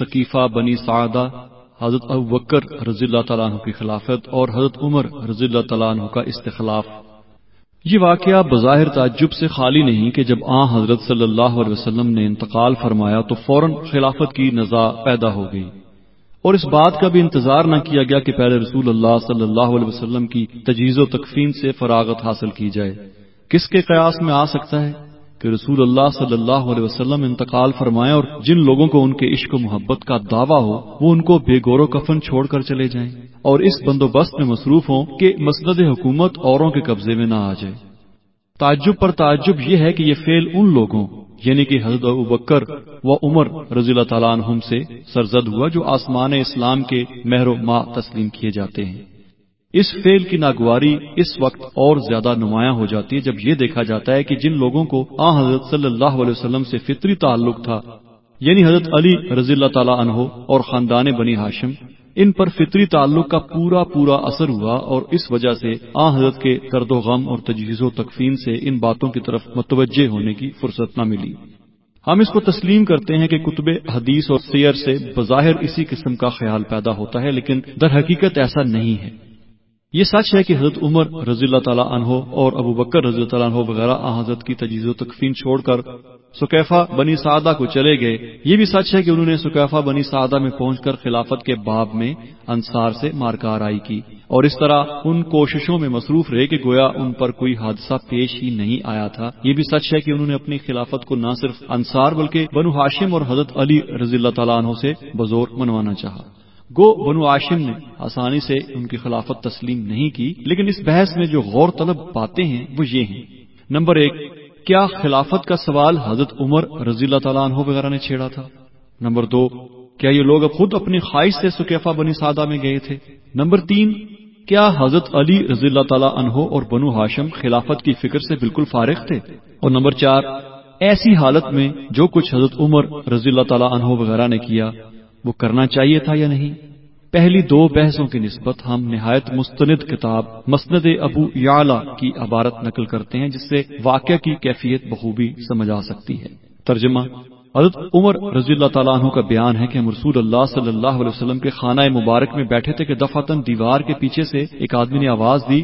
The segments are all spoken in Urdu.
ثقیفہ بنی سعدہ، حضرت ابو بکر رضی اللہ تعالیٰ عنہ کی خلافت اور حضرت عمر رضی اللہ تعالیٰ عنہ کا استخلاف۔ یہ واقعہ بظاہر تعجب سے خالی نہیں کہ جب آ حضرت صلی اللہ علیہ وسلم نے انتقال فرمایا تو فوراً خلافت کی نزا پیدا ہو گئی۔ اور اس بات کا بھی انتظار نہ کیا گیا کہ پہلے رسول اللہ صلی اللہ علیہ وسلم کی تجہیز و تکفین سے فراغت حاصل کی جائے۔ کس کے قیاس میں آ سکتا ہے؟ کہ رسول اللہ صلی اللہ علیہ وسلم انتقال فرمائے اور جن لوگوں کو ان کے عشق و محبت کا دعویٰ ہو، وہ ان کو بے گور و کفن چھوڑ کر چلے جائیں اور اس بندوبست میں مصروف ہوں کہ مسند حکومت اوروں کے قبضے میں نہ آ جائے۔ تعجب پر تعجب یہ ہے کہ یہ فیل ان لوگوں یعنی کہ حضرت ابو بکر و عمر رضی اللہ تعالیٰ عنہم سے سرزد ہوا جو آسمان اسلام کے مہر و ماں تسلیم کیے جاتے ہیں۔ اس فیل کی ناگواری اس وقت اور زیادہ نمایاں ہو جاتی ہے جب یہ دیکھا جاتا ہے کہ جن لوگوں کو آ حضرت صلی اللہ علیہ وسلم سے فطری تعلق تھا یعنی حضرت علی رضی اللہ تعالیٰ عنہ اور خاندان بنی ہاشم، ان پر فطری تعلق کا پورا پورا اثر ہوا اور اس وجہ سے آ حضرت کے درد و غم اور تجویز و تکفین سے ان باتوں کی طرف متوجہ ہونے کی فرصت نہ ملی۔ ہم اس کو تسلیم کرتے ہیں کہ کتب حدیث اور سیر سے بظاہر اسی قسم کا خیال پیدا ہوتا ہے، لیکن در حقیقت ایسا نہیں ہے۔ یہ سچ ہے کہ حضرت عمر رضی اللہ تعالیٰ عنہ اور ابو بکر رضی اللہ تعالیٰ عنہ وغیرہ حضرت کی تجیز و تکفین چھوڑ کر سکیفہ بنی سعدہ کو چلے گئے۔ یہ بھی سچ ہے کہ انہوں نے سکیفہ بنی سعدہ میں پہنچ کر خلافت کے باب میں انصار سے مارکارائی کی اور اس طرح ان کوششوں میں مصروف رہے کہ گویا ان پر کوئی حادثہ پیش ہی نہیں آیا تھا۔ یہ بھی سچ ہے کہ انہوں نے اپنی خلافت کو نہ صرف انصار بلکہ بنو ہاشم اور حضرت علی رضی اللہ تعالیٰ عنہ سے بزور منوانا چاہا۔ گو بنو آشم نے آسانی سے ان کی خلافت تسلیم نہیں کی، لیکن اس بحث میں جو غور طلب باتیں ہیں، وہ یہ ہیں۔ نمبر ایک، کیا خلافت کا سوال حضرت عمر رضی اللہ تعالیٰ عنہ وغیرہ نے چھیڑا تھا؟ نمبر دو، کیا یہ لوگ اب خود اپنی خواہش سے سکیفہ بنی سادہ میں گئے تھے؟ نمبر تین، کیا حضرت علی رضی اللہ تعالیٰ عنہ اور بنو ہاشم خلافت کی فکر سے بالکل فارغ تھے؟ اور نمبر چار، ایسی حالت میں جو کچھ حضرت عمر رضی اللہ تعالیٰ عنہ وغیرہ نے کیا وہ کرنا چاہیے تھا یا نہیں؟ پہلی دو بحثوں کی نسبت ہم نہایت مستند کتاب مسند ابو یعلا کی عبارت نقل کرتے ہیں، جس سے واقعہ کی کیفیت بخوبی سمجھ آ سکتی ہے۔ ترجمہ حضرت عمر رضی اللہ تعالیٰ عنہ کا بیان ہے کہ ہم رسول اللہ صلی اللہ علیہ وسلم کے خانہ مبارک میں بیٹھے تھے کہ دفعتن دیوار کے پیچھے سے ایک آدمی نے آواز دی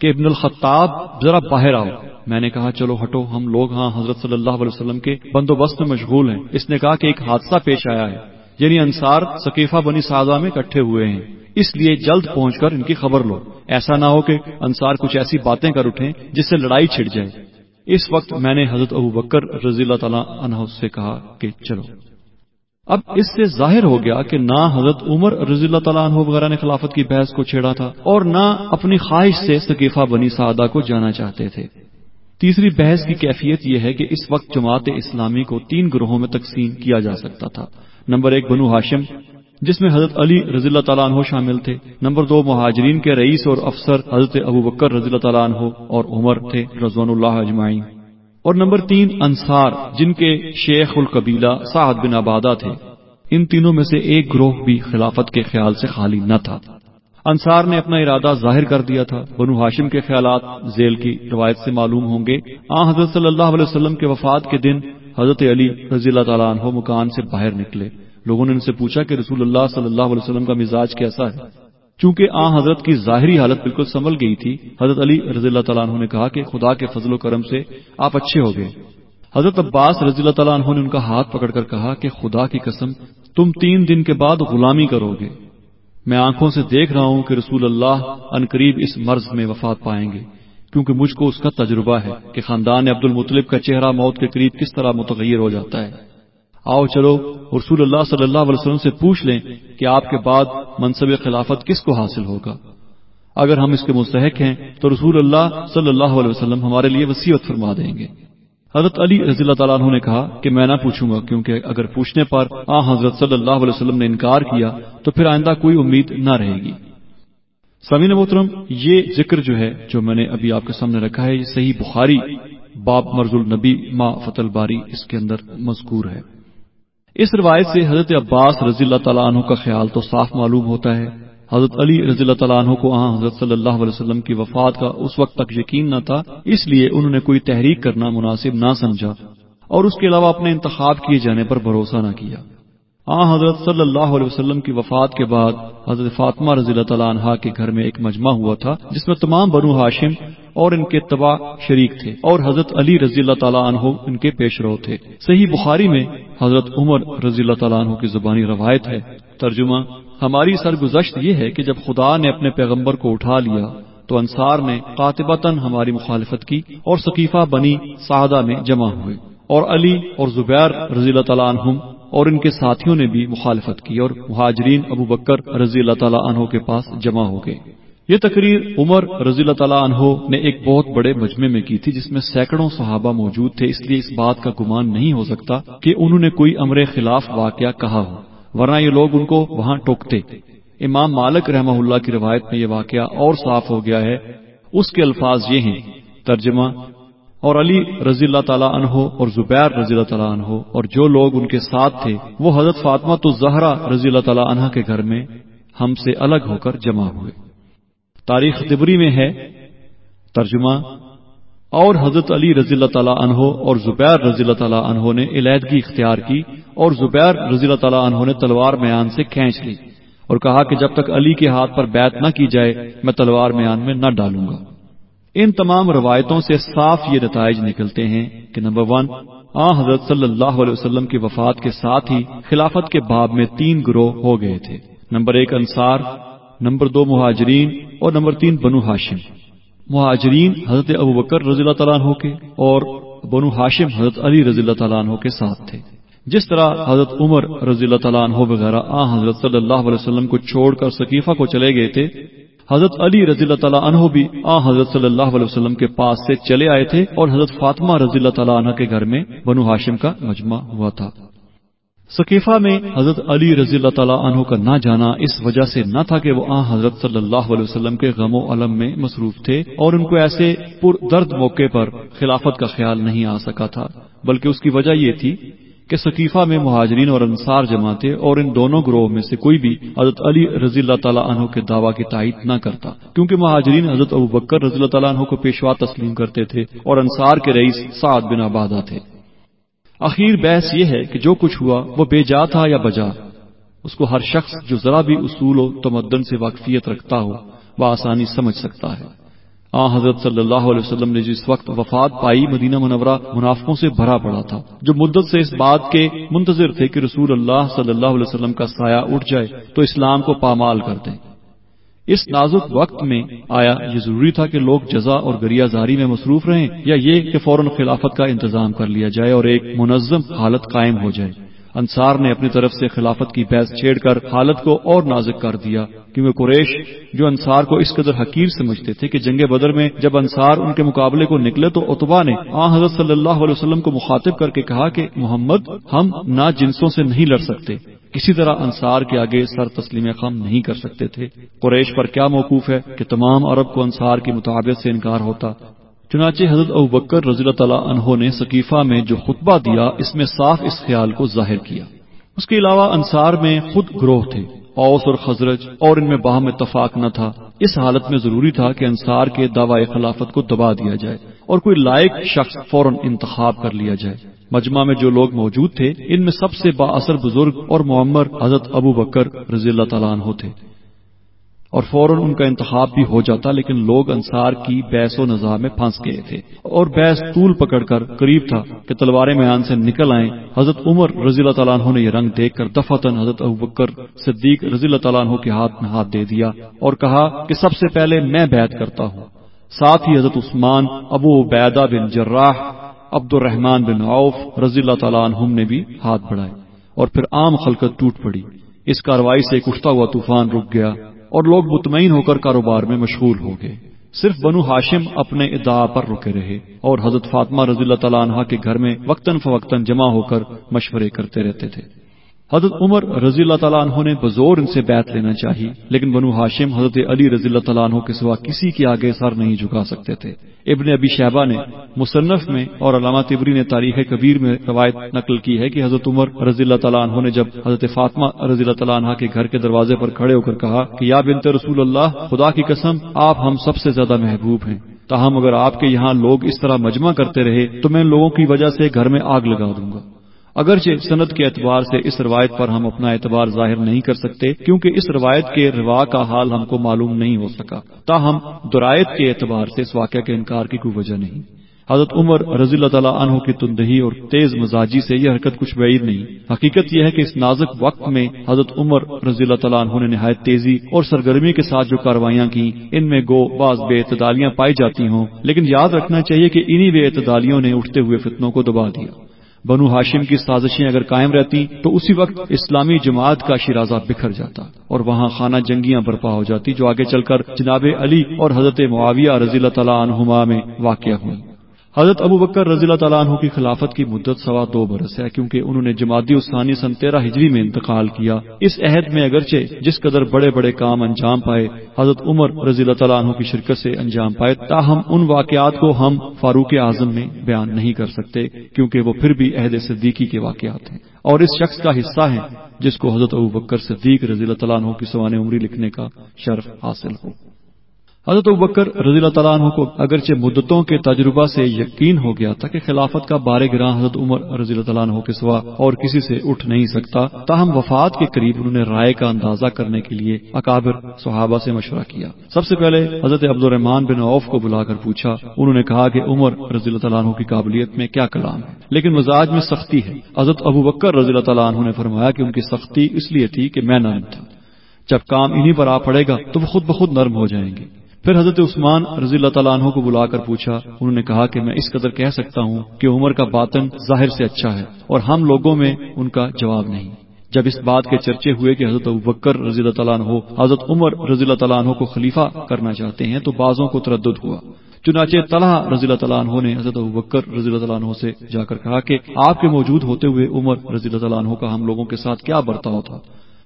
کہ ابن الخطاب ذرا باہر آؤ۔ میں نے کہا، چلو ہٹو، ہم لوگ ہاں حضرت صلی اللہ علیہ وسلم کے بندوبست میں مشغول ہیں۔ اس نے کہا کہ ایک حادثہ پیش آیا ہے۔ یعنی انصار ثقیفہ بنی سازا میں اکٹھے ہوئے ہیں۔ اس لیے جلد پہنچ کر ان کی خبر لو۔ ایسا نہ ہو کہ انصار کچھ ایسی باتیں کر اٹھیں جس سے لڑائی چھڑ جائے۔ اس وقت میں نے حضرت ابو بکر رضی اللہ تعالیٰ عنہ سے کہا کہ چلو۔ اب اس سے ظاہر ہو گیا کہ نہ حضرت عمر رضی اللہ تعالیٰ عنہ وغیرہ نے خلافت کی بحث کو چھیڑا تھا اور نہ اپنی خواہش سے ثقیفہ بنی سعدہ کو جانا چاہتے تھے۔ تیسری بحث کی کیفیت یہ ہے کہ اس وقت جماعت اسلامی کو تین گروہوں میں تقسیم کیا جا سکتا تھا۔ نمبر ایک بنو ہاشم، جس میں حضرت علی رضی اللہ تعالیٰ عنہ شامل تھے۔ نمبر دو مہاجرین کے رئیس اور افسر حضرت ابو بکر رضی اللہ تعالیٰ عنہ اور عمر تھے رضوان اللہ اجمعین۔ اور نمبر تین انصار، جن کے شیخ القبیلہ سعد بن آبادہ تھے۔ ان تینوں میں سے ایک گروہ بھی خلافت کے خیال سے خالی نہ تھا۔ انصار نے اپنا ارادہ ظاہر کر دیا تھا۔ بنو ہاشم کے خیالات ذیل کی روایت سے معلوم ہوں گے۔ آ حضرت صلی اللہ علیہ وسلم کے وفات کے دن حضرت علی رضی اللہ تعالیٰ عنہ مکان سے باہر نکلے۔ لوگوں نے ان سے پوچھا کہ رسول اللہ صلی اللہ علیہ وسلم کا مزاج کیسا ہے؟ چونکہ آ حضرت کی ظاہری حالت بالکل سنبھل گئی تھی، حضرت علی رضی اللہ تعالیٰ عنہ نے کہا کہ خدا کے فضل و کرم سے آپ اچھے ہو گئے۔ حضرت عباس رضی اللہ تعالیٰ عنہ نے ان کا ہاتھ پکڑ کر کہا کہ خدا کی قسم، تم تین دن کے بعد غلامی کرو گے۔ میں آنکھوں سے دیکھ رہا ہوں کہ رسول اللہ قریب اس مرض میں وفات پائیں گے۔ کیونکہ مجھ کو اس کا تجربہ ہے کہ خاندان عبد المطلب کا چہرہ موت کے قریب کس طرح متغیر ہو جاتا ہے۔ آؤ چلو، رسول اللہ صلی اللہ علیہ وسلم سے پوچھ لیں کہ آپ کے بعد منصب خلافت کس کو حاصل ہوگا۔ اگر ہم اس کے مستحق ہیں، تو رسول اللہ صلی اللہ علیہ وسلم ہمارے لیے وسیعت فرما دیں گے۔ حضرت علی رضی اللہ تعالیٰ عنہ نے کہا کہ میں نہ پوچھوں گا، کیونکہ اگر پوچھنے پر آ حضرت صلی اللہ علیہ وسلم نے انکار کیا، تو پھر آئندہ کوئی امید نہ رہے گی۔ سمین محترم، یہ ذکر جو ہے، جو میں نے ابھی آپ کے سامنے رکھا ہے، یہ صحیح بخاری باب مرز النبی ما فتل باری اس کے اندر مذکور ہے۔ اس روایت سے حضرت عباس رضی اللہ تعالیٰ عنہ کا خیال تو صاف معلوم ہوتا ہے۔ حضرت علی رضی اللہ تعالیٰ عنہ کو آہاں حضرت صلی اللہ علیہ وسلم کی وفات کا اس وقت تک یقین نہ تھا، اس لیے انہوں نے کوئی تحریک کرنا مناسب نہ سمجھا اور اس کے علاوہ اپنے انتخاب کیے جانے پر بھروسہ نہ کیا۔ آ، حضرت صلی اللہ علیہ وسلم کی وفات کے بعد حضرت فاطمہ رضی اللہ تعالیٰ عنہ کے گھر میں ایک مجمع ہوا تھا، جس میں تمام بنو ہاشم اور ان کے تباہ شریک تھے اور حضرت علی رضی اللہ تعالیٰ عنہ ان کے پیش رو تھے۔ صحیح بخاری میں حضرت عمر رضی اللہ تعالیٰ عنہ کی زبانی روایت ہے۔ ترجمہ ہماری سرگزشت یہ ہے کہ جب خدا نے اپنے پیغمبر کو اٹھا لیا تو انصار نے قاطبتاً ہماری مخالفت کی اور ثقیفہ بنی سعدہ میں جمع ہوئے۔ اور علی اور زبیر رضی اللہ تعالیٰ عنہم اور ان کے ساتھیوں نے بھی مخالفت کی اور مہاجرین ابو بکر رضی اللہ تعالیٰ عنہ کے پاس جمع ہو گئے۔ یہ تقریر عمر رضی اللہ تعالیٰ عنہ نے ایک بہت بڑے مجمع میں کی تھی جس میں سینکڑوں صحابہ موجود تھے، اس لیے اس بات کا گمان نہیں ہو سکتا کہ انہوں نے کوئی امر خلاف واقعہ کہا ہو، ورنہ یہ لوگ ان کو وہاں ٹوکتے۔ امام مالک رحمہ اللہ کی روایت میں یہ واقعہ اور صاف ہو گیا ہے۔ اس کے الفاظ یہ ہیں، ترجمہ اور علی رضی اللہ تعالیٰ عنہ اور زبیر رضی اللہ تعالیٰ عنہ اور جو لوگ ان کے ساتھ تھے، وہ حضرت فاطمہ تو زہرا رضی اللہ تعالیٰ عنہ کے گھر میں ہم سے الگ ہو کر جمع ہوئے۔ تاریخ تبری میں ہے۔ ترجمہ، اور حضرت علی رضی اللہ تعالیٰ عنہ اور زبیر رضی اللہ تعالیٰ عنہ نے علیحدگی اختیار کی اور زبیر رضی اللہ تعالیٰ عنہ نے تلوار میان سے کھینچ لی اور کہا کہ جب تک علی کے ہاتھ پر بیت نہ کی جائے، میں تلوار میان میں نہ ڈالوں گا۔ ان تمام روایتوں سے صاف یہ نتائج نکلتے ہیں کہ نمبر ون، آ حضرت صلی اللہ علیہ وسلم کی وفات کے ساتھ ہی خلافت کے باب میں تین گروہ ہو گئے تھے۔ نمبر ایک انصار، نمبر دو مہاجرین اور نمبر تین بنو ہاشم۔ مہاجرین حضرت ابو بکر رضی اللہ تعالیٰ عنہ کے اور بنو ہاشم حضرت علی رضی اللہ تعالیٰ عنہ کے ساتھ تھے۔ جس طرح حضرت عمر رضی اللہ تعالیٰ عنہ وغیرہ آ حضرت صلی اللہ علیہ وسلم کو چھوڑ کر ثقیفہ کو چلے گئے تھے حضرت علی رضی اللہ تعالیٰ عنہ بھی آ حضرت صلی اللہ علیہ وسلم کے پاس سے چلے آئے تھے اور حضرت فاطمہ رضی اللہ تعالیٰ عنہ کے گھر میں بنو ہاشم کا مجمع ہوا تھا۔ ثقیفہ میں حضرت علی رضی اللہ تعالیٰ عنہ کا نہ جانا اس وجہ سے نہ تھا کہ وہ آ حضرت صلی اللہ علیہ وسلم کے غم و علم میں مصروف تھے اور ان کو ایسے پر درد موقع پر خلافت کا خیال نہیں آ سکا تھا، بلکہ اس کی وجہ یہ تھی کہ ثقیفہ میں مہاجرین اور انصار جمع تھے اور ان دونوں گروہ میں سے کوئی بھی حضرت علی رضی اللہ تعالیٰ عنہ کے دعویٰ کی تائید نہ کرتا۔ کیونکہ مہاجرین حضرت ابو بکر رضی اللہ تعالیٰ عنہ کو پیشوا تسلیم کرتے تھے اور انصار کے رئیس سعد بن آبادہ تھے۔ اخیر بحث یہ ہے کہ جو کچھ ہوا وہ بے جا تھا یا بجا۔ اس کو ہر شخص جو ذرا بھی اصول و تمدن سے واقفیت رکھتا ہو وہ آسانی سمجھ سکتا ہے۔ آ، حضرت صلی اللہ علیہ وسلم نے جس وقت وفات پائی، مدینہ منورہ منافقوں سے بھرا پڑا تھا۔ جو مدت سے اس بات کے منتظر تھے کہ رسول اللہ صلی اللہ علیہ وسلم کا سایہ اٹھ جائے، تو اسلام کو پامال کر دیں۔ اس نازک وقت میں آیا، یہ ضروری تھا کہ لوگ جزا اور گریا زاری میں مصروف رہیں یا یہ کہ فوراً خلافت کا انتظام کر لیا جائے اور ایک منظم حالت قائم ہو جائے۔ انصار نے اپنی طرف سے خلافت کی بحث چھیڑ کر حالت کو اور نازک کر دیا، کیونکہ قریش جو انصار کو اس قدر حقیر سمجھتے تھے کہ جنگ بدر میں جب انصار ان کے مقابلے کو نکلے تو اتبا نے آ حضرت صلی اللہ علیہ وسلم کو مخاطب کر کے کہا کہ محمد، ہم نہ جنسوں سے نہیں لڑ سکتے، کسی طرح انصار کے آگے سر تسلیم خم نہیں کر سکتے تھے۔ قریش پر کیا موقوف ہے کہ تمام عرب کو انصار کی مطابق سے انکار ہوتا۔ چنانچہ حضرت ابو بکر رضی اللہ تعالیٰ عنہ نے ثقیفہ میں جو خطبہ دیا، اس میں صاف اس خیال کو ظاہر کیا۔ اس کے علاوہ انصار میں خود گروہ تھے۔ اوس اور خزرج، اور ان میں باہم اتفاق نہ تھا۔ اس حالت میں ضروری تھا کہ انصار کے دعوی خلافت کو دبا دیا جائے اور کوئی لائق شخص فوراً انتخاب کر لیا جائے۔ مجمع میں جو لوگ موجود تھے، ان میں سب سے با اثر بزرگ اور معمر حضرت ابو بکر رضی اللہ تعالیٰ عنہ تھے۔ اور فوراً ان کا انتخاب بھی ہو جاتا لیکن لوگ انصار کی بیس و نظا میں پھنس گئے تھے اور بیس طول پکڑ کر قریب تھا کہ تلواریں میان سے نکل آئیں۔ حضرت عمر رضی اللہ تعالیٰ عنہ نے یہ رنگ دیکھ کر دفتن حضرت بکر صدیق رضی اللہ تعالیٰ عنہ کے ہاتھ میں ہاتھ دے دیا اور کہا کہ سب سے پہلے میں بیعت کرتا ہوں۔ ساتھ ہی حضرت عثمان، ابو بیدہ بن جراح عبد الرحمان بن عوف رضی اللہ تعالیٰ عنہم نے بھی ہاتھ بڑھائے اور پھر عام خلقت ٹوٹ پڑی۔ اس کاروائی سے ایک اٹھتا ہوا طوفان رک گیا۔ اور لوگ مطمئن ہو کر کاروبار میں مشغول ہو گئے صرف بنو ہاشم اپنے ادعا پر رکے رہے اور حضرت فاطمہ رضی اللہ تعالیٰ عنہ کے گھر میں وقتاً فوقتاً جمع ہو کر مشورے کرتے رہتے تھے۔ حضرت عمر رضی اللہ تعالیٰ عنہ نے بزور ان سے بیعت لینا چاہی، لیکن بنو ہاشم حضرت علی رضی اللہ تعالیٰ عنہ کے سوا کسی کے آگے سر نہیں جھکا سکتے تھے۔ ابن ابی شہبہ نے مصنف میں اور علامہ تبری نے تاریخ کبیر میں روایت نقل کی ہے کہ حضرت عمر رضی اللہ تعالیٰ عنہ نے جب حضرت فاطمہ رضی اللہ تعالیٰ عنہ کے گھر کے دروازے پر کھڑے ہو کر کہا کہ یا بنت رسول اللہ، خدا کی قسم، آپ ہم سب سے زیادہ محبوب ہیں۔ تاہم اگر آپ کے یہاں لوگ اس طرح مجمع کرتے رہے، تو میں لوگوں کی وجہ سے گھر میں آگ لگا دوں گا۔ اگرچہ صنعت کے اعتبار سے اس روایت پر ہم اپنا اعتبار ظاہر نہیں کر سکتے، کیونکہ اس روایت کے روا کا حال ہم کو معلوم نہیں ہو سکا تاہم درایت کے اعتبار سے اس واقعہ کے انکار کی کوئی وجہ نہیں۔ حضرت عمر رضی اللہ تعالیٰ عنہ کی تندہی اور تیز مزاجی سے یہ حرکت کچھ بعید نہیں۔ حقیقت یہ ہے کہ اس نازک وقت میں حضرت عمر رضی اللہ تعالیٰ عنہ نے نہایت تیزی اور سرگرمی کے ساتھ جو کاروائیاں کی ان میں گو بعض بے اعتدالیاں پائی جاتی ہوں، لیکن یاد رکھنا چاہیے کہ انہی بے اعتدالیوں نے اٹھتے ہوئے فتنوں کو دبا دیا۔ بنو ہاشم کی سازشیں اگر قائم رہتی تو اسی وقت اسلامی جماعت کا شرازہ بکھر جاتا اور وہاں خانہ جنگیاں برپا ہو جاتی جو آگے چل کر جناب علی اور حضرت معاویہ رضی اللہ تعالیٰ عنہما میں واقع ہوئی حضرت ابو بکر رضی اللہ تعالیٰ عنہ کی خلافت کی مدت سوا دو برس ہے، کیونکہ انہوں نے جماعتی اسانی سن تیرہ ہجری میں انتقال کیا۔ اس عہد میں اگرچہ جس قدر بڑے بڑے کام انجام پائے، حضرت عمر رضی اللہ تعالیٰ عنہ کی شرکت سے انجام پائے، تاہم ان واقعات کو ہم فاروق اعظم میں بیان نہیں کر سکتے، کیونکہ وہ پھر بھی عہد صدیقی کے واقعات ہیں۔ اور اس شخص کا حصہ ہیں جس کو حضرت ابو بکر صدیق رضی اللہ تعالیٰ عنہ کی سوان عمری لکھنے کا شرف حاصل ہو۔ حضرت بکر رضی اللہ تعالیٰ عنہ کو اگرچہ مدتوں کے تجربہ سے یقین ہو گیا تھا کہ خلافت کا بارے گراں حضرت عمر رضی اللہ تعالیٰ عنہ کے سوا اور کسی سے اٹھ نہیں سکتا، تاہم وفات کے قریب انہوں نے رائے کا اندازہ کرنے کے لیے اکابر صحابہ سے مشورہ کیا۔ سب سے پہلے حضرت عبد الرحمان بن عوف کو بلا کر پوچھا، انہوں نے کہا کہ عمر رضی اللہ تعالیٰ عنہ کی قابلیت میں کیا کلام ہے؟ لیکن مزاج میں سختی ہے۔ حضرت ابو بکر رضی اللہ تعالیٰ عنہ نے فرمایا کہ ان کی سختی اس لیے تھی کہ میں نرم تھا۔ جب کام انہی پر آ پڑے گا تو وہ خود بخود نرم ہو جائیں گے۔ پھر حضرت عثمان رضی اللہ تعالیٰ عنہ کو بلا کر پوچھا، انہوں نے کہا کہ میں اس قدر کہہ سکتا ہوں کہ عمر کا باطن ظاہر سے اچھا ہے اور ہم لوگوں میں ان کا جواب نہیں۔ جب اس بات کے چرچے ہوئے کہ حضرت بکر رضی اللہ تعالیٰ عنہ، حضرت عمر رضی اللہ تعالیٰ عنہ کو خلیفہ کرنا چاہتے ہیں، تو بعضوں کو تردد ہوا۔ چنانچہ طلحہ رضی اللہ تعالیٰ عنہ نے حضرت بکر رضی اللہ تعالیٰ عنہ سے جا کر کہا کہ آپ کے موجود ہوتے ہوئے عمر رضی اللہ تعالیٰ عنہ کا ہم لوگوں کے ساتھ کیا برتاؤ تھا؟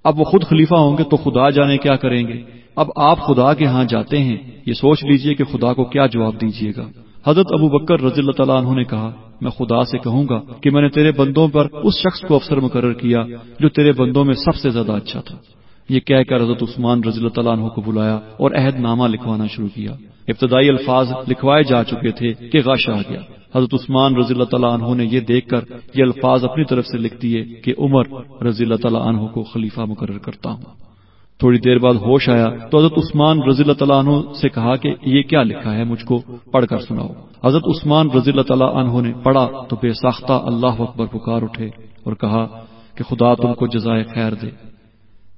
اب وہ خود خلیفہ ہوں گے تو خدا جانے کیا کریں گے۔ اب آپ خدا کے ہاں جاتے ہیں، یہ سوچ لیجیے کہ خدا کو کیا جواب دیجیے گا۔ حضرت ابو بکر رضی اللہ تعالیٰ عنہ نے کہا، میں خدا سے کہوں گا کہ میں نے تیرے بندوں پر اس شخص کو افسر مقرر کیا جو تیرے بندوں میں سب سے زیادہ اچھا تھا۔ یہ کہہ کر حضرت عثمان رضی اللہ تعالیٰ عنہ کو بلایا اور عہد نامہ لکھوانا شروع کیا۔ ابتدائی الفاظ لکھوائے جا چکے تھے کہ غش آ گیا۔ حضرت عثمان رضی اللہ تعالیٰ عنہ نے یہ دیکھ کر یہ الفاظ اپنی طرف سے لکھ دیے کہ عمر رضی اللہ تعالیٰ عنہ کو خلیفہ مقرر کرتا ہوں۔ تھوڑی دیر بعد ہوش آیا تو حضرت عثمان رضی اللہ تعالیٰ عنہ سے کہا کہ یہ کیا لکھا ہے مجھ کو؟ پڑھ کر سناؤ۔ حضرت عثمان رضی اللہ تعالیٰ عنہ نے پڑھا تو بے ساختہ اللہ اکبر پکار اٹھے اور کہا کہ خدا تم کو جزائے خیر دے۔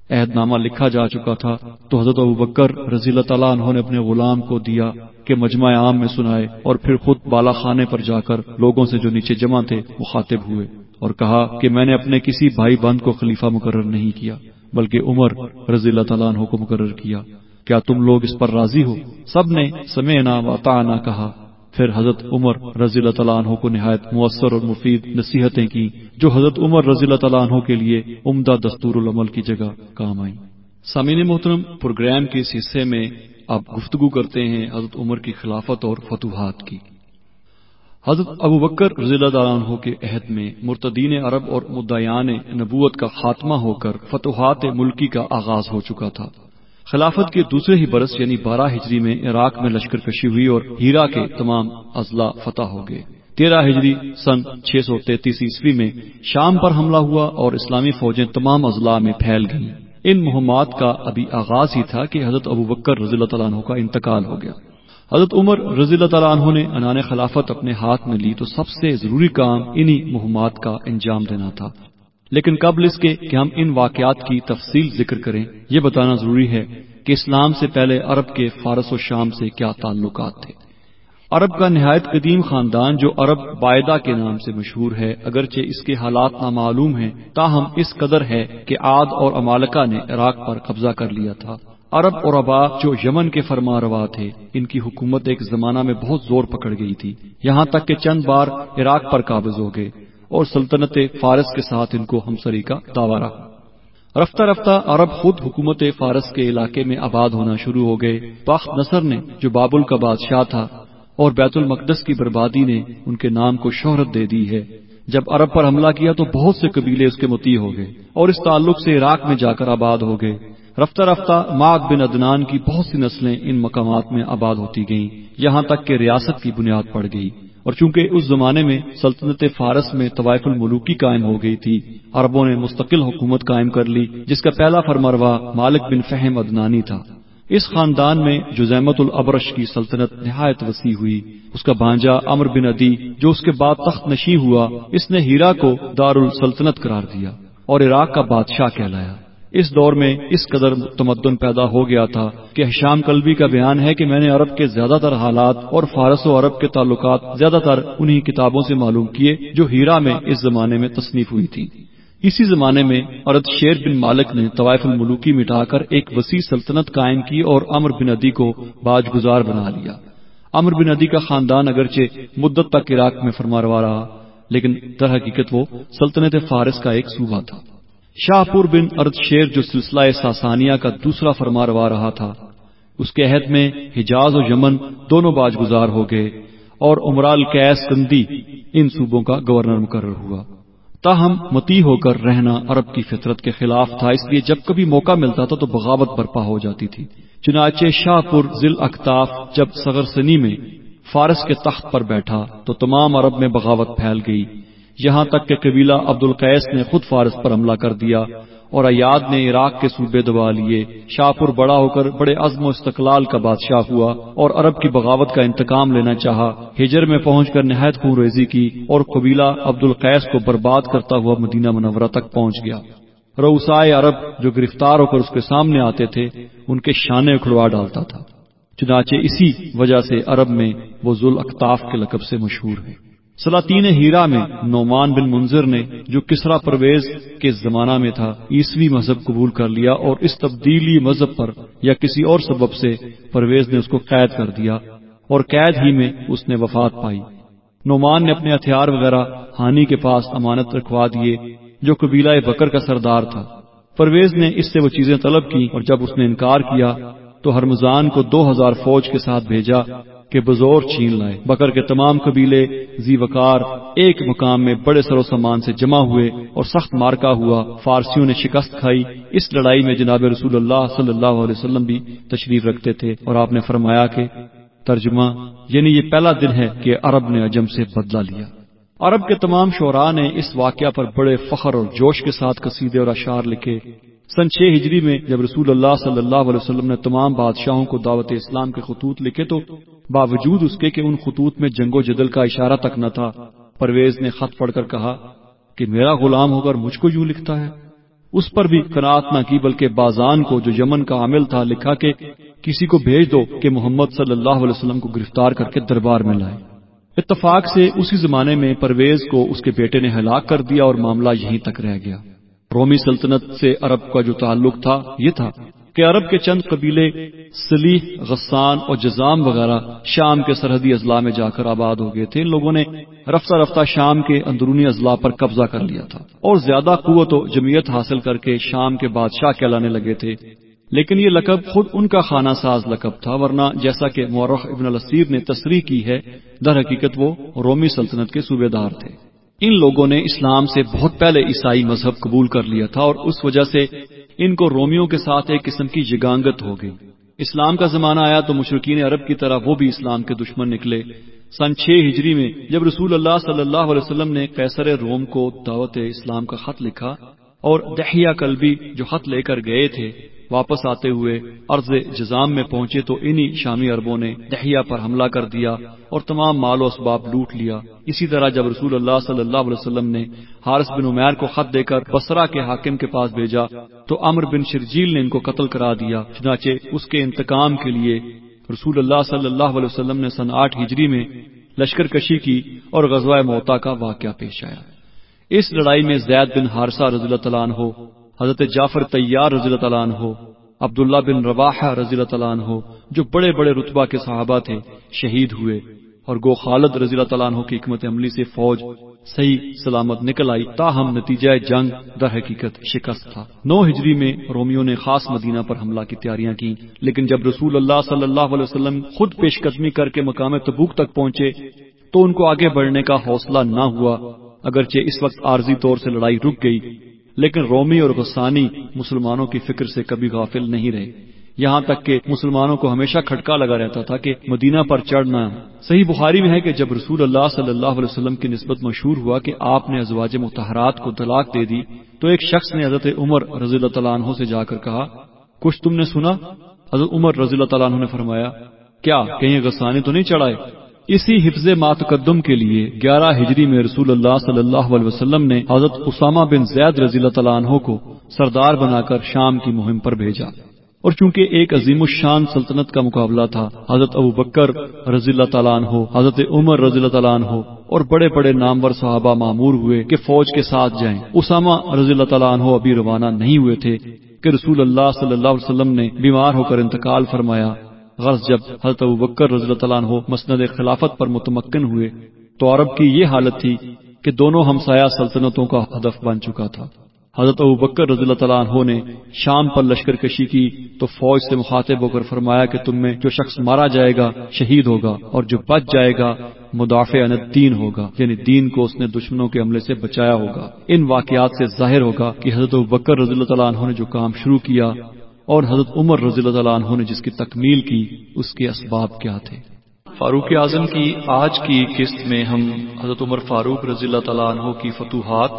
عہد نامہ لکھا جا چکا تھا تو حضرت ابو بکر رضی اللہ تعالیٰ عنہ نے اپنے غلام کو دیا کہ مجمع عام میں سنائے اور پھر خود بالا خانے پر جا کر لوگوں سے جو نیچے جمع تھے مخاطب ہوئے۔ اور کہا کہ میں نے اپنے کسی بھائی بند کو خلیفہ مقرر نہیں کیا، بلکہ عمر رضی اللہ تعالیٰ عنہ کو مقرر کیا۔ کیا تم لوگ اس پر راضی ہو؟ سب نے سمعنا و اطعنا کہا۔ پھر حضرت عمر رضی اللہ تعالیٰ عنہ کو نہایت مؤثر اور مفید نصیحتیں کی جو حضرت عمر رضی اللہ تعالیٰ عنہ کے لیے عمدہ دستور العمل کی جگہ کام آئی سامعین محترم، پروگرام کے اس حصے میں آپ گفتگو کرتے ہیں حضرت عمر کی خلافت اور فتوحات کی۔ حضرت ابو بکر رضی اللہ عنہ کے عہد میں مرتدین عرب اور مدعیان نبوت کا خاتمہ ہو کر فتوحات ملکی کا آغاز ہو چکا تھا۔ خلافت کے دوسرے ہی برس یعنی بارہ ہجری میں عراق میں لشکر کشی ہوئی اور ہیرا کے تمام اضلاع فتح ہو گئے۔ تیرہ ہجری سن چھ سو تینتیس عیسوی میں شام پر حملہ ہوا اور اسلامی فوجیں تمام اضلاع میں پھیل گئیں۔ ان مہمات کا ابھی آغاز ہی تھا کہ حضرت ابو بکر رضی اللہ تعالیٰ عنہ کا انتقال ہو گیا۔ حضرت عمر رضی اللہ تعالیٰ عنہ نے انان خلافت اپنے ہاتھ میں لی تو سب سے ضروری کام انہی مہمات کا انجام دینا تھا۔ لیکن قبل اس کے کہ ہم ان واقعات کی تفصیل ذکر کریں، یہ بتانا ضروری ہے کہ اسلام سے پہلے عرب کے فارس و شام سے کیا تعلقات تھے۔ عرب کا نہایت قدیم خاندان جو عرب باعدہ کے نام سے مشہور ہے، اگرچہ اس کے حالات نامعلوم ہیں، تاہم اس قدر ہے کہ عاد اور امالکا نے عراق پر قبضہ کر لیا تھا۔ عرب اور ابا جو یمن کے فرما روا تھے، ان کی حکومت ایک زمانہ میں بہت زور پکڑ گئی تھی۔ یہاں تک کہ چند بار عراق پر قابض ہو گئے اور سلطنت فارس کے ساتھ ان کو ہمسری کا دعوی رہا۔ رفتہ رفتہ عرب خود حکومت فارس کے علاقے میں آباد ہونا شروع ہو گئے۔ بخت نصر نے، جو بابل کا بادشاہ تھا اور بیت المقدس کی بربادی نے ان کے نام کو شہرت دے دی ہے۔ جب عرب پر حملہ کیا تو بہت سے قبیلے اس کے متی ہو گئے اور اس تعلق سے عراق میں جا کر آباد ہو گئے۔ رفتہ رفتہ ماغ بن ادنان کی بہت سی نسلیں ان مقامات میں آباد ہوتی گئیں، یہاں تک کہ ریاست کی بنیاد پڑ گئی۔ اور چونکہ اس زمانے میں سلطنت فارس میں طوائف الملوکی قائم ہو گئی تھی، عربوں نے مستقل حکومت قائم کر لی، جس کا پہلا فرمروا مالک بن فہم ادنانی تھا۔ اس خاندان میں جو زحمت العبرش کی سلطنت نہایت وسیع ہوئی۔ اس کا بھانجا امر بن ادی جو اس کے بعد تخت نشی ہوا، اس نے ہیرا کو دار السلطنت قرار دیا اور عراق کا بادشاہ کہلایا۔ اس دور میں اس قدر تمدن پیدا ہو گیا تھا کہ شام کلبی کا بیان ہے کہ میں نے عرب کے زیادہ تر حالات اور فارس و عرب کے تعلقات زیادہ تر انہی کتابوں سے معلوم کیے جو ہیرا میں اس زمانے میں تصنیف ہوئی تھی۔ اسی زمانے میں عرد شیر بن مالک نے طوائف الملوکی مٹا کر ایک وسیع سلطنت قائم کی اور امر بن ادی کو باج گزار بنا لیا۔ امر بن ادی کا خاندان اگرچہ مدت تک عراق میں فرماروا رہا، لیکن در حقیقت وہ سلطنت فارس کا ایک صوبہ تھا۔ شاہ پور بن ارد شیر جو سلسلہ ساسانیہ کا دوسرا فرما روا رہا تھا، اس کے عہد میں حجاز و یمن دونوں باج گزار ہو گئے اور عمرال کیس کندی ان صوبوں کا گورنر مقرر ہوا۔ تاہم، متی ہو کر رہنا عرب کی فطرت کے خلاف تھا، اس لیے جب کبھی موقع ملتا تھا تو بغاوت برپا ہو جاتی تھی۔ چنانچہ شاہ پور ضلع اختاف جب سغر سنی میں فارس کے تخت پر بیٹھا، تو تمام عرب میں بغاوت پھیل گئی۔ یہاں تک کہ قبیلہ عبد القیس نے خود فارس پر حملہ کر دیا اور ایاد نے عراق کے صوبے دبا لیے۔ شاہپور بڑا ہو کر بڑے عزم و استقلال کا بادشاہ ہوا اور عرب کی بغاوت کا انتقام لینا چاہا۔ ہجر میں پہنچ کر نہایت خون ریزی کی اور قبیلہ عبد القیس کو برباد کرتا ہوا مدینہ منورہ تک پہنچ گیا۔ روسائے عرب جو گرفتار ہو کر اس کے سامنے آتے تھے، ان کے شانے اکھڑوا ڈالتا تھا۔ چنانچہ اسی وجہ سے عرب میں وہ ذوال اختاف کے لقب سے مشہور ہے سلاطین ہیرا میں نعمان بن منظر نے جو کسرا پرویز کے زمانہ میں تھا، عیسوی مذہب قبول کر لیا اور اس تبدیلی مذہب پر یا کسی اور سبب سے پرویز نے اس کو قید کر دیا اور قید ہی میں اس نے وفات پائی۔ نعمان نے اپنے ہتھیار وغیرہ ہانی کے پاس امانت رکھوا دیے، جو قبیلہ بکر کا سردار تھا۔ پرویز نے اس سے وہ چیزیں طلب کی اور جب اس نے انکار کیا تو ہرمزان کو دو ہزار فوج کے ساتھ بھیجا۔ کہ بزور چھین لائے۔ بکر کے تمام قبیلے زی وکار ایک مقام میں بڑے سرو سامان سے جمع ہوئے اور سخت مارکا ہوا۔ فارسیوں نے شکست کھائی۔ اس لڑائی میں جناب رسول اللہ صلی اللہ علیہ وسلم بھی تشریف رکھتے تھے اور آپ نے فرمایا کہ ترجمہ یعنی یہ پہلا دن ہے کہ عرب نے عجم سے بدلہ لیا۔ عرب کے تمام شعراء نے اس واقعہ پر بڑے فخر اور جوش کے ساتھ قصیدے اور اشعار لکھے۔ سن چھ ہجری میں جب رسول اللہ صلی اللہ علیہ وسلم نے تمام بادشاہوں کو دعوت اسلام کے خطوط لکھے تو باوجود اس کے کہ ان خطوط میں جنگ و جدل کا اشارہ تک نہ تھا، پرویز نے خط پڑھ کر کہا کہ میرا غلام ہو کر مجھ کو یوں لکھتا ہے۔ اس پر بھی قناعت نہ کی، بلکہ بازان کو جو یمن کا عامل تھا لکھا کہ کسی کو بھیج دو کہ محمد صلی اللہ علیہ وسلم کو گرفتار کر کے دربار میں لائے۔ اتفاق سے اسی زمانے میں پرویز کو اس کے بیٹے نے ہلاک کر دیا اور معاملہ یہیں تک رہ گیا۔ رومی سلطنت سے عرب کا جو تعلق تھا، یہ تھا کہ عرب کے چند قبیلے سلیح غسان اور جزام وغیرہ شام کے سرحدی اضلاع میں جا کر آباد ہو گئے تھے، ان لوگوں نے رفتہ رفتہ شام کے اندرونی اضلاع پر قبضہ کر لیا تھا اور زیادہ قوت و جمعیت حاصل کر کے شام کے بادشاہ کہلانے لگے تھے۔ لیکن یہ لقب خود ان کا خانہ ساز لقب تھا، ورنہ جیسا کہ مورخ ابن الاسیر نے تصریح کی ہے، در حقیقت وہ رومی سلطنت کے صوبے دار تھے۔ ان لوگوں نے اسلام سے بہت پہلے عیسائی مذہب قبول کر لیا تھا اور اس وجہ سے ان کو رومیوں کے ساتھ ایک قسم کی جگانگت ہو گئی۔ اسلام کا زمانہ آیا تو مشرقین عرب کی طرح وہ بھی اسلام کے دشمن نکلے۔ سن چھ ہجری میں جب رسول اللہ صلی اللہ علیہ وسلم نے کیسر روم کو دعوت اسلام کا خط لکھا اور دہیا کلبی جو خط لے کر گئے تھے واپس آتے ہوئے عرض جزام میں پہنچے تو انہی شامی اربوں نے دہیا پر حملہ کر دیا اور تمام مال و اسباب لوٹ لیا۔ اسی طرح جب رسول اللہ صلی اللہ علیہ وسلم نے حارث بن عمیر کو خط دے کر بسرا کے حاکم کے پاس بھیجا تو امر بن شرجیل نے ان کو قتل کرا دیا، چنانچہ اس کے انتقام کے لیے رسول اللہ صلی اللہ علیہ وسلم نے سن آٹھ ہجری میں لشکر کشی کی اور غزوہ موتا کا واقعہ پیش آیا۔ اس لڑائی میں زید بن حارثہ رضی اللہ تعالیٰ ہو حضرت جعفر تیار رضی اللہ تعالیٰ عنہ، عبداللہ بن رواح رضی اللہ تعالیٰ عنہ، جو بڑے بڑے رتبہ کے صحابہ تھے، شہید ہوئے اور گو خالد رضی اللہ تعالیٰ عنہ کی حکمت عملی سے فوج صحیح سلامت نکل آئی۔ تاہم نتیجہ جنگ در حقیقت شکست تھا۔ نو ہجری میں رومیوں نے خاص مدینہ پر حملہ کی تیاریاں کی لیکن جب رسول اللہ صلی اللہ علیہ وسلم خود پیش قدمی کر کے مقام تبوک تک پہنچے، تو ان کو آگے بڑھنے کا حوصلہ نہ ہوا، اگرچہ اس وقت عارضی طور سے لڑائی رک گئی۔ لیکن رومی اور غسانی مسلمانوں کی فکر سے کبھی غافل نہیں رہے۔ یہاں تک کہ مسلمانوں کو ہمیشہ کھٹکا لگا رہتا تھا کہ مدینہ پر چڑھنا۔ صحیح بخاری میں ہے کہ جب رسول اللہ صلی اللہ علیہ وسلم کی نسبت مشہور ہوا کہ آپ نے ازواج متحرات کو طلاق دے دی، تو ایک شخص نے حضرت عمر رضی اللہ تعالیٰ عنہ سے جا کر کہا، کچھ تم نے سنا؟ حضرت عمر رضی اللہ تعالیٰ عنہ نے فرمایا، کیا کہیں غسانے تو نہیں چڑھائے؟ اسی حفظ ماتقدم کے لیے گیارہ ہجری میں رسول اللہ صلی اللہ علیہ وسلم نے حضرت اسامہ بن زید رضی اللہ تعالیٰ عنہ کو سردار بنا کر شام کی مہم پر بھیجا۔ اور چونکہ ایک عظیم الشان سلطنت کا مقابلہ تھا، حضرت ابو بکر رضی اللہ تعالیٰ عنہ، حضرت عمر رضی اللہ تعالیٰ عنہ اور بڑے بڑے نامور صحابہ معمور ہوئے کہ فوج کے ساتھ جائیں۔ اسامہ رضی اللہ تعالیٰ عنہ ابھی روانہ نہیں ہوئے تھے کہ رسول اللہ صلی اللہ علیہ وسلم نے بیمار ہو کر انتقال فرمایا۔ غرض جب حضرت ابو بکر رضی اللہ تعالیٰ عنہ مسند خلافت پر متمکن ہوئے، تو عرب کی یہ حالت تھی کہ دونوں ہمسایہ سلطنتوں کا ہدف بن چکا تھا۔ حضرت ابو بکر رضی اللہ تعالیٰ عنہ نے شام پر لشکر کشی کی، تو فوج سے مخاطب ہو کر فرمایا کہ تم میں جو شخص مارا جائے گا، شہید ہوگا، اور جو بچ جائے گا مدافع ان دین ہوگا یعنی دین کو اس نے دشمنوں کے عملے سے بچایا ہوگا۔ ان واقعات سے ظاہر ہوگا کہ حضرت ابو بکر رضی اللہ تعالیٰ عنہ نے جو کام شروع کیا اور حضرت عمر رضی اللہ تعالیٰ عنہ نے جس کی تکمیل کی، اس کے اسباب کیا تھے؟ فاروق اعظم کی آج کی قسط میں ہم حضرت عمر فاروق رضی اللہ تعالیٰ عنہ کی فتوحات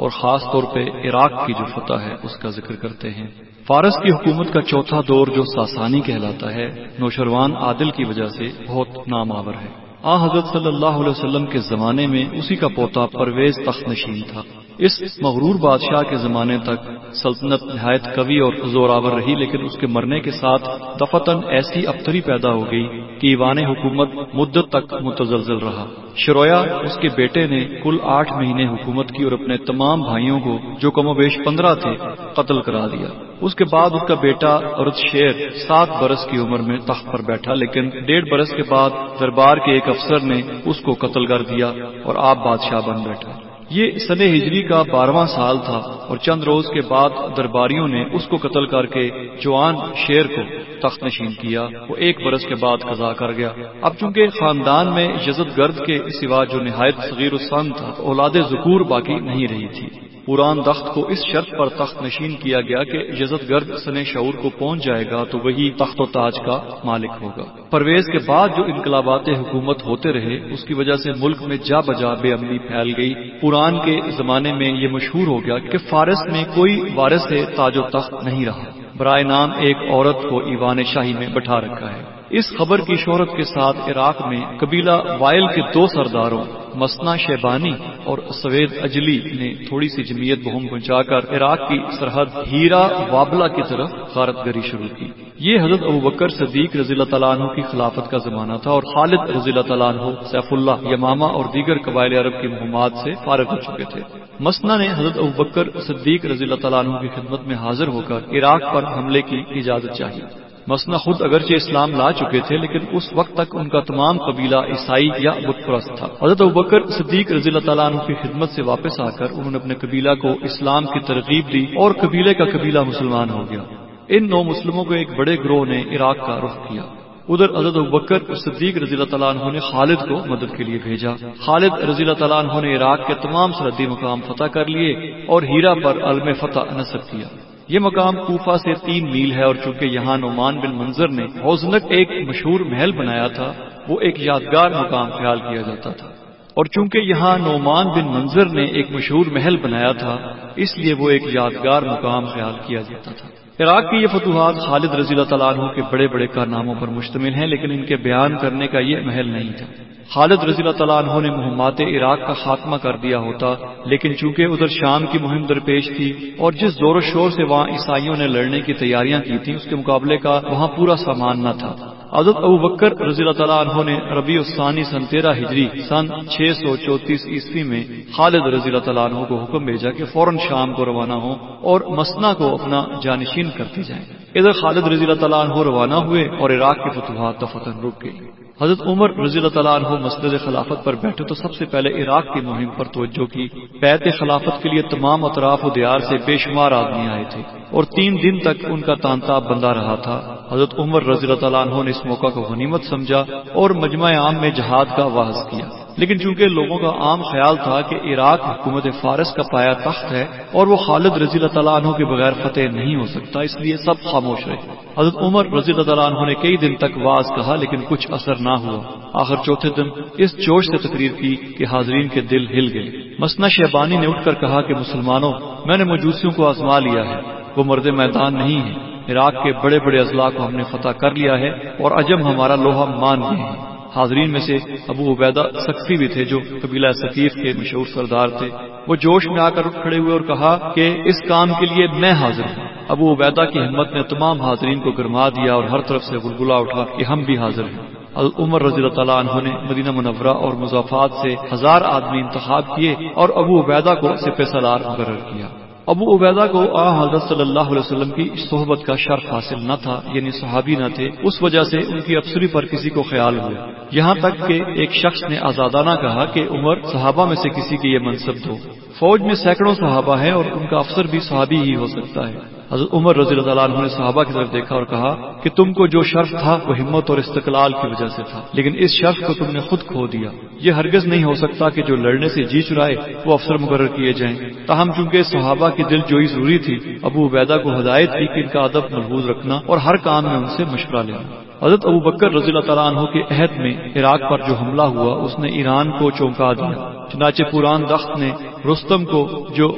اور خاص طور پہ عراق کی جو فتح ہے، اس کا ذکر کرتے ہیں۔ فارس کی حکومت کا چوتھا دور جو ساسانی کہلاتا ہے، نوشروان عادل کی وجہ سے بہت نامآور ہے۔ آ حضرت صلی اللہ علیہ وسلم کے زمانے میں اسی کا پوتا پرویز تخت نشین تھا۔ اس مغرور بادشاہ کے زمانے تک سلطنت نہایت کبھی اور زوراور رہی، لیکن اس کے مرنے کے ساتھ دفتن ایسی ابتری پیدا ہو گئی کہ ایوان حکومت مدت تک متزلزل رہا۔ شرویا اس کے بیٹے نے کل آٹھ مہینے حکومت کی اور اپنے تمام بھائیوں کو جو کم و بیش پندرہ تھے قتل کرا دیا۔ اس کے بعد اس کا بیٹا عرت شیر سات برس کی عمر میں تخت پر بیٹھا، لیکن ڈیڑھ برس کے بعد دربار کے ایک افسر نے اس کو قتل کر دیا اور آپ بادشاہ بن بیٹھا یہ سن ہجری کا بارہواں سال تھا اور چند روز کے بعد درباریوں نے اس کو قتل کر کے جوان شیر کو تخت نشین کیا، وہ ایک برس کے بعد قضا کر گیا۔ اب چونکہ خاندان میں یزد گرد کے سوا جو نہایت صغیر السن تھا، اولاد ذکور باقی نہیں رہی تھی۔ پوران دخت کو اس شرط پر تخت نشین کیا گیا کہ یزت گرد سن شعور کو پہنچ جائے گا تو وہی تخت و تاج کا مالک ہوگا۔ پرویز کے بعد جو انقلابات حکومت ہوتے رہے، اس کی وجہ سے ملک میں جا بجا بے امنی پھیل گئی۔ پوران کے زمانے میں یہ مشہور ہو گیا کہ فارس میں کوئی وارث تاج و تخت نہیں رہا۔ برائے نام ایک عورت کو ایوان شاہی میں بٹھا رکھا ہے۔ اس خبر کی شہرت کے ساتھ عراق میں قبیلہ وائل کے دو سرداروں، مسنا شیبانی اور سوید اجلی نے تھوڑی سی جمعیت بہم پہنچا کر عراق کی سرحد ہیرا وابلا کی طرف غارت گری شروع کی۔ یہ حضرت ابو بکر صدیق رضی اللہ تعالیٰ عنہ کی خلافت کا زمانہ تھا اور خالد رضی اللہ تعالیٰ عنہ، سیف اللہ، یمامہ اور دیگر قبائل عرب کی مہمات سے فارغ ہو چکے تھے۔ مسنا نے حضرت ابو بکر صدیق رضی اللہ تعالیٰ عنہ کی خدمت میں حاضر ہو کر عراق پر حملے کی اجازت چاہی۔ مسنا خود اگرچہ اسلام لا چکے تھے، لیکن اس وقت تک ان کا تمام قبیلہ عیسائی یا بت پرست تھا۔ حضرت ابکر صدیق رضی اللہ تعالیٰ عنہ کی خدمت سے واپس آ کر انہوں نے اپنے قبیلہ کو اسلام کی ترغیب دی اور قبیلے کا قبیلہ مسلمان ہو گیا۔ ان نو مسلموں کو ایک بڑے گروہ نے عراق کا رخ کیا۔ ادھر حضرت ابکر صدیق رضی اللہ تعالیٰ عنہ نے خالد کو مدد کے لیے بھیجا۔ خالد رضی اللہ تعالیٰ عنہ نے عراق کے تمام سرحدی مقام فتح کر لیے اور ہیرا پر علم فتح نصب کیا۔ یہ مقام کوفہ سے تین میل ہے اور چونکہ یہاں نعمان بن منظر نے حوزنک ایک مشہور محل بنایا تھا، وہ ایک یادگار مقام خیال کیا جاتا تھا۔ اور چونکہ یہاں نعمان بن منظر نے ایک مشہور محل بنایا تھا، اس لیے وہ ایک یادگار مقام خیال کیا جاتا تھا۔ عراق کی یہ فتوحات خالد رضی اللہ تعالیٰ عنہ کے بڑے بڑے کارناموں پر مشتمل ہیں، لیکن ان کے بیان کرنے کا یہ محل نہیں تھا۔ خالد رضی اللہ تعالیٰ عنہ نے مہمات عراق کا خاتمہ کر دیا ہوتا، لیکن چونکہ ادھر شام کی مہم درپیش تھی اور جس زور و شور سے وہاں عیسائیوں نے لڑنے کی تیاریاں کی تھیں، اس کے مقابلے کا وہاں پورا سامان نہ تھا۔ حضرت ابو بکر رضی اللہ تعالیٰ عنہ نے ربیع الثانی سن تیرہ ہجری سن چھ سو چوتیس عیسوی میں خالد رضی اللہ تعالیٰ عنہ کو حکم بھیجا کہ فوراً شام کو روانہ ہو اور مسنا کو اپنا جانشین کرتی جائیں۔ ادھر خالد رضی اللہ تعالیٰ عنہ روانہ ہوئے اور عراق کی فتوحات فتح رک گئی حضرت عمر رضی اللہ تعالیٰ عنہ مسجد خلافت پر بیٹھے تو سب سے پہلے عراق کی مہم پر توجہ کی۔ بیت خلافت کے لیے تمام اطراف و دیار سے بے شمار آدمی آئے تھے اور تین دن تک ان کا تانتاب بندہ رہا تھا۔ حضرت عمر رضی اللہ تعالیٰ عنہ نے اس موقع کو غنیمت سمجھا اور مجمع عام میں جہاد کا واحض کیا۔ لیکن چونکہ لوگوں کا عام خیال تھا کہ عراق حکومت فارس کا پایا تخت ہے اور وہ خالد رضی اللہ تعالیٰ عنہ کے بغیر فتح نہیں ہو سکتا، اس لیے سب خاموش رہے۔ حضرت عمر رضی اللہ تعالیٰ عنہ نے کئی دن تک واز کہا، لیکن کچھ اثر نہ ہوا۔ آخر چوتھے دن اس جوش سے تقریر کی کہ حاضرین کے دل ہل گئے۔ مسنا شہبانی نے اٹھ کر کہا کہ مسلمانوں، میں نے مجوسیوں کو آزما لیا ہے۔ وہ مرد میدان نہیں ہے عراق کے بڑے بڑے اضلاع کو ہم نے فتح کر لیا ہے اور عجم ہمارا لوہا مان گئے ہیں۔ حاضرین میں سے ابو عبیدہ سختی بھی تھے جو قبیلہ ثقیف کے مشہور سردار تھے۔ وہ جوش میں آ کر کھڑے ہوئے اور کہا کہ اس کام کے لیے میں حاضر ہوں۔ ابو عبیدہ کی ہمت نے تمام حاضرین کو گرما دیا اور ہر طرف سے گلگلا اٹھا کہ ہم بھی حاضر ہیں۔ عمر رضی اللہ تعالیٰ عنہ نے مدینہ منورہ اور مضافات سے ہزار آدمی انتخاب کیے اور ابو عبیدہ کو سپہ سلار مقرر کیا۔ ابو عبیدہ کو آ حضرت صلی اللہ علیہ وسلم کی صحبت کا شرف حاصل نہ تھا یعنی صحابی نہ تھے، اس وجہ سے ان کی افسری پر کسی کو خیال ہوا۔ یہاں تک کہ ایک شخص نے آزادانہ کہا کہ عمر صحابہ میں سے کسی کے یہ منصب دو۔ فوج میں سینکڑوں صحابہ ہیں اور ان کا افسر بھی صحابی ہی ہو سکتا ہے۔ حضرت عمر رضی اللہ عنہ نے صحابہ کی طرف دیکھا اور کہا کہ تم کو جو شرف تھا وہ ہمت اور استقلال کی وجہ سے تھا، لیکن اس شرف کو تم نے خود کھو دیا۔ یہ ہرگز نہیں ہو سکتا کہ جو لڑنے سے جی چرائے وہ افسر مقرر کیے جائیں۔ تاہم چونکہ صحابہ کی دل جوئی ضروری تھی، ابو عبیدہ کو ہدایت تھی کہ ان کا ادب محبوظ رکھنا اور ہر کام میں ان سے مشورہ لینا۔ حضرت ابو بکر رضی اللہ تعالیٰ عنہ کے عہد میں عراق پر جو حملہ ہوا، اس نے ایران کو چونکا دیا۔ چنانچہ پوران دخت نے رستم کو جو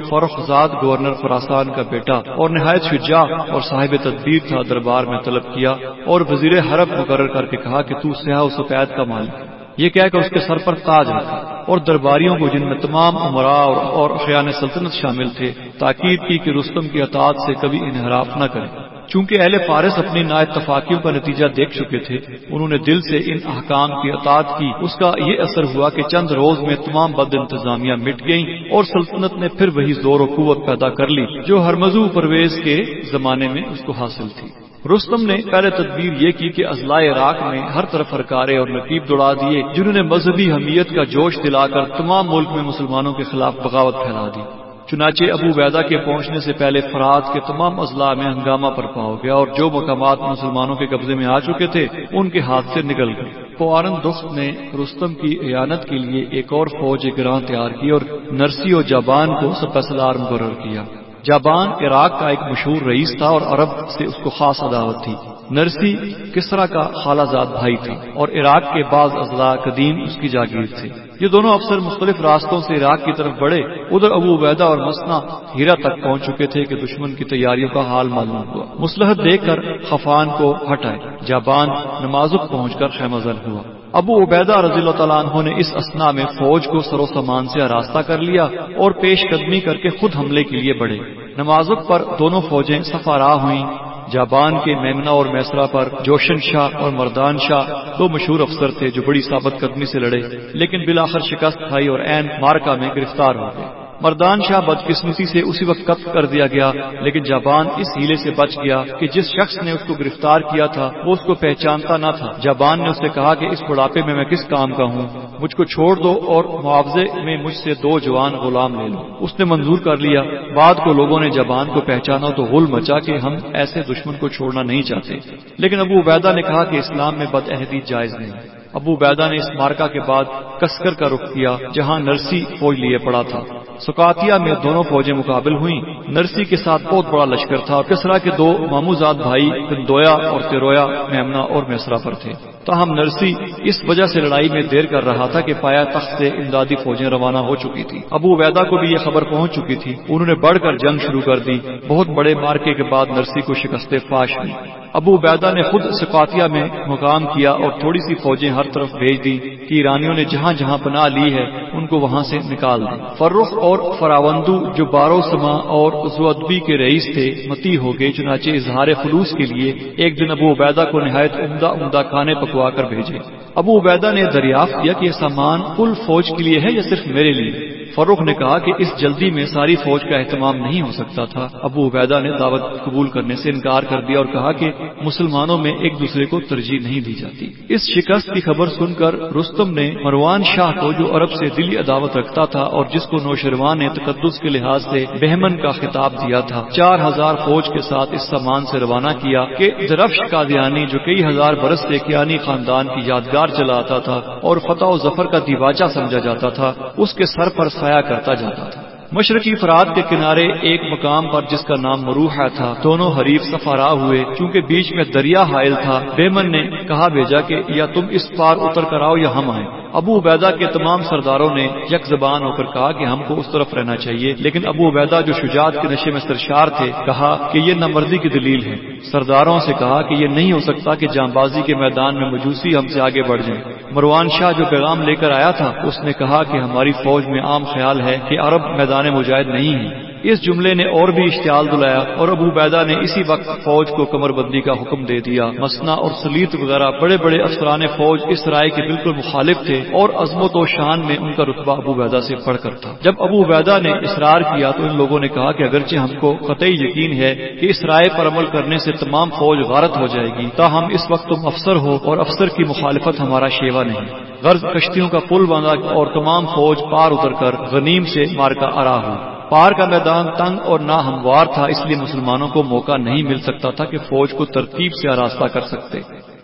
زاد گورنر فراسان کا بیٹا اور نہایت شجاع اور صاحب تدبیر تھا دربار میں طلب کیا اور وزیر حرب مقرر کر کے کہا کہ تو سیاح و سفید کا مالک۔ یہ کہہ کر اس کے سر پر تاج رکھا اور درباریوں کو جن میں تمام عمرا اور خیان سلطنت شامل تھے، تاکید کی کہ رستم کی اطاعت سے کبھی انحراف نہ کرے۔ چونکہ اہل فارس اپنی نا اتفاقیوں کا نتیجہ دیکھ چکے تھے، انہوں نے دل سے ان احکام کی اطاعت کی۔ اس کا یہ اثر ہوا کہ چند روز میں تمام بد انتظامیہ مٹ گئیں اور سلطنت نے پھر وہی زور و قوت پیدا کر لی، جو ہرمزو پرویز کے زمانے میں اس کو حاصل تھی۔ رستم نے پہلے تدبیر یہ کی کہ اضلاع عراق میں ہر طرف ہرکارے اور نقیب دوڑا دیے، جنہوں نے مذہبی حمیت کا جوش دلا کر تمام ملک میں مسلمانوں کے خلاف بغاوت پھیلا دی۔ چنانچہ ابو ویدا کے پہنچنے سے پہلے فرات کے تمام اضلاع میں ہنگامہ پر پاؤ گیا اور جو مقامات مسلمانوں کے قبضے میں آ چکے تھے، ان کے ہاتھ سے نکل گئے۔ پوارن دخت نے رستم کی اعانت کے لیے ایک اور فوج گراں تیار کی اور نرسی و جابان کو سپسلار مقرر کیا۔ جابان، عراق کا ایک مشہور رئیس تھا اور عرب سے اس کو خاص عداوت تھی۔ نرسی کسرا کا خالہ زاد بھائی تھا اور عراق کے بعض اضلاع قدیم اس کی جاگیر تھے۔ یہ دونوں افسر مختلف راستوں سے عراق کی طرف بڑھے، ادھر ابو عبیدہ اور مسنا ہیرا تک پہنچ چکے تھے کہ دشمن کی تیاریوں کا حال معلوم ہوا۔ مسلحت دیکھ کر خفان کو ہٹائے جابان نمازک پہنچ کر خیمزن ہوا۔ ابو عبیدہ رضی اللہ تعالیٰ عنہ نے اس اسنا میں فوج کو سرو سامان سے آراستہ کر لیا اور پیش قدمی کر کے خود حملے کے لیے بڑھے۔ نمازک پر دونوں فوجیں سفارا ہوئیں۔ جابان کے میمنا اور میسرا پر جوشن شاہ اور مردان شاہ دو مشہور افسر تھے جو بڑی ثابت قدمی سے لڑے، لیکن بلاخر شکست کھائی اور این مارکا میں گرفتار ہو گئے۔ مردان شاہ بدقسمتی سے اسی وقت قتل کر دیا گیا، لیکن جابان اس ہیلے سے بچ گیا کہ جس شخص نے اس کو گرفتار کیا تھا، وہ اس کو پہچانتا نہ تھا۔ جابان نے اسے کہا کہ اس بڑھاپے میں میں کس کام کا ہوں؟ مجھ کو چھوڑ دو اور معاوضے میں مجھ سے دو جوان غلام لے لو۔ اس نے منظور کر لیا، بعد کو لوگوں نے جبان کو پہچانا تو غل مچا کہ ہم ایسے دشمن کو چھوڑنا نہیں چاہتے۔ لیکن ابو عبیدہ نے کہا کہ اسلام میں بد عہدی جائز نہیں۔ ابو بیدا نے اس مارکا کے بعد کسکر کا رخ کیا جہاں نرسی فوج لیے پڑا تھا۔ سکاتیا میں دونوں فوجیں مقابل ہوئیں۔ نرسی کے ساتھ بہت بڑا لشکر تھا۔ کسرا کے دو ماموزاد بھائی کندویا اور تیرویا میمنا اور میسرا پر تھے۔ تاہم نرسی اس وجہ سے لڑائی میں دیر کر رہا تھا کہ پایا تخت سے امدادی فوجیں روانہ ہو چکی تھی ابو ویدا کو بھی یہ خبر پہنچ چکی تھی۔ انہوں نے بڑھ کر جنگ شروع کر دی۔ بہت بڑے مارکے کے بعد نرسی کو شکست فاش ہوئی ابو بیدا نے خود سکاتیا میں مقام کیا اور تھوڑی سی فوجیں ہر طرف بھیج دی کہ ایرانیوں نے جہاں جہاں پناہ لی ہے، ان کو وہاں سے نکال دی فرخ اور فراوندو جو بارو سما اور زودبی کے رئیس تھے، متی ہو گئے۔ چنانچہ اظہار خلوص کے لیے ایک دن ابو عبیدہ کو نہایت عمدہ عمدہ کھانے لکھوا کر بھیجے۔ ابو عبیدہ نے دریافت کیا کہ یہ سامان کل فوج کے لیے ہے یا صرف میرے لیے؟ فروخ نے کہا کہ اس جلدی میں ساری فوج کا اہتمام نہیں ہو سکتا تھا۔ ابو عبیدہ نے دعوت قبول کرنے سے انکار کر دیا اور کہا کہ مسلمانوں میں ایک دوسرے کو ترجیح نہیں دی جاتی۔ اس شکست کی خبر سن کر رستم نے مروان شاہ کو جو عرب سے دلی عداوت رکھتا تھا اور جس کو نوشروان نے تقدس کے لحاظ سے بہمن کا خطاب دیا تھا، چار ہزار فوج کے ساتھ اس سامان سے روانہ کیا کہ درفش کا جو کئی ہزار برس سے کیانی خاندان کی یادگار چلاتا تھا اور فتح و ظفر کا دیواچہ سمجھا جاتا تھا، اس کے سر پر سایہ کرتا جاتا تھا۔ مشرقی فراد کے کنارے ایک مقام پر جس کا نام مروحہ تھا، دونوں حریف سفارا ہوئے۔ کیونکہ بیچ میں دریا حائل تھا، بیمن نے کہا، بھیجا کہ یا تم اس پار اتر کر آؤ یا ہم آئیں۔ ابو عبیدہ کے تمام سرداروں نے یک زبان ہو کر کہا کہ ہم کو اس طرف رہنا چاہیے۔ لیکن ابو عبیدہ جو شجاعت کے نشے میں سرشار تھے، کہا کہ یہ نمردی کی دلیل ہے۔ سرداروں سے کہا کہ یہ نہیں ہو سکتا کہ جام بازی کے میدان میں مجوسی ہم سے آگے بڑھ جائیں۔ مروان شاہ جو پیغام لے کر آیا تھا، اس نے کہا کہ ہماری فوج میں عام خیال ہے کہ عرب میدان مجاہد نہیں ہیں۔ اس جملے نے اور بھی اشتعال دلایا اور ابو بیدا نے اسی وقت فوج کو کمر بندی کا حکم دے دیا۔ مسنا اور سلیت وغیرہ بڑے بڑے افسران فوج اس رائے کے بالکل مخالف تھے اور عظمت و شان میں ان کا رتبہ ابو بیدا سے پڑھ کر تھا۔ جب ابو بیدا نے اصرار کیا تو ان لوگوں نے کہا کہ اگرچہ ہم کو قطعی یقین ہے کہ اس رائے پر عمل کرنے سے تمام فوج غارت ہو جائے گی، تاہم اس وقت تم افسر ہو اور افسر کی مخالفت ہمارا شیوا نہیں۔ غرض کشتیوں کا پل باندھا اور تمام فوج پار اتر کر غنیم سے مار کا ارا ہو۔ پار کا میدان تنگ اور نہ ہموار تھا، اس لیے مسلمانوں کو موقع نہیں مل سکتا تھا کہ فوج کو ترتیب سے آراستہ کر سکتے۔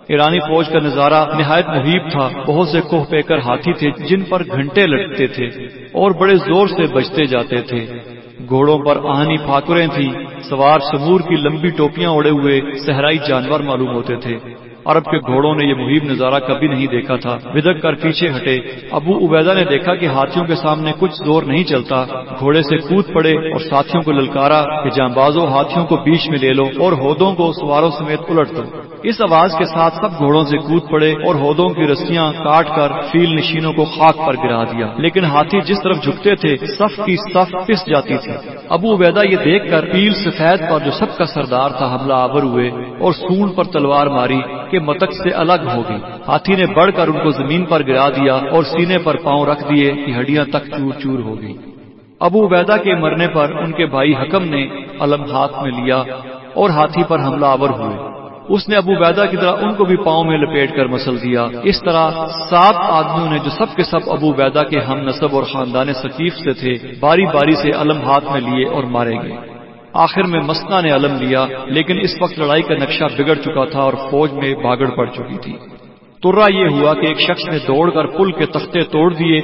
ایرانی فوج کا نظارہ نہایت محیب تھا۔ بہت سے کوہ پے کر ہاتھی تھے جن پر گھنٹے لٹتے تھے اور بڑے زور سے بچتے جاتے تھے۔ گھوڑوں پر آہنی پھاکریں تھیں۔ سوار سمور کی لمبی ٹوپیاں اڑے ہوئے صحرائی جانور معلوم ہوتے تھے۔ عرب کے گھوڑوں نے یہ مہیب نظارہ کبھی نہیں دیکھا تھا۔ بدک کر پیچھے ہٹے۔ ابو عبیدہ نے دیکھا کہ ہاتھیوں کے سامنے کچھ زور نہیں چلتا۔ گھوڑے سے کود پڑے اور ساتھیوں کو للکارا کہ جاں بازو ہاتھیوں کو بیچ میں لے لو اور ہودوں کو سواروں سمیت الٹ دو۔ اس آواز کے ساتھ سب گھوڑوں سے کود پڑے اور ہودوں کی رسیاں کاٹ کر فیل نشینوں کو خاک پر گرا دیا۔ لیکن ہاتھی جس طرف جھکتے تھے، صف کی صف پس جاتی تھی۔ ابو عبیدہ یہ دیکھ کر پیل سفید پر جو سب کا سردار تھا، حملہ آور ہوئے اور سون پر تلوار ماری کہ متک سے الگ ہو گئی ہاتھی نے بڑھ کر ان کو زمین پر گرا دیا اور سینے پر پاؤں رکھ دیے کہ ہڈیاں تک چور چور ہو گئی ابو عبیدہ کے مرنے پر ان کے بھائی حکم نے علم ہاتھ میں لیا اور ہاتھی پر حملہ آور ہوئے۔ اس نے ابو بیدا کی طرح ان کو بھی پاؤں میں لپیٹ کر مسل دیا۔ اس طرح سات آدمیوں نے جو سب کے سب ابو بیدا کے ہم نصب اور خاندان ثقیف سے تھے، باری باری سے علم ہاتھ میں لیے اور مارے گئے۔ آخر میں مسنا نے علم لیا، لیکن اس وقت لڑائی کا نقشہ بگڑ چکا تھا اور فوج میں باگڑ پڑ چکی تھی۔ ترا یہ ہوا کہ ایک شخص نے دوڑ کر پل کے تختے توڑ دیے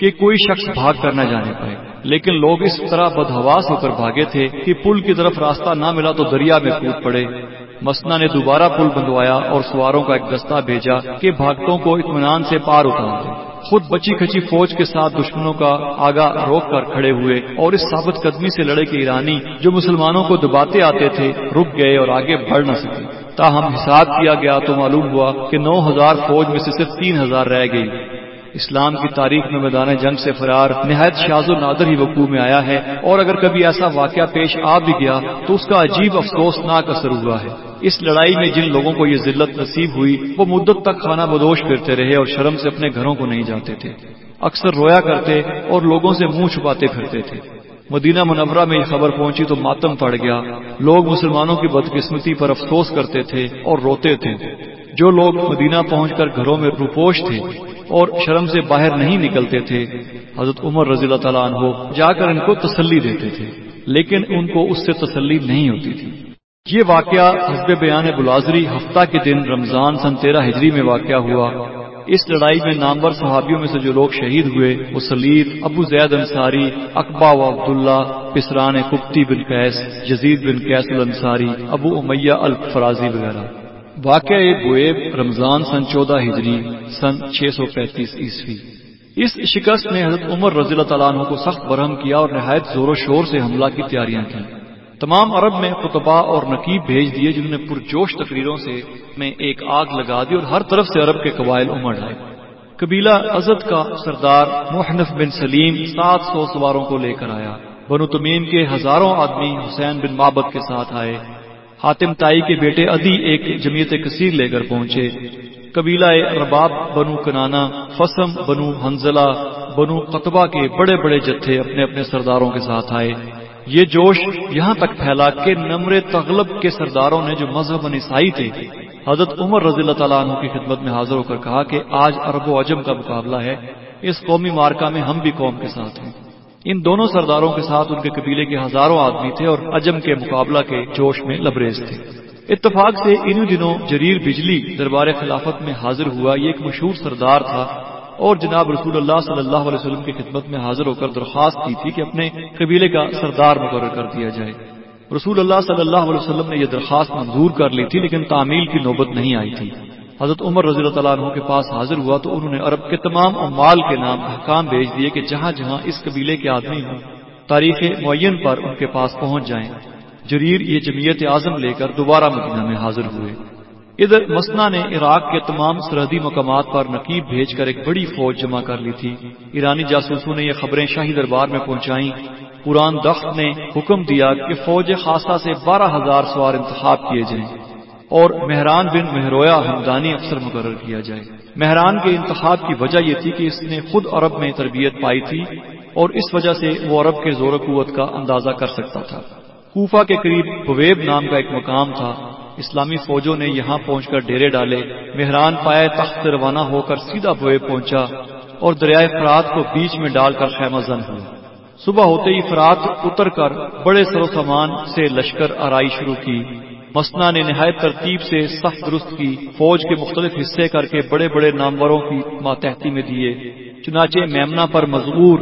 کہ کوئی شخص بھاگ کر نہ جانے پائے۔ لیکن لوگ اس طرح بدہواس ہو کر بھاگے تھے کہ پل کی طرف راستہ نہ ملا تو دریا میں کود پڑے۔ مسنا نے دوبارہ پل بندوایا اور سواروں کا ایک دستہ بھیجا کہ بھاگتوں کو اطمینان سے پار اتار خود بچی کچی فوج کے ساتھ دشمنوں کا آگا روک کر کھڑے ہوئے اور اس ثابت قدمی سے لڑے کے ایرانی جو مسلمانوں کو دباتے آتے تھے رک گئے اور آگے بڑھ نہ سکے۔ تاہم حساب کیا گیا تو معلوم ہوا کہ نو ہزار فوج میں سے صرف تین ہزار رہ گئی اسلام کی تاریخ میں میدان جنگ سے فرار نہایت شاز و نادر ہی وقوع میں آیا ہے اور اگر کبھی ایسا واقعہ پیش آ بھی گیا تو اس کا عجیب افسوسناک اثر ہوا ہے۔ اس لڑائی میں جن لوگوں کو یہ ذلت نصیب ہوئی، وہ مدت تک کھانا بدوش پھرتے رہے اور شرم سے اپنے گھروں کو نہیں جاتے تھے۔ اکثر رویا کرتے اور لوگوں سے منہ چھپاتے پھرتے تھے۔ مدینہ منورہ میں یہ خبر پہنچی تو ماتم پڑ گیا۔ لوگ مسلمانوں کی بدقسمتی پر افسوس کرتے تھے اور روتے تھے۔ جو لوگ مدینہ پہنچ کر گھروں میں روپوش تھے اور شرم سے باہر نہیں نکلتے تھے۔ حضرت عمر رضی اللہ تعالیٰ عنہ جا کر ان کو تسلی دیتے تھے، لیکن ان کو اس سے تسلی نہیں ہوتی تھی۔ یہ واقعہ حسب بیان بلازری ہفتہ کے دن رمضان سن تیرہ ہجری میں واقع ہوا۔ اس لڑائی میں نامور صحابیوں میں سے جو لوگ شہید ہوئے، وہ سلید، ابو زید انصاری، اقبا و عبداللہ، پسران کپتی بن قیس جزید بن قیس الانصاری، ابو امیہ الفرازی وغیرہ۔ واقعہ بویب رمضان سن چودہ ہجری سن چھ سو پینتیس عیسوی۔ اس شکست نے حضرت عمر رضی اللہ تعالیٰ عنہ کو سخت برہم کیا اور نہایت زور و شور سے حملہ کی تیاریاں کی تمام عرب میں خطبہ اور نقیب بھیج دیے جنہوں نے پرجوش تقریروں سے میں ایک آگ لگا دی اور ہر طرف سے عرب کے قبائل امڑ آئے۔ قبیلہ عزت کا سردار محنف بن سلیم سات سو سواروں کو لے کر آیا۔ بنو تمیم کے ہزاروں آدمی حسین بن مابت کے ساتھ آئے۔ حاتم تائی کے بیٹے ادی ایک جمیت کثیر لے کر پہنچے۔ قبیلہ رباب بنو کنانا فسم بنو حنزلہ، بنو قطبہ کے بڑے بڑے جتھے اپنے اپنے سرداروں کے ساتھ آئے۔ یہ جوش یہاں تک پھیلا کہ نمر تغلب کے سرداروں نے جو مذہب عیسائی تھے، حضرت عمر رضی اللہ تعالیٰ عنہ کی خدمت میں حاضر ہو کر کہا کہ آج عرب و عجم کا مقابلہ ہے، اس قومی مارکا میں ہم بھی قوم کے ساتھ ہیں۔ ان دونوں سرداروں کے ساتھ ان کے قبیلے کے ہزاروں آدمی تھے اور عجم کے مقابلہ کے جوش میں لبریز تھے۔ اتفاق سے ان دنوں جریر بجلی دربار خلافت میں حاضر ہوا، یہ ایک مشہور سردار تھا اور جناب رسول اللہ صلی اللہ علیہ وسلم کی خدمت میں حاضر ہو کر درخواست کی تھی کہ اپنے قبیلے کا سردار مقرر کر دیا جائے۔ رسول اللہ صلی اللہ علیہ وسلم نے یہ درخواست منظور کر لی تھی، لیکن تعمیل کی نوبت نہیں آئی تھی۔ حضرت عمر رضی اللہ تعالیٰ عنہ کے پاس حاضر ہوا تو انہوں نے عرب کے تمام امال کے نام احکام بھیج دیے کہ جہاں جہاں اس قبیلے کے آدمی ہوں، تاریخ معین پر ان کے پاس پہنچ جائیں۔ جریر یہ جمعیت اعظم لے کر دوبارہ مدینہ میں حاضر ہوئے۔ ادھر مسنا نے عراق کے تمام سرحدی مقامات پر نقیب بھیج کر ایک بڑی فوج جمع کر لی تھی۔ ایرانی جاسوسوں نے یہ خبریں شاہی دربار میں پہنچائیں۔ قرآن دخت نے حکم دیا کہ فوج خاصہ سے بارہ ہزار سوار انتخاب کیے جائیں۔ اور مہران بن مہرویا ہمدانی افسر مقرر کیا جائے۔ مہران کے انتخاب کی وجہ یہ تھی کہ اس نے خود عرب میں تربیت پائی تھی اور اس وجہ سے وہ عرب کے زور قوت کا اندازہ کر سکتا تھا۔ کوفہ کے قریب بویب نام کا ایک مقام تھا۔ اسلامی فوجوں نے یہاں پہنچ کر ڈیرے ڈالے۔ مہران پائے تخت روانہ ہو کر سیدھا بوئے پہنچا اور دریائے فرات کو بیچ میں ڈال کر خیمہ زن ہوا صبح ہوتے ہی فرات اتر کر بڑے سرو سامان سے لشکر آرائی شروع کی۔ مسنا نے نہایت ترتیب سے سخت درست کی، فوج کے مختلف حصے کر کے بڑے بڑے ناموروں کی ماتحتی میں دیے۔ چنانچہ میمنا پر مزور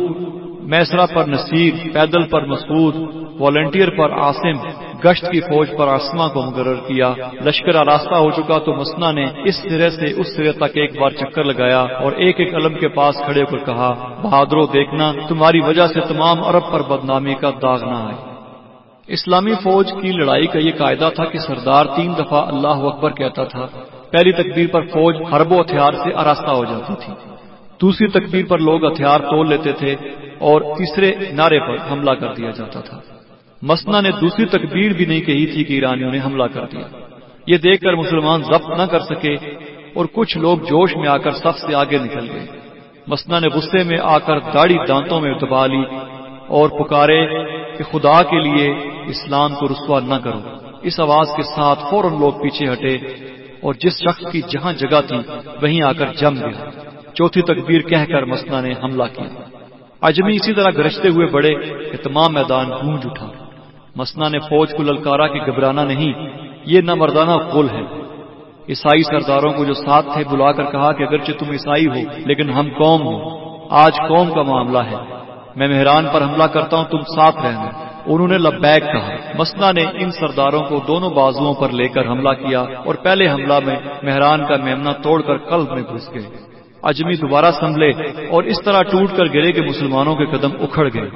میسرا پر نصیر، پیدل پر مسعود والنٹیئر پر عاصم، گشت کی فوج پر آسما کو مقرر کیا۔ لشکر آراستہ ہو چکا تو مسنا نے اس سرے سے اس سرے تک ایک بار چکر لگایا اور ایک ایک علم کے پاس کھڑے ہو کر کہا، بہادرو دیکھنا، تمہاری وجہ سے تمام عرب پر بدنامی کا داغ نہ آئے۔ اسلامی فوج کی لڑائی کا یہ قاعدہ تھا کہ سردار تین دفعہ اللہ اکبر کہتا تھا، پہلی تکبیر پر فوج حرب و ہتھیار سے آراستہ ہو جاتی تھی، دوسری تکبیر پر لوگ ہتھیار تول لیتے تھے اور تیسرے نعرے پر حملہ کر دیا جاتا تھا۔ مسنا نے دوسری تکبیر بھی نہیں کہی تھی کہ ایرانیوں نے حملہ کر دیا۔ یہ دیکھ کر مسلمان ضبط نہ کر سکے اور کچھ لوگ جوش میں آ کر سب سے آگے نکل گئے۔ مسنا نے غصے میں آ کر داڑھی دانتوں میں دبا لی اور پکارے کہ خدا کے لیے اسلام کو رسوا نہ کرو۔ اس آواز کے ساتھ فوراً لوگ پیچھے ہٹے اور جس شخص کی جہاں جگہ تھی وہیں آ کر جم گیا۔ چوتھی تکبیر کہہ کر مسنا نے حملہ کیا۔ اجمی اسی طرح گرجتے ہوئے بڑے کہ تمام میدان گونج اٹھا۔ مسنا نے فوج کو للکارا کہ گھبرانا نہیں، یہ نہ مردانہ قول ہے۔ عیسائی سرداروں کو جو ساتھ تھے بلا کر کہا کہ اگرچہ تم عیسائی ہو، لیکن ہم قوم ہو۔ آج قوم کا معاملہ ہے۔ میں مہران پر حملہ کرتا ہوں، تم ساتھ رہنا انہوں نے لبیک کہا۔ مسنا نے ان سرداروں کو دونوں بازوؤں پر لے کر حملہ کیا اور پہلے حملہ میں مہران کا میمنا توڑ کر قلب میں گھس گئے۔ اجمی دوبارہ سنبھلے اور اس طرح ٹوٹ کر گرے کہ مسلمانوں کے قدم اکھڑ گئے۔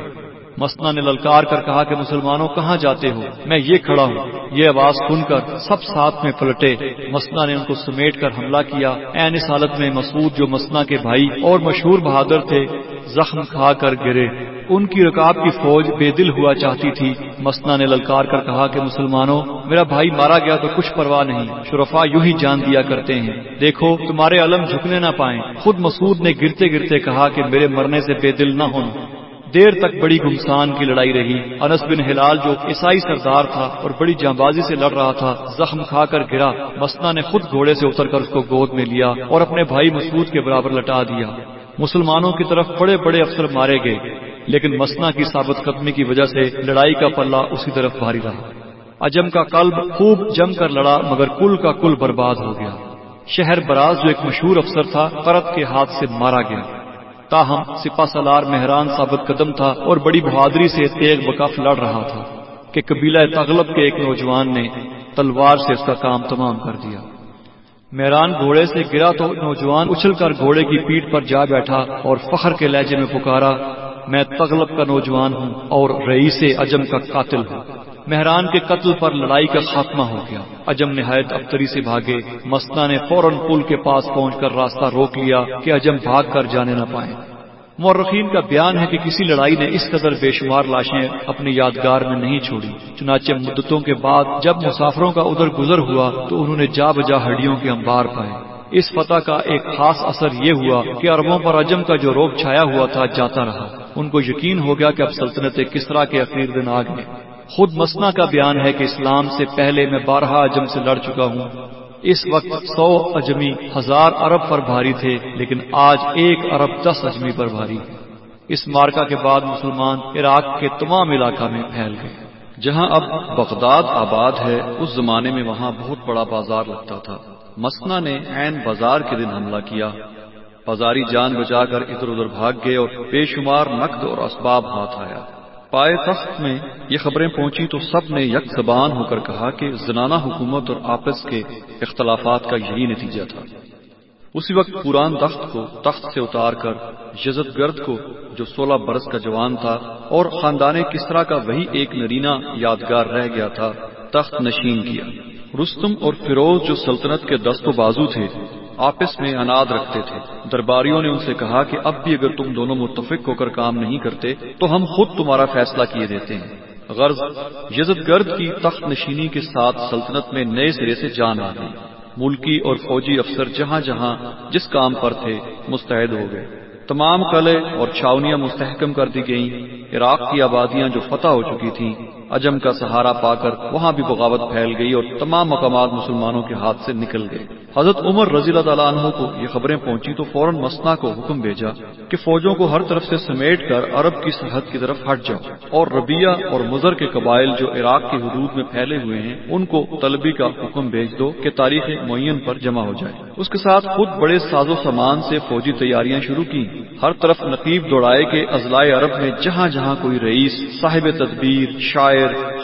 مسنا نے للکار کر کہا کہ مسلمانوں کہاں جاتے ہو؟ میں یہ کھڑا ہوں، یہ آواز سن کر سب ساتھ میں پلٹے۔ مسنا نے ان کو سمیٹ کر حملہ کیا۔ این اس حالت میں مسعود جو مسنا کے بھائی اور مشہور بہادر تھے، زخم کھا کر گرے۔ ان کی رکاب کی فوج بے دل ہوا چاہتی تھی۔ مسنا نے للکار کر کہا کہ مسلمانوں، میرا بھائی مارا گیا تو کچھ پرواہ نہیں۔ شرفا یوں ہی جان دیا کرتے ہیں۔ دیکھو، تمہارے علم جھکنے نہ پائیں۔ خود مسعود نے گرتے گرتے کہا کہ میرے مرنے سے بے دل نہ ہونا دیر تک بڑی گمسان کی لڑائی رہی۔ انس بن ہلال جو عیسائی سردار تھا اور بڑی جانبازی سے لڑ رہا تھا، زخم کھا کر گرا۔ مسنا نے خود گھوڑے سے اتر کر اس کو گود میں لیا اور اپنے بھائی مسعود کے برابر لٹا دیا۔ مسلمانوں کی طرف بڑے بڑے افسر مارے گئے، لیکن مسنا کی ثابت قدمی کی وجہ سے لڑائی کا پلہ اسی طرف بھاری رہا۔ اجم کا قلب خوب جم کر لڑا، مگر کل کا کل برباد ہو گیا۔ شہر براز جو ایک مشہور افسر تھا، قرط کے ہاتھ سے مارا گیا۔ تاہم سپا سلار مہران ثابت قدم تھا اور بڑی بہادری سے تیغ بکف لڑ رہا تھا کہ قبیلہ تغلب کے ایک نوجوان نے تلوار سے اس کا کام تمام کر دیا۔ مہران گھوڑے سے گرا تو نوجوان اچھل کر گھوڑے کی پیٹ پر جا بیٹھا اور فخر کے لہجے میں پکارا، میں تغلب کا نوجوان ہوں اور رئیس اجم کا قاتل ہوں۔ مہران کے قتل پر لڑائی کا خاتمہ ہو گیا۔ اجم نہایت ابتری سے بھاگے مسنا نے فوراً پل کے پاس پہنچ کر راستہ روک لیا کہ اجم بھاگ کر جانے نہ پائے مورخین کا بیان ہے کہ کسی لڑائی نے اس قدر بے شمار لاشیں اپنی یادگار میں نہیں چھوڑی۔ چنانچہ مدتوں کے بعد جب مسافروں کا ادھر گزر ہوا تو انہوں نے جا بجا ہڈیوں کے انبار پائے۔ اس فتح کا ایک خاص اثر یہ ہوا کہ عربوں پر عجم کا جو روگ چھایا ہوا تھا جاتا رہا۔ ان کو یقین ہو گیا کہ اب سلطنت کسرا کے اخیر دن آ گئے خود مسنا کا بیان ہے کہ اسلام سے پہلے میں بارہ اجم سے لڑ چکا ہوں۔ اس وقت سو اجمی ہزار ارب پر بھاری تھے، لیکن آج ایک ارب دس اجمی پر بھاری۔ اس مارکا کے بعد مسلمان عراق کے تمام علاقہ میں پھیل گئے۔ جہاں اب بغداد آباد ہے، اس زمانے میں وہاں بہت بڑا بازار لگتا تھا۔ مسنا نے عین بازار کے دن حملہ کیا۔ بازاری جان بچا کر ادھر ادھر بھاگ گئے اور بے شمار نقد اور اسباب ہاتھ آیا۔ پائے تخت میں یہ خبریں پہنچی تو سب نے یک زبان ہو کر کہا کہ زنانہ حکومت اور آپس کے اختلافات کا یہی نتیجہ تھا۔ اسی وقت پوران تخت کو تخت سے اتار کر یزت گرد کو، جو سولہ برس کا جوان تھا اور خاندان کس طرح کا وہی ایک نرینا یادگار رہ گیا تھا، تخت نشین کیا۔ رستم اور فیروز جو سلطنت کے دست و بازو تھے آپس میں اناد رکھتے تھے۔ درباریوں نے ان سے کہا کہ اب بھی اگر تم دونوں متفق ہو کر کام نہیں کرتے، تو ہم خود تمہارا فیصلہ کیے دیتے ہیں۔ غرض یزت گرد کی تخت نشینی کے ساتھ سلطنت میں نئے سرے سے جان آ گئی۔ ملکی اور فوجی افسر جہاں جہاں جس کام پر تھے، مستعد ہو گئے۔ تمام قلعے اور چھاونیاں مستحکم کر دی گئیں۔ عراق کی آبادیاں جو فتح ہو چکی تھیں اجم کا سہارا پا کر وہاں بھی بغاوت پھیل گئی اور تمام مقامات مسلمانوں کے ہاتھ سے نکل گئے۔ حضرت عمر رضی اللہ تعالیٰ عنہ کو یہ خبریں پہنچی تو فوراً مسنا کو حکم بھیجا کہ فوجوں کو ہر طرف سے سمیٹ کر عرب کی سرحد کی طرف ہٹ جاؤ اور ربیہ اور مزر کے قبائل جو عراق کی حدود میں پھیلے ہوئے ہیں، ان کو طلبی کا حکم بھیج دو کہ تاریخ معین پر جمع ہو جائے۔ اس کے ساتھ خود بڑے ساز و سامان سے فوجی تیاریاں شروع کی ہر طرف نقیب دوڑائے کے ازلائے عرب میں جہاں جہاں کوئی رئیس، صاحب تدبیر، شاعر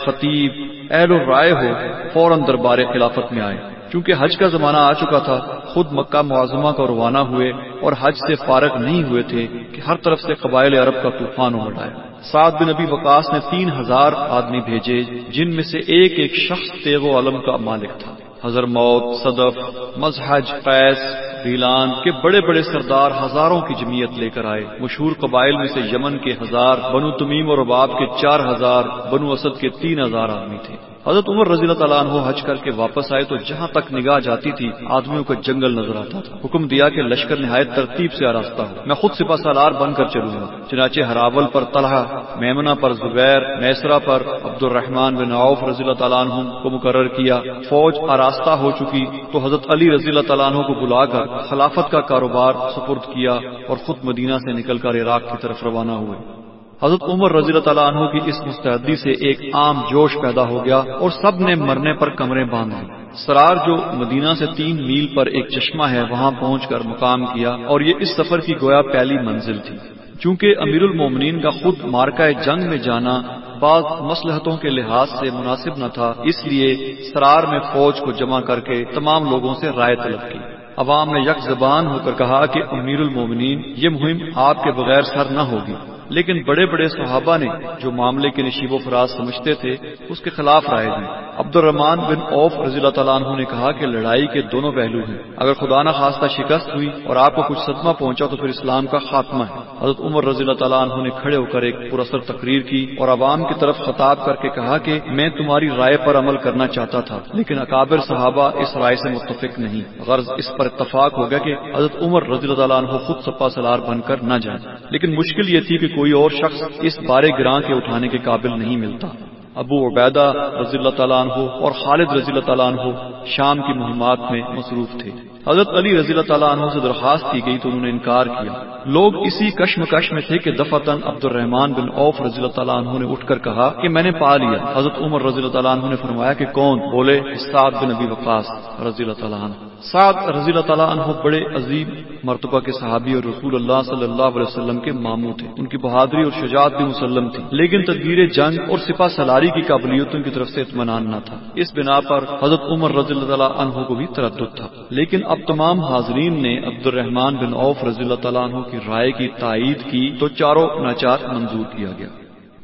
خطیب، اہل و رائے ہو، فوراً دربار خلافت میں آئے۔ چونکہ حج کا زمانہ آ چکا تھا، خود مکہ معظمہ کا روانہ ہوئے اور حج سے فارغ نہیں ہوئے تھے کہ ہر طرف سے قبائل عرب کا طوفان امٹ آیا سعد بن نبی وقاص نے تین ہزار آدمی بھیجے، جن میں سے ایک ایک شخص تیغ و علم کا مالک تھا۔ حضر موت، صدف، مزحج، قیس ریلان کے بڑے بڑے سردار ہزاروں کی جمعیت لے کر آئے۔ مشہور قبائل میں سے یمن کے ہزار، بنو تمیم اور رباب کے چار ہزار، بنو اسد کے تین ہزار آدمی تھے۔ حضرت عمر رضی اللہ تعالیٰ عنہ حج کر کے واپس آئے تو جہاں تک نگاہ جاتی تھی، آدمیوں کا جنگل نظر آتا تھا۔ حکم دیا کہ لشکر نہایت ترتیب سے آراستہ ہو۔ میں خود سپا سالار بن کر چلوں گا۔ چنانچہ ہراول پر طلحہ میمنا پر زبیر میسرا پر عبد الرحمان بن عوف رضی اللہ تعالیٰ عنہ کو مقرر کیا۔ فوج آراستہ ہو چکی تو حضرت علی رضی اللہ تعالیٰ عنہ کو بلا کر خلافت کا کاروبار سپرد کیا اور خود مدینہ سے نکل کر عراق کی طرف روانہ ہوئے۔ حضرت عمر رضی اللہ تعالیٰ عنہ کی اس مستعدی سے ایک عام جوش پیدا ہو گیا اور سب نے مرنے پر کمرے باندھ لی سرار جو مدینہ سے تین میل پر ایک چشمہ ہے، وہاں پہنچ کر مقام کیا اور یہ اس سفر کی گویا پہلی منزل تھی۔ چونکہ امیر المومنین کا خود مارکہ جنگ میں جانا بعض مسلحتوں کے لحاظ سے مناسب نہ تھا، اس لیے سرار میں فوج کو جمع کر کے تمام لوگوں سے رائے طلب کی۔ عوام نے یک زبان ہو کر کہا کہ امیر المومنین، یہ مہم آپ کے بغیر سر نہ ہوگی۔ لیکن بڑے بڑے صحابہ نے جو معاملے کے نشیب و فراز سمجھتے تھے، اس کے خلاف رائے دی۔ عبد الرحمان بن اوف رضی اللہ تعالیٰ عنہ نے کہا کہ لڑائی کے دونوں پہلو ہیں۔ اگر خدا نہ خواستہ شکست ہوئی اور آپ کو کچھ صدمہ پہنچا تو پھر اسلام کا خاتمہ ہے۔ حضرت عمر رضی اللہ تعالیٰ عنہ نے کھڑے ہو کر ایک پرسر تقریر کی اور عوام کی طرف خطاب کر کے کہا کہ میں تمہاری رائے پر عمل کرنا چاہتا تھا، لیکن اکابر صحابہ اس رائے سے متفق نہیں۔ غرض اس پر اتفاق ہو گیا کہ حضرت عمر رضی اللہ تعالیٰ عنہ خود سپا سلار بن کر نہ جائیں۔ لیکن مشکل یہ تھی کہ کوئی اور شخص اس بارے گراں کے اٹھانے کے قابل نہیں ملتا۔ ابو عبیدہ رضی اللہ تعالیٰ عنہ اور خالد رضی اللہ تعالیٰ عنہ شام کی مہمات میں مصروف تھے۔ حضرت علی رضی اللہ تعالیٰ عنہ سے درخواست کی گئی تو انہوں نے انکار کیا۔ لوگ اسی کشم کش میں تھے کہ دفتن عبد الرحمان بن اوف رضی اللہ تعالیٰ عنہ نے اٹھ کر کہا کہ میں نے پا لیا۔ حضرت عمر رضی اللہ تعالیٰ عنہ نے فرمایا کہ کون؟ بولے، سعد بن نبی وقاص رضی اللہ تعالیٰ عنہ۔ سعد رضی اللہ تعالیٰ عنہ بڑے عظیم مرتبہ کے صحابی اور رسول اللہ صلی اللہ علیہ وسلم کے ماموں تھے۔ ان کی بہادری اور شجاعت بھی مسلم تھی۔ لیکن تدبیر جنگ اور سپا سلاری کی قابلیتوں کی طرف سے اطمینان نہ تھا۔ اس بنا پر حضرت عمر رضی اللہ تعالیٰ عنہ کو بھی تردد تھا۔ لیکن اب تمام حاضرین نے عبد الرحمان بن اوف رضی اللہ تعالیٰ عنہ کی رائے کی تائید کی تو چاروں ناچار منظور کیا گیا۔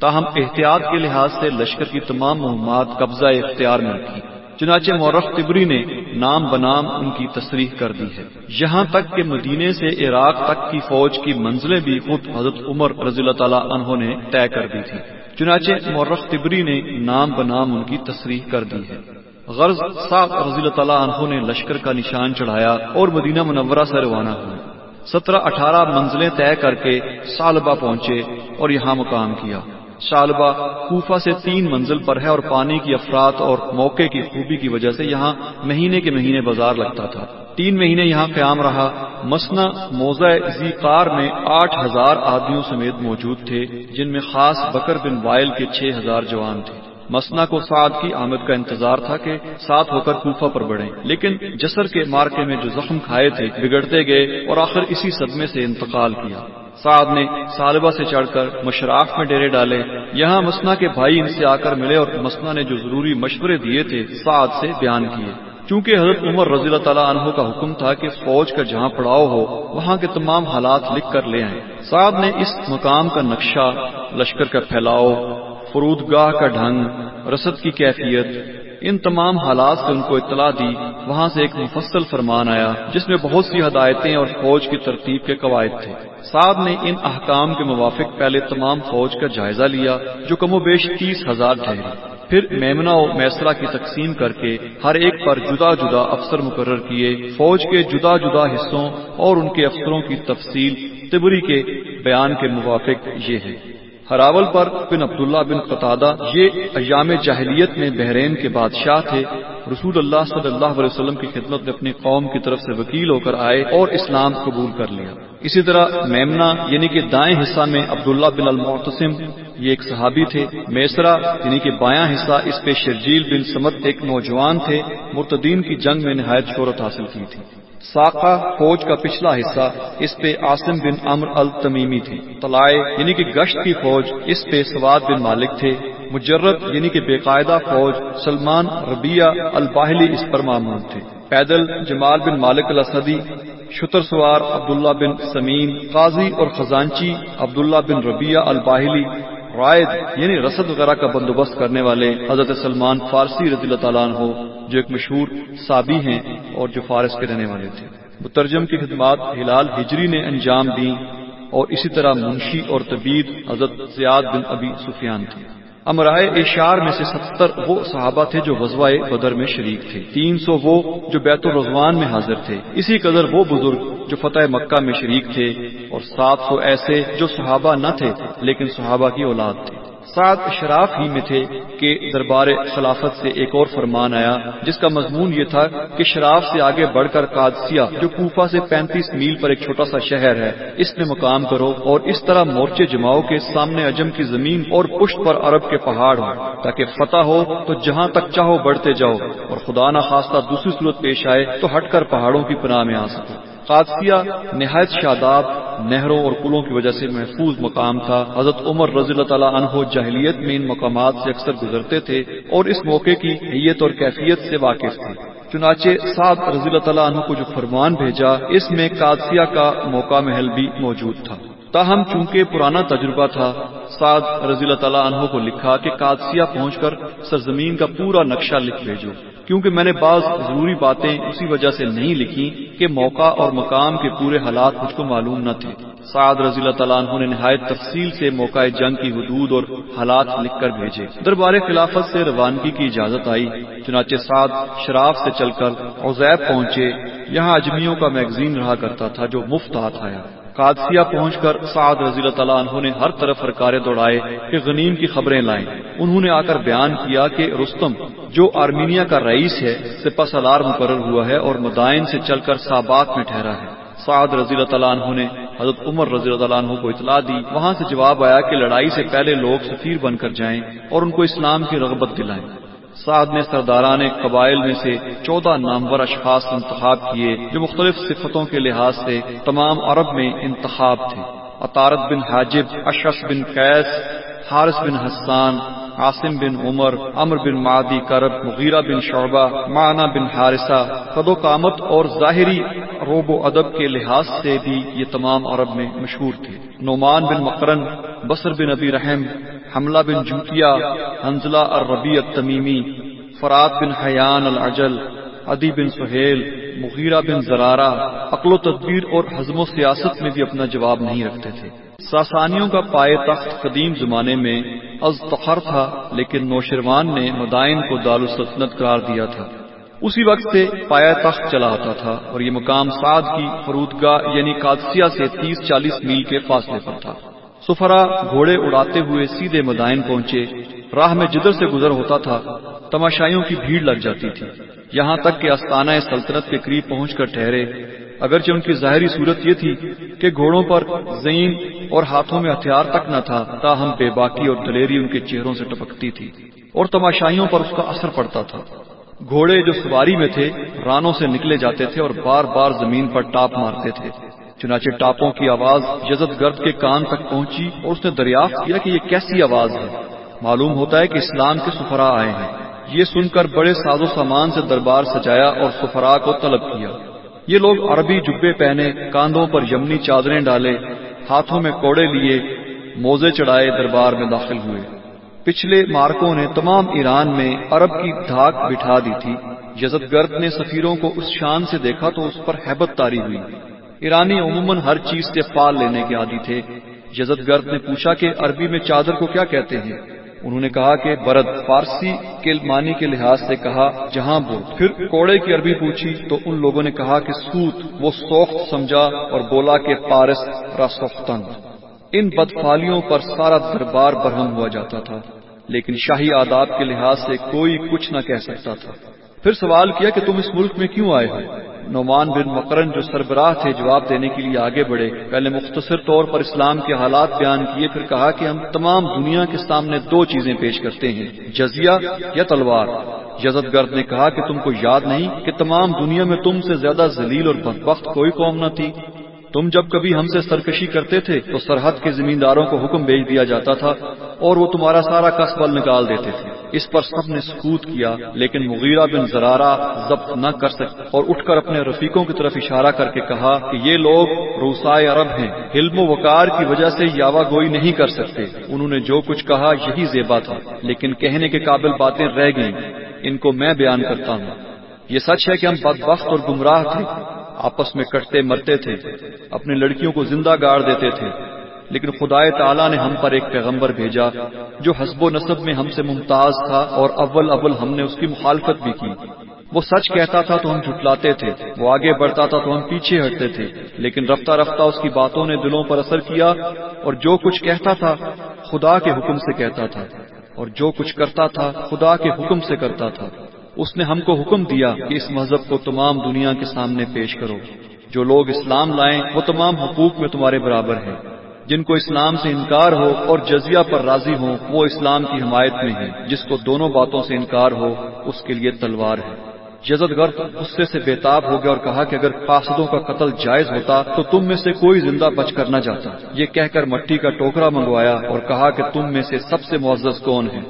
تاہم احتیاط کے لحاظ سے لشکر کی تمام مہمات قبضہ اختیار میں رکھی۔ چنانچہ مورخ تبری نے نام بنام ان کی تصریح کر دی ہے۔ یہاں تک کہ مدینے سے عراق تک کی فوج کی منزلیں بھی خود حضرت عمر رضی اللہ تعالیٰ عنہ نے طے کر دی تھی چنانچہ مورخ تبری نے نام بنام ان کی تصریح کر دی ہے۔ غرض سات رضی اللہ تعالیٰ عنہ نے لشکر کا نشان چڑھایا اور مدینہ منورہ سے روانہ ہوئے سترہ اٹھارہ منزلیں طے کر کے سالبہ پہنچے اور یہاں مقام کیا۔ سالبہ کوفہ سے تین منزل پر ہے اور پانی کی افراد اور موقع کی خوبی کی وجہ سے یہاں مہینے کے مہینے بازار لگتا تھا۔ تین مہینے یہاں قیام رہا۔ مسنا موزہ کار میں آٹھ ہزار آدمیوں سمیت موجود تھے، جن میں خاص بکر بن وائل کے چھ ہزار جوان تھے۔ مسنا کو سعد کی آمد کا انتظار تھا کہ ساتھ ہو کر کوفہ پر بڑھیں، لیکن جسر کے مارکے میں جو زخم کھائے تھے، بگڑتے گئے اور آخر اسی صدمے سے انتقال کیا۔ سعد نے سالبہ سے چڑھ کر مشراف میں ڈیرے ڈالے۔ یہاں مسنا کے بھائی ان سے آ کر ملے اور مسنا نے جو ضروری مشورے دیے تھے، سعد سے بیان کیے۔ چونکہ حضرت عمر رضی اللہ تعالیٰ عنہ کا حکم تھا کہ فوج کا جہاں پڑاؤ ہو، وہاں کے تمام حالات لکھ کر لے آئیں۔ سعد نے اس مقام کا نقشہ، لشکر کا پھیلاؤ فرودگاہ کا ڈھنگ، رسد کی کیفیت، ان تمام حالات سے ان کو اطلاع دی، وہاں سے ایک مفصل فرمان آیا، جس میں بہت سی ہدایتیں اور فوج کی ترتیب کے قواعد تھے۔ سعد نے ان احکام کے موافق پہلے تمام فوج کا جائزہ لیا، جو کم و بیش تیس ہزار ٹھہری۔ پھر میمنا و میسرا کی تقسیم کر کے ہر ایک پر جدا جدا افسر مقرر کیے، فوج کے جدا جدا حصوں اور ان کے افسروں کی تفصیل، تبری کے بیان کے موافق یہ ہے ہراول پر بن عبداللہ بن قطادہ یہ ایام جاہلیت میں بحرین کے بادشاہ تھے۔ رسول اللہ صلی اللہ علیہ وسلم کی خدمت میں اپنی قوم کی طرف سے وکیل ہو کر آئے اور اسلام قبول کر لیا۔ اسی طرح میمنا یعنی کہ دائیں حصہ میں عبداللہ بن المعتصم یہ ایک صحابی تھے۔ میسرا یعنی کہ بایاں حصہ اس پہ شرجیل بن سمت ایک نوجوان تھے۔ مرتدین کی جنگ میں نہایت شہرت حاصل کی تھی۔ ساقا فوج کا پچھلا حصہ، اس پہ آسم بن امر التمیمی تھی طلائے یعنی کہ گشت کی فوج، اس پہ سواد بن مالک تھے۔ مجرد یعنی کہ بے قاعدہ فوج، سلمان ربیہ الباہلی اس پر معمول تھے۔ پیدل، جمال بن مالک الاسدی، شتر سوار عبداللہ بن سمین قاضی اور خزانچی عبداللہ بن ربیہ الباہلی رائد یعنی رسد وغیرہ کا بندوبست کرنے والے حضرت سلمان فارسی رضی اللہ تعالیٰ عنہ، جو ایک مشہور سابی ہیں اور جو فارس کے رہنے والے تھے۔ مترجم کی خدمات ہلال ہجری نے انجام دیں اور اسی طرح منشی اور طبیب حضرت زیاد بن ابی سفیان تھے۔ امرائے اشار میں سے ستر وہ صحابہ تھے جو غزوہ بدر میں شریک تھے۔ تین سو وہ جو بیت الرضوان میں حاضر تھے۔ اسی قدر وہ بزرگ جو فتح مکہ میں شریک تھے اور سات سو ایسے جو صحابہ نہ تھے لیکن صحابہ کی اولاد تھے۔ سات شراف ہی میں تھے کہ دربار خلافت سے ایک اور فرمان آیا، جس کا مضمون یہ تھا کہ شراف سے آگے بڑھ کر قادسیہ، جو کوفہ سے پینتیس میل پر ایک چھوٹا سا شہر ہے، اس میں مقام کرو اور اس طرح مورچے جماؤ کے سامنے اجم کی زمین اور پشت پر عرب کے پہاڑ ہو تاکہ فتح ہو تو جہاں تک چاہو بڑھتے جاؤ اور خدا نہ خواستہ دوسری صورت پیش آئے تو ہٹ کر پہاڑوں کی پناہ میں آ سکو۔ قادسیہ نہایت شاداب، نہروں اور پلوں کی وجہ سے محفوظ مقام تھا۔ حضرت عمر رضی اللہ تعالیٰ عنہ جاہلیت میں ان مقامات سے اکثر گزرتے تھے اور اس موقع کی حیت اور کیفیت سے واقف تھے۔ چنانچہ سعد رضی اللہ تعالیٰ عنہ کو جو فرمان بھیجا، اس میں قادسیہ کا موقع محل بھی موجود تھا۔ تاہم، چونکہ پرانا تجربہ تھا، سعد رضی اللہ تعالیٰ عنہ کو لکھا کہ قادسیہ پہنچ کر سرزمین کا پورا نقشہ لکھ بھیجو۔ کیونکہ میں نے بعض ضروری باتیں اسی وجہ سے نہیں لکھی کہ موقع اور مقام کے پورے حالات مجھ کو معلوم نہ تھے۔ سعد رضی اللہ تعالیٰ عنہ نے نہایت تفصیل سے موقع جنگ کی حدود اور حالات لکھ کر بھیجے۔ دربار خلافت سے روانگی کی اجازت آئی، چنانچہ سعد شراف سے چل کر عزیب پہنچے۔ یہاں اجمیوں کا میگزین رہا کرتا تھا جو مفت ہاتھ آیا۔ قادسیہ پہنچ کر سعد رضی اللہ تعالیٰ عنہ نے ہر طرف فرکارے دوڑائے کہ غنیم کی خبریں لائیں۔ انہوں نے آ کر بیان کیا کہ رستم، جو آرمینیا کا رئیس ہے سپا سالار مقرر ہوا ہے اور مدائن سے چل کر ساباق میں ٹھہرا ہے۔ سعد رضی اللہ تعالیٰ عنہ نے حضرت عمر رضی اللہ عنہ کو اطلاع دی۔ وہاں سے جواب آیا کہ لڑائی سے پہلے لوگ سفیر بن کر جائیں اور ان کو اسلام کی رغبت دلائیں۔ سعد نے سرداران قبائل میں سے چودہ نامور اشخاص انتخاب کیے جو مختلف صفتوں کے لحاظ سے تمام عرب میں انتخاب تھے۔ اطارت بن حاجب، اشرف بن قیس، حارث بن حسان، عاصم بن عمر امر بن مادی کرب، مغیرہ بن شعبہ معنی بن حارثہ قد و قامت اور ظاہری روب و ادب کے لحاظ سے بھی یہ تمام عرب میں مشہور تھے۔ نعمان بن مقرن، بصر بن ابی رحم، حملہ بن جوتیا حنزلہ الربیع التمیمی، فرات بن حیان العجل ادی بن سہیل، مغیرہ بن زرارہ، عقل و تدبیر اور حزم و سیاست میں بھی اپنا جواب نہیں رکھتے تھے۔ ساسانیوں کا پائے تخت قدیم زمانے میں از تخر تھا، لیکن نوشروان نے مدائن کو دار السلطنت قرار دیا تھا۔ اسی وقت سے پایا تخت چلا آتا تھا اور یہ مقام سعد کی فرودگاہ یعنی قادسیہ سے تیس چالیس میل کے فاصلے پر تھا۔ سفرا گھوڑے اڑاتے ہوئے سیدھے مدائن پہنچے۔ راہ میں جدر سے گزر ہوتا تھا۔ تماشائیوں کی بھیڑ لگ جاتی تھی۔ یہاں تک کہ استانہ سلطنت کے قریب پہنچ کر ٹھہرے۔ اگرچہ ان کی ظاہری صورت یہ تھی کہ گھوڑوں پر زین اور ہاتھوں میں ہتھیار تک نہ تھا، تاہم بے باقی اور دلیری ان کے چہروں سے ٹپکتی تھی اور تماشائیوں پر اس کا اثر پڑتا تھا۔ گھوڑے جو سواری میں تھے، رانوں سے نکلے جاتے تھے اور بار بار زمین پر ٹاپ مارتے تھے۔ چنانچہ ٹاپوں کی آواز جزت گرد کے کان تک پہنچی اور اس نے دریافت کیا کہ یہ کیسی آواز ہے۔ معلوم ہوتا ہے کہ اسلام کے سفرا آئے ہیں۔ یہ سن کر بڑے ساز و سامان سے دربار سجایا اور سفرا کو طلب کیا۔ یہ لوگ عربی جبے پہنے، کاندھوں پر یمنی چادریں ڈالے، ہاتھوں میں کوڑے لیے، موزے چڑھائے دربار میں داخل ہوئے۔ پچھلے مارکوں نے تمام ایران میں عرب کی دھاک بٹھا دی تھی۔ یزد گرد نے سفیروں کو اس شان سے دیکھا تو اس پر حیبت تاری ہوئی۔ ایرانی عموماً ہر چیز سے پال لینے کے عادی تھے۔ یزد گرد نے پوچھا کہ عربی میں چادر کو کیا کہتے ہیں؟ انہوں نے کہا کہ برد فارسی کے معنی کے لحاظ سے کہا، جہاں بو پھر کوڑے کی عربی پوچھی تو ان لوگوں نے کہا کہ سوت، وہ سوخت سمجھا اور بولا کہ پارس راسوختن ان بدفالیوں پر سارا دربار برہم ہوا جاتا تھا، لیکن شاہی آداب کے لحاظ سے کوئی کچھ نہ کہہ سکتا تھا۔ پھر سوال کیا کہ تم اس ملک میں کیوں آئے ہو؟ نعمان بن مکرن جو سربراہ تھے جواب دینے کے لیے آگے بڑھے۔ پہلے مختصر طور پر اسلام کے حالات بیان کیے، پھر کہا کہ ہم تمام دنیا کے سامنے دو چیزیں پیش کرتے ہیں، جزیہ یا تلوار۔ جزت گرد نے کہا کہ تم کو یاد نہیں کہ تمام دنیا میں تم سے زیادہ ذلیل اور بدبخت کوئی قوم نہ تھی۔ تم جب کبھی ہم سے سرکشی کرتے تھے تو سرحد کے زمینداروں کو حکم بھیج دیا جاتا تھا اور وہ تمہارا سارا قصبل نکال دیتے تھے۔ اس پر سب نے سکوت کیا، لیکن مغیرہ بن زرارہ ضبط نہ کر سکتے اور اٹھ کر اپنے رفیقوں کی طرف اشارہ کر کے کہا کہ یہ لوگ روسائے عرب ہیں۔ علم و وقار کی وجہ سے یاوا گوئی نہیں کر سکتے۔ انہوں نے جو کچھ کہا یہی زیبا تھا، لیکن کہنے کے قابل باتیں رہ گئیں۔ ان کو میں بیان کرتا ہوں۔ یہ سچ ہے کہ ہم بدبخت اور گمراہ تھے۔ آپس میں کٹتے مرتے تھے، اپنی لڑکیوں کو زندہ گاڑ دیتے تھے۔ لیکن خدا تعالیٰ نے ہم پر ایک پیغمبر بھیجا، جو حسب و نصب میں ہم سے ممتاز تھا اور اول اول ہم نے اس کی مخالفت بھی کی۔ وہ سچ کہتا تھا تو ہم جھٹلاتے تھے، وہ آگے بڑھتا تھا تو ہم پیچھے ہٹتے تھے۔ لیکن رفتہ رفتہ اس کی باتوں نے دلوں پر اثر کیا اور جو کچھ کہتا تھا، خدا کے حکم سے کہتا تھا۔ اور جو کچھ کرتا تھا، خدا کے حکم سے کرتا تھا۔ اس نے ہم کو حکم دیا کہ اس مذہب کو تمام دنیا کے سامنے پیش کرو۔ جو لوگ اسلام لائیں، وہ تمام حقوق میں تمہارے برابر ہیں۔ جن کو اسلام سے انکار ہو اور جزیہ پر راضی ہو وہ اسلام کی حمایت میں ہیں۔ جس کو دونوں باتوں سے انکار ہو، اس کے لیے تلوار ہے۔ جزد گرد غصے سے بےتاب ہو گیا اور کہا کہ اگر قاصدوں کا قتل جائز ہوتا، تو تم میں سے کوئی زندہ بچ کر نہ جاتا۔ یہ کہہ کر مٹی کا ٹوکرا منگوایا اور کہا کہ تم میں سے سب سے معزز کون ہے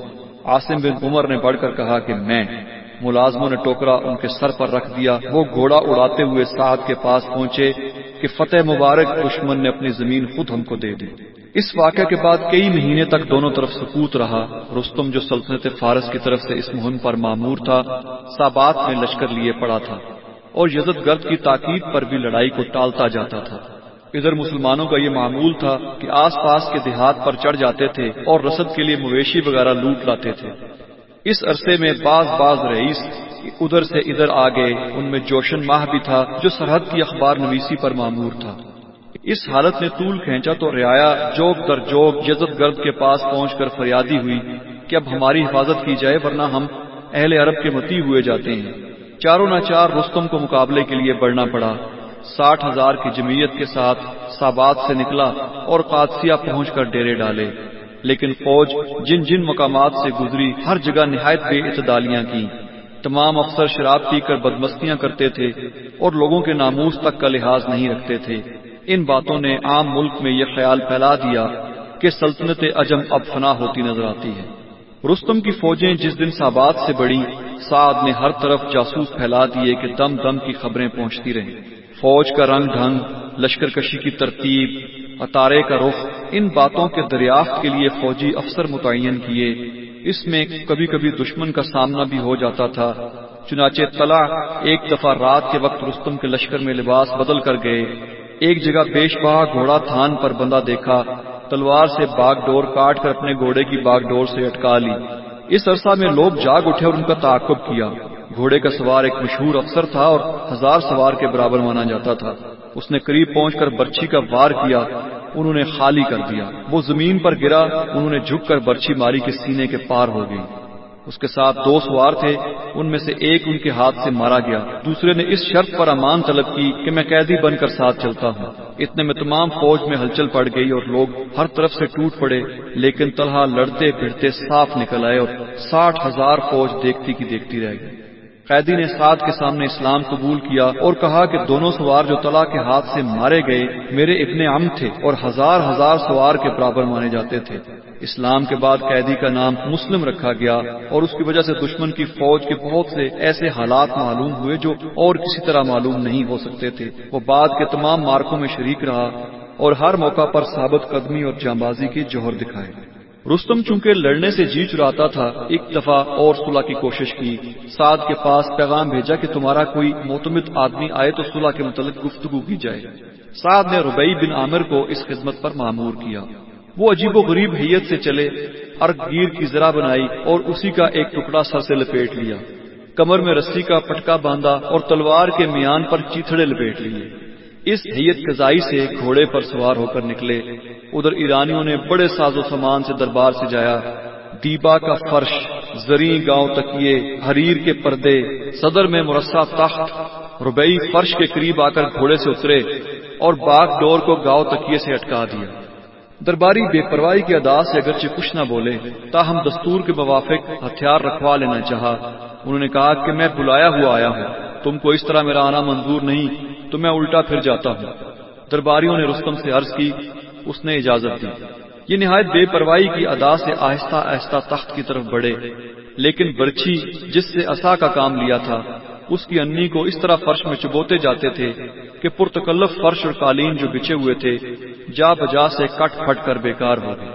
عاصم بن عمر نے بڑھ کر کہا کہ میں۔ ملازموں نے ٹوکرا ان کے سر پر رکھ دیا۔ وہ گھوڑا اڑاتے ہوئے سعد کے پاس پہنچے کہ فتح مبارک دشمن نے اپنی زمین خود ہم کو دے دی۔ اس واقعہ کے بعد کئی مہینے تک دونوں طرف سکوت رہا۔ رستم جو سلطنت فارس کی طرف سے اس مہم پر معمور تھا، سابات میں لشکر لیے پڑا تھا اور یزد گرد کی تاکید پر بھی لڑائی کو ٹالتا جاتا تھا۔ ادھر مسلمانوں کا یہ معمول تھا کہ آس پاس کے دیہات پر چڑھ جاتے تھے اور رسد کے لیے مویشی وغیرہ لوٹ لاتے تھے۔ اس عرصے میں بعض بعض رئیس ادھر سے ادھر آ گئے ان میں جوشن ماہ بھی تھا جو سرحد کی اخبار نویسی پر معمور تھا۔ اس حالت نے طول کھینچا تو رعایا جوگ در جوگ جزت گرد کے پاس پہنچ کر فریادی ہوئی کہ اب ہماری حفاظت کی جائے ورنہ ہم اہل عرب کے متی ہوئے جاتے ہیں۔ چاروں نہ چار رستم کو مقابلے کے لیے بڑھنا پڑا۔ ساٹھ ہزار کی جمعیت کے ساتھ سابات سے نکلا اور قادسیہ پہنچ کر ڈیرے ڈالے۔ لیکن فوج جن جن مقامات سے گزری، ہر جگہ نہایت بے اعتدالیاں کی تمام افسر شراب پی کر بدمستیاں کرتے تھے اور لوگوں کے ناموس تک کا لحاظ نہیں رکھتے تھے۔ ان باتوں نے عام ملک میں یہ خیال پھیلا دیا کہ سلطنت اجم اب فنا ہوتی نظر آتی ہے۔ رستم کی فوجیں جس دن سابات سے بڑی، سعد نے ہر طرف جاسوس پھیلا دیے کہ دم دم کی خبریں پہنچتی رہیں۔ فوج کا رنگ ڈھنگ لشکر کشی کی ترتیب اتارے کا رخ ان باتوں کے دریافت کے لیے فوجی افسر متعین کیے۔ اس میں کبھی کبھی دشمن کا سامنا بھی ہو جاتا تھا۔ چنانچہ تلا ایک دفعہ رات کے وقت رستم کے لشکر میں لباس بدل کر گئے۔ ایک جگہ بیش بہا گھوڑا تھان پر بندہ دیکھا۔ تلوار سے باغ ڈور کاٹ کر اپنے گھوڑے کی باغ ڈور سے اٹکا لی۔ اس عرصہ میں لوگ جاگ اٹھے اور ان کا تعاقب کیا۔ گھوڑے کا سوار ایک مشہور افسر تھا اور ہزار سوار کے برابر مانا جاتا تھا۔ اس نے قریب پہنچ کر برچھی کا وار کیا، انہوں نے خالی کر دیا۔ وہ زمین پر گرا، انہوں نے جھک کر برچھی ماری کے سینے کے پار ہو گئی۔ اس کے ساتھ دو سوار تھے، ان میں سے ایک ان کے ہاتھ سے مارا گیا۔ دوسرے نے اس شرط پر امان طلب کی کہ میں قیدی بن کر ساتھ چلتا ہوں۔ اتنے میں تمام فوج میں ہلچل پڑ گئی اور لوگ ہر طرف سے ٹوٹ پڑے، لیکن طلحہ لڑتے پھرتے صاف نکل آئے اور ساٹھ ہزار فوج دیکھتی کی دیکھتی رہ گئی۔ قیدی نے سعد کے سامنے اسلام قبول کیا اور کہا کہ دونوں سوار جو طلح کے ہاتھ سے مارے گئے میرے ابن ام تھے اور ہزار ہزار سوار کے برابر مانے جاتے تھے۔ اسلام کے بعد قیدی کا نام مسلم رکھا گیا اور اس کی وجہ سے دشمن کی فوج کے بہت سے ایسے حالات معلوم ہوئے جو اور کسی طرح معلوم نہیں ہو سکتے تھے۔ وہ بعد کے تمام مارکوں میں شریک رہا اور ہر موقع پر ثابت قدمی اور جانبازی کی جوہر دکھائے۔ رستم چونکہ لڑنے سے جی چراتا تھا، ایک دفعہ اور صلح کی کوشش کی۔ سعد کے پاس پیغام بھیجا کہ تمہارا کوئی موتمد آدمی آئے تو صلح کے متعلق گفتگو کی جائے۔ سعد نے ربئی بن عامر کو اس خدمت پر معمور کیا۔ وہ عجیب و غریب حیت سے چلے ارگ گیر کی ذرا بنائی اور اسی کا ایک ٹکڑا سر سے لپیٹ لیا۔ کمر میں رسی کا پٹکا باندھا اور تلوار کے میان پر چیتڑے لپیٹ لیے۔ اس حیت کزائی سے گھوڑے پر سوار ہو کر نکلے۔ ادھر ایرانیوں نے بڑے ساز و سامان سے دربار سے جایا۔ دیبا کا فرش زری گاؤں تکیے حریر کے پردے، صدر میں مرسا تخت۔ ربئی فرش کے قریب آ کر گھوڑے سے اترے اور باغ ڈور کو گاؤں تکیے سے اٹکا دیا۔ درباری بے پرواہی کے ادا سے اگرچہ کچھ نہ بولے تاہم دستور کے موافق ہتھیار رکھوا لینا چاہا۔ انہوں نے کہا کہ میں بلایا ہوا آیا ہوں، تم کو اس طرح میرا آنا منظور نہیں، تو میں الٹا پھر جاتا ہوں۔ درباریوں نے رستم سے عرض کی اس نے اجازت دی۔ یہ نہایت بے پرواہی کی ادا سے آہستہ آہستہ تخت کی طرف بڑھے۔ لیکن برچھی جس سے اصا کا کام لیا تھا، اس کی انی کو اس طرح فرش میں چبوتے جاتے تھے کہ پرتکلف فرش اور قالین جو بچے ہوئے تھے، جا بجا سے کٹ پھٹ کر بیکار ہو گئے۔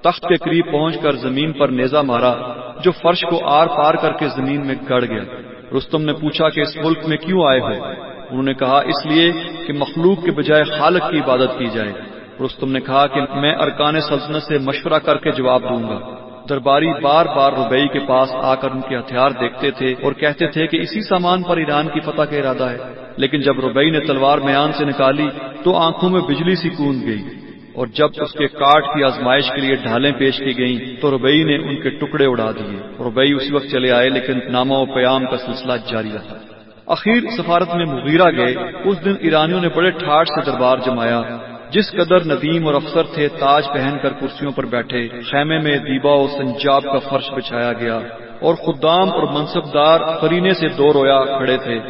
تخت کے قریب پہنچ کر زمین پر نیزا مارا، جو فرش کو آر پار کر کے زمین میں گڑ گیا۔ رستم نے پوچھا کہ اس ملک میں کیوں آئے ہو؟ انہوں نے کہا، اس لیے کہ مخلوق کے بجائے خالق کی عبادت کی جائے۔ رستم نے کہا کہ میں ارکان سلطنت سے مشورہ کر کے جواب دوں گا۔ درباری بار بار ربئی کے پاس آ کر ان کے ہتھیار دیکھتے تھے اور کہتے تھے کہ اسی سامان پر ایران کی فتح کا ارادہ ہے۔ لیکن جب ربئی نے تلوار میان سے نکالی تو آنکھوں میں بجلی سی کون گئی۔ اور جب اس کے کاٹ کی آزمائش کے لیے ڈھالیں پیش کی گئیں تو ربئی نے ان کے ٹکڑے اڑا دیے۔ ربئی اسی وقت چلے آئے لیکن نامہ و پیام کا سلسلہ جاری رہا۔ اخیر سفارت میں مغیرہ گئے۔ اس دن ایرانیوں نے بڑے ٹھاٹ سے دربار جمایا۔ جس قدر ندیم اور افسر تھے، تاج پہن کر کرسیوں پر بیٹھے۔ خیمے میں دیبا و سنجاب کا فرش بچھایا گیا اور خدام اور منصب دار فرینے سے دو رویا کھڑے تھے۔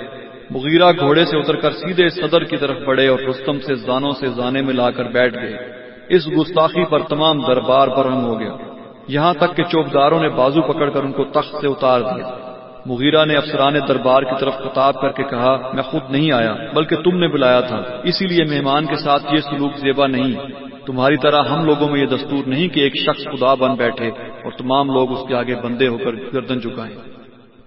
مغیرہ گھوڑے سے اتر کر سیدھے صدر کی طرف بڑھے اور رستم سے زانوں سے زانے میں لا کر بیٹھ گئے۔ اس گستاخی پر تمام دربار برہم ہو گیا۔ یہاں تک کہ چوکداروں نے بازو پکڑ کر ان کو تخت سے اتار دیا۔ مغیرہ نے افسران دربار کی طرف خطاب کر کے کہا، میں خود نہیں آیا، بلکہ تم نے بلایا تھا۔ اسی لیے مہمان کے ساتھ یہ سلوک زیبا نہیں۔ تمہاری طرح ہم لوگوں میں یہ دستور نہیں کہ ایک شخص خدا بن بیٹھے اور تمام لوگ اس کے آگے بندے ہو کر گردن جھکائیں۔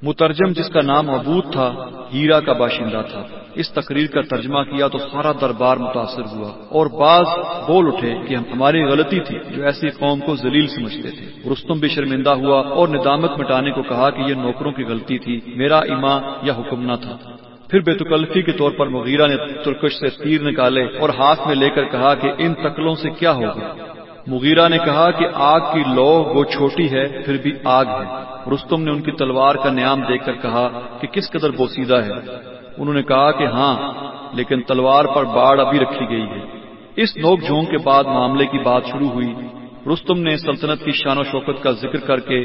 مترجم جس کا نام ابود تھا، ہیرا کا باشندہ تھا۔ اس تقریر کا ترجمہ کیا تو سارا دربار متاثر ہوا اور بعض بول اٹھے کہ ہماری غلطی تھی، جو ایسی قوم کو ذلیل سمجھتے تھے۔ رستم بھی شرمندہ ہوا اور ندامت مٹانے کو کہا کہ یہ نوکروں کی غلطی تھی، میرا ایما یا حکم نہ تھا۔ پھر بیتکلفی کے طور پر مغیرہ نے ترکش سے تیر نکالے اور ہاتھ میں لے کر کہا کہ ان تکلوں سے کیا ہوگا؟ مغیرہ نے کہا کہ آگ کی لو وہ چھوٹی ہے، پھر بھی آگ ہے۔ رستم نے ان کی تلوار کا نیام دیکھ کر کہا کہ کس قدر بوسیدہ ہے۔ انہوں نے کہا کہ ہاں لیکن تلوار پر باڑ ابھی رکھی گئی ہے۔ اس نوک جھونک کے بعد معاملے کی بات شروع ہوئی۔ رستم نے سلطنت کی شان و شوکت کا ذکر کر کے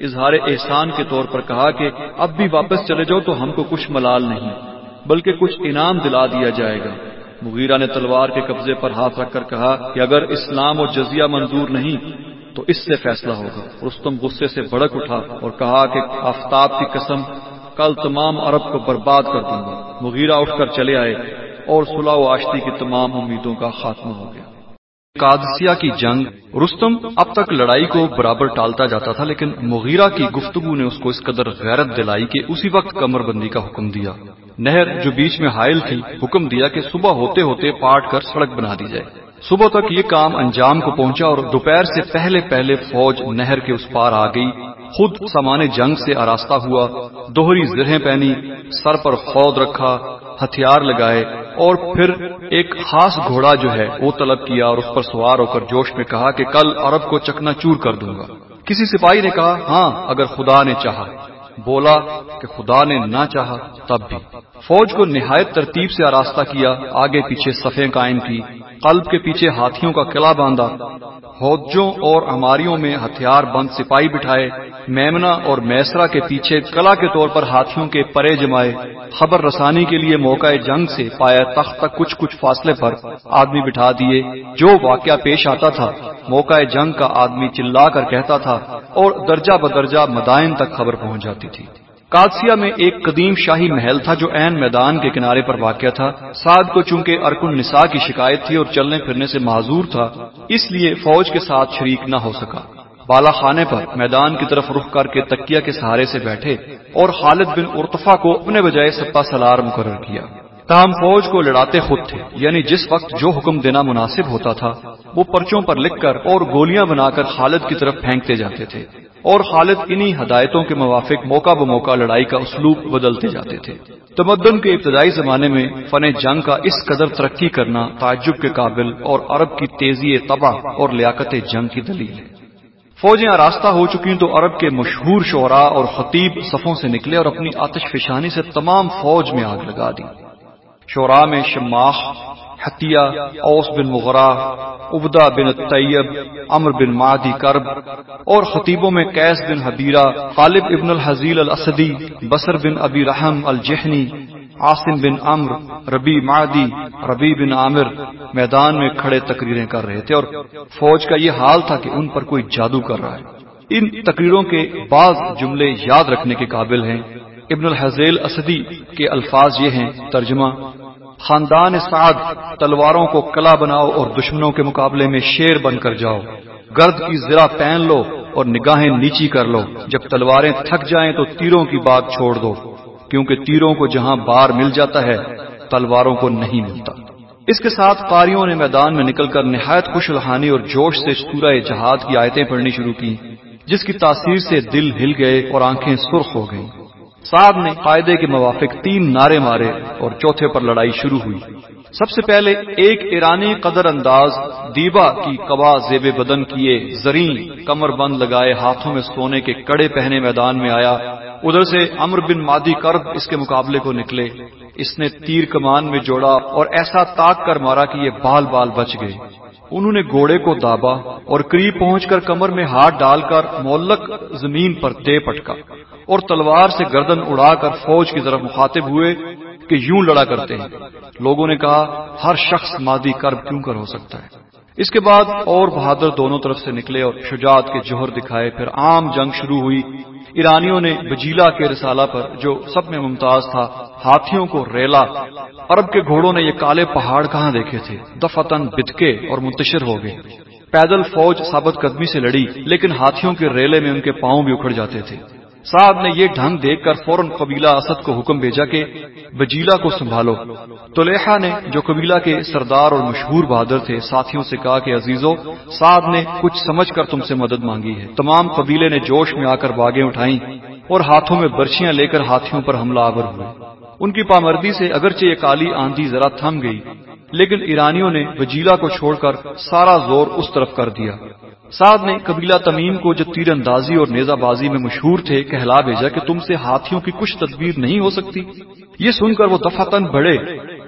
اظہار احسان کے طور پر کہا کہ اب بھی واپس چلے جاؤ تو ہم کو کچھ ملال نہیں، بلکہ کچھ انعام دلا دیا جائے گا۔ مغیرہ نے تلوار کے قبضے پر ہاتھ رکھ کر کہا کہ اگر اسلام و جزیہ منظور نہیں، تو اس سے فیصلہ ہوگا۔ رستم غصے سے بڑک اٹھا اور کہا کہ آفتاب کی قسم، کل تمام عرب کو برباد کر دوں گا۔ مغیرہ اٹھ کر چلے آئے اور صلاح و آشتی کی تمام امیدوں کا خاتمہ ہو گیا۔ قادسیہ کی جنگ، رستم اب تک لڑائی کو برابر ٹالتا جاتا تھا، لیکن مغیرہ کی گفتگو نے اس کو اس قدر غیرت دلائی کہ اسی وقت کمر بندی کا حکم دیا۔ نہر جو بیچ میں حائل تھی، حکم دیا کہ صبح ہوتے ہوتے پاٹ کر سڑک بنا دی جائے۔ صبح تک یہ کام انجام کو پہنچا اور دوپہر سے پہلے پہلے فوج نہر کے اس پار آ گئی۔ خود سامان جنگ سے آراستہ ہوا، دوہری زرہیں پہنی، سر پر خود رکھا، ہتھیار لگائے۔ اور پھر ایک خاص گھوڑا جو ہے وہ طلب کیا اور اس پر سوار ہو کر جوش میں کہا کہ کل عرب کو چکنا چور کر دوں گا۔ کسی سپاہی نے کہا ہاں اگر خدا نے چاہا۔ بولا کہ خدا نے نہ چاہا تب بھی۔ فوج کو نہایت ترتیب سے آراستہ کیا، آگے پیچھے صفیں قائم کی، قلب کے پیچھے ہاتھیوں کا قلعہ باندھا۔ ہوجوں اور ہماریوں میں ہتھیار بند سپاہی بٹھائے میمنا اور میسرا کے پیچھے کلا کے طور پر ہاتھیوں کے پرے جمائے۔ خبر رسانی کے لیے موقع جنگ سے پایا تخت تک کچھ کچھ فاصلے پر آدمی بٹھا دیے۔ جو واقعہ پیش آتا تھا، موقع جنگ کا آدمی چلا کر کہتا تھا اور درجہ بدرجہ مدائن تک خبر پہنچ جاتی تھی۔ کاسیا میں ایک قدیم شاہی محل تھا جو عین میدان کے کنارے پر واقع تھا۔ سعد کو چونکہ ارکن نساء کی شکایت تھی اور چلنے پھرنے سے معذور تھا، اس لیے فوج کے ساتھ شریک نہ ہو سکا۔ بالا خانے پر میدان کی طرف رخ کر کے تکیا کے سہارے سے بیٹھے اور خالد بن ارتفا کو اپنے بجائے سپا سلار مقرر کیا۔ تاہم فوج کو لڑاتے خود تھے۔ یعنی جس وقت جو حکم دینا مناسب ہوتا تھا، وہ پرچوں پر لکھ کر اور گولیاں بنا کر خالد کی طرف پھینکتے جاتے تھے۔ اور خالد انہی ہدایتوں کے موافق موقع ب موقع لڑائی کا اسلوب بدلتے جاتے تھے۔ تمدن کے ابتدائی زمانے میں فن جنگ کا اس قدر ترقی کرنا تعجب کے قابل اور عرب کی تیزی تباہ اور لیاقت جنگ کی دلیل ہے۔ فوجیں آراستہ ہو چکی تو عرب کے مشہور شعراء اور خطیب صفوں سے نکلے اور اپنی آتش فشانی سے تمام فوج میں آگ لگا دی۔ شعراء میں شماخ، حتیہ، اوس بن مغرا ابدا بن طیب امر بن مادی کرب اور خطیبوں میں کیس بن حبیرہ غالب ابن الحزیل الاسدی، بصر بن ابی رحم الجہنی، عاصم بن امر ربی مادی ربی بن عامر میدان میں کھڑے تقریریں کر رہے تھے اور فوج کا یہ حال تھا کہ ان پر کوئی جادو کر رہا ہے۔ ان تقریروں کے بعض جملے یاد رکھنے کے قابل ہیں۔ ابن الحزیل اسدی کے الفاظ یہ ہیں، ترجمہ خاندان سعد تلواروں کو کلا بناؤ اور دشمنوں کے مقابلے میں شیر بن کر جاؤ۔ گرد کی ذرا پہن لو اور نگاہیں نیچی کر لو۔ جب تلواریں تھک جائیں تو تیروں کی بات چھوڑ دو۔ کیونکہ تیروں کو جہاں بار مل جاتا ہے، تلواروں کو نہیں ملتا۔ اس کے ساتھ قاریوں نے میدان میں نکل کر نہایت خوش الحانی اور جوش سے سورہ جہاد کی آیتیں پڑھنی شروع کی، جس کی تاثیر سے دل ہل گئے اور آنکھیں سرخ ہو گئیں۔ صاحب نے قاعدے کے موافق تین نعرے مارے اور چوتھے پر لڑائی شروع ہوئی۔ سب سے پہلے ایک ایرانی قدر انداز دیبا کی قبا زیب بدن کیے زرین کمر بند لگائے ہاتھوں میں سونے کے کڑے پہنے میدان میں آیا۔ ادھر سے امر بن مادی کرب اس کے مقابلے کو نکلے۔ اس نے تیر کمان میں جوڑا اور ایسا تاک کر مارا کہ یہ بال بال بچ گئے۔ انہوں نے گھوڑے کو دابا اور قریب پہنچ کر کمر میں ہاتھ ڈال کر مولک زمین پر دے پٹکا اور تلوار سے گردن اڑا کر فوج کی طرف مخاطب ہوئے کہ یوں لڑا کرتے ہیں۔ لوگوں نے کہا، ہر شخص مادی کرب کیوں کر ہو سکتا ہے؟ اس کے بعد اور بہادر دونوں طرف سے نکلے اور شجاعت کے جوہر دکھائے، پھر عام جنگ شروع ہوئی۔ ایرانیوں نے بجیلا کے رسالہ پر جو سب میں ممتاز تھا، ہاتھیوں کو ریلا۔ عرب کے گھوڑوں نے یہ کالے پہاڑ کہاں دیکھے تھے؟ دفتن بتکے اور منتشر ہو گئے۔ پیدل فوج ثابت قدمی سے لڑی، لیکن ہاتھیوں کے ریلے میں ان کے پاؤں بھی اکھڑ جاتے تھے۔ صاحب نے یہ ڈھنگ دیکھ کر فوراً قبیلہ اسد کو حکم بھیجا کہ بجیلا کو سنبھالو۔ تولیحا نے جو قبیلہ کے سردار اور مشہور بہادر تھے، ساتھیوں سے کہا کہ عزیزو صاحب نے کچھ سمجھ کر تم سے مدد مانگی ہے۔ تمام قبیلے نے جوش میں آ کر باغیں اٹھائیں اور ہاتھوں میں برچیاں لے کر ہاتھیوں پر حملہ آور ہوئے۔ ان کی پامردی سے اگرچہ یہ کالی آندھی ذرا تھم گئی لیکن ایرانیوں نے وجیلا کو چھوڑ کر سارا زور اس طرف کر دیا۔ سعد نے قبیلہ تمیم کو جو تیر اندازی اور نیزہ بازی میں مشہور تھے کہلا بھیجا کہ تم سے ہاتھیوں کی کچھ تدبیر نہیں ہو سکتی۔ یہ سن کر وہ دفاتن بڑھے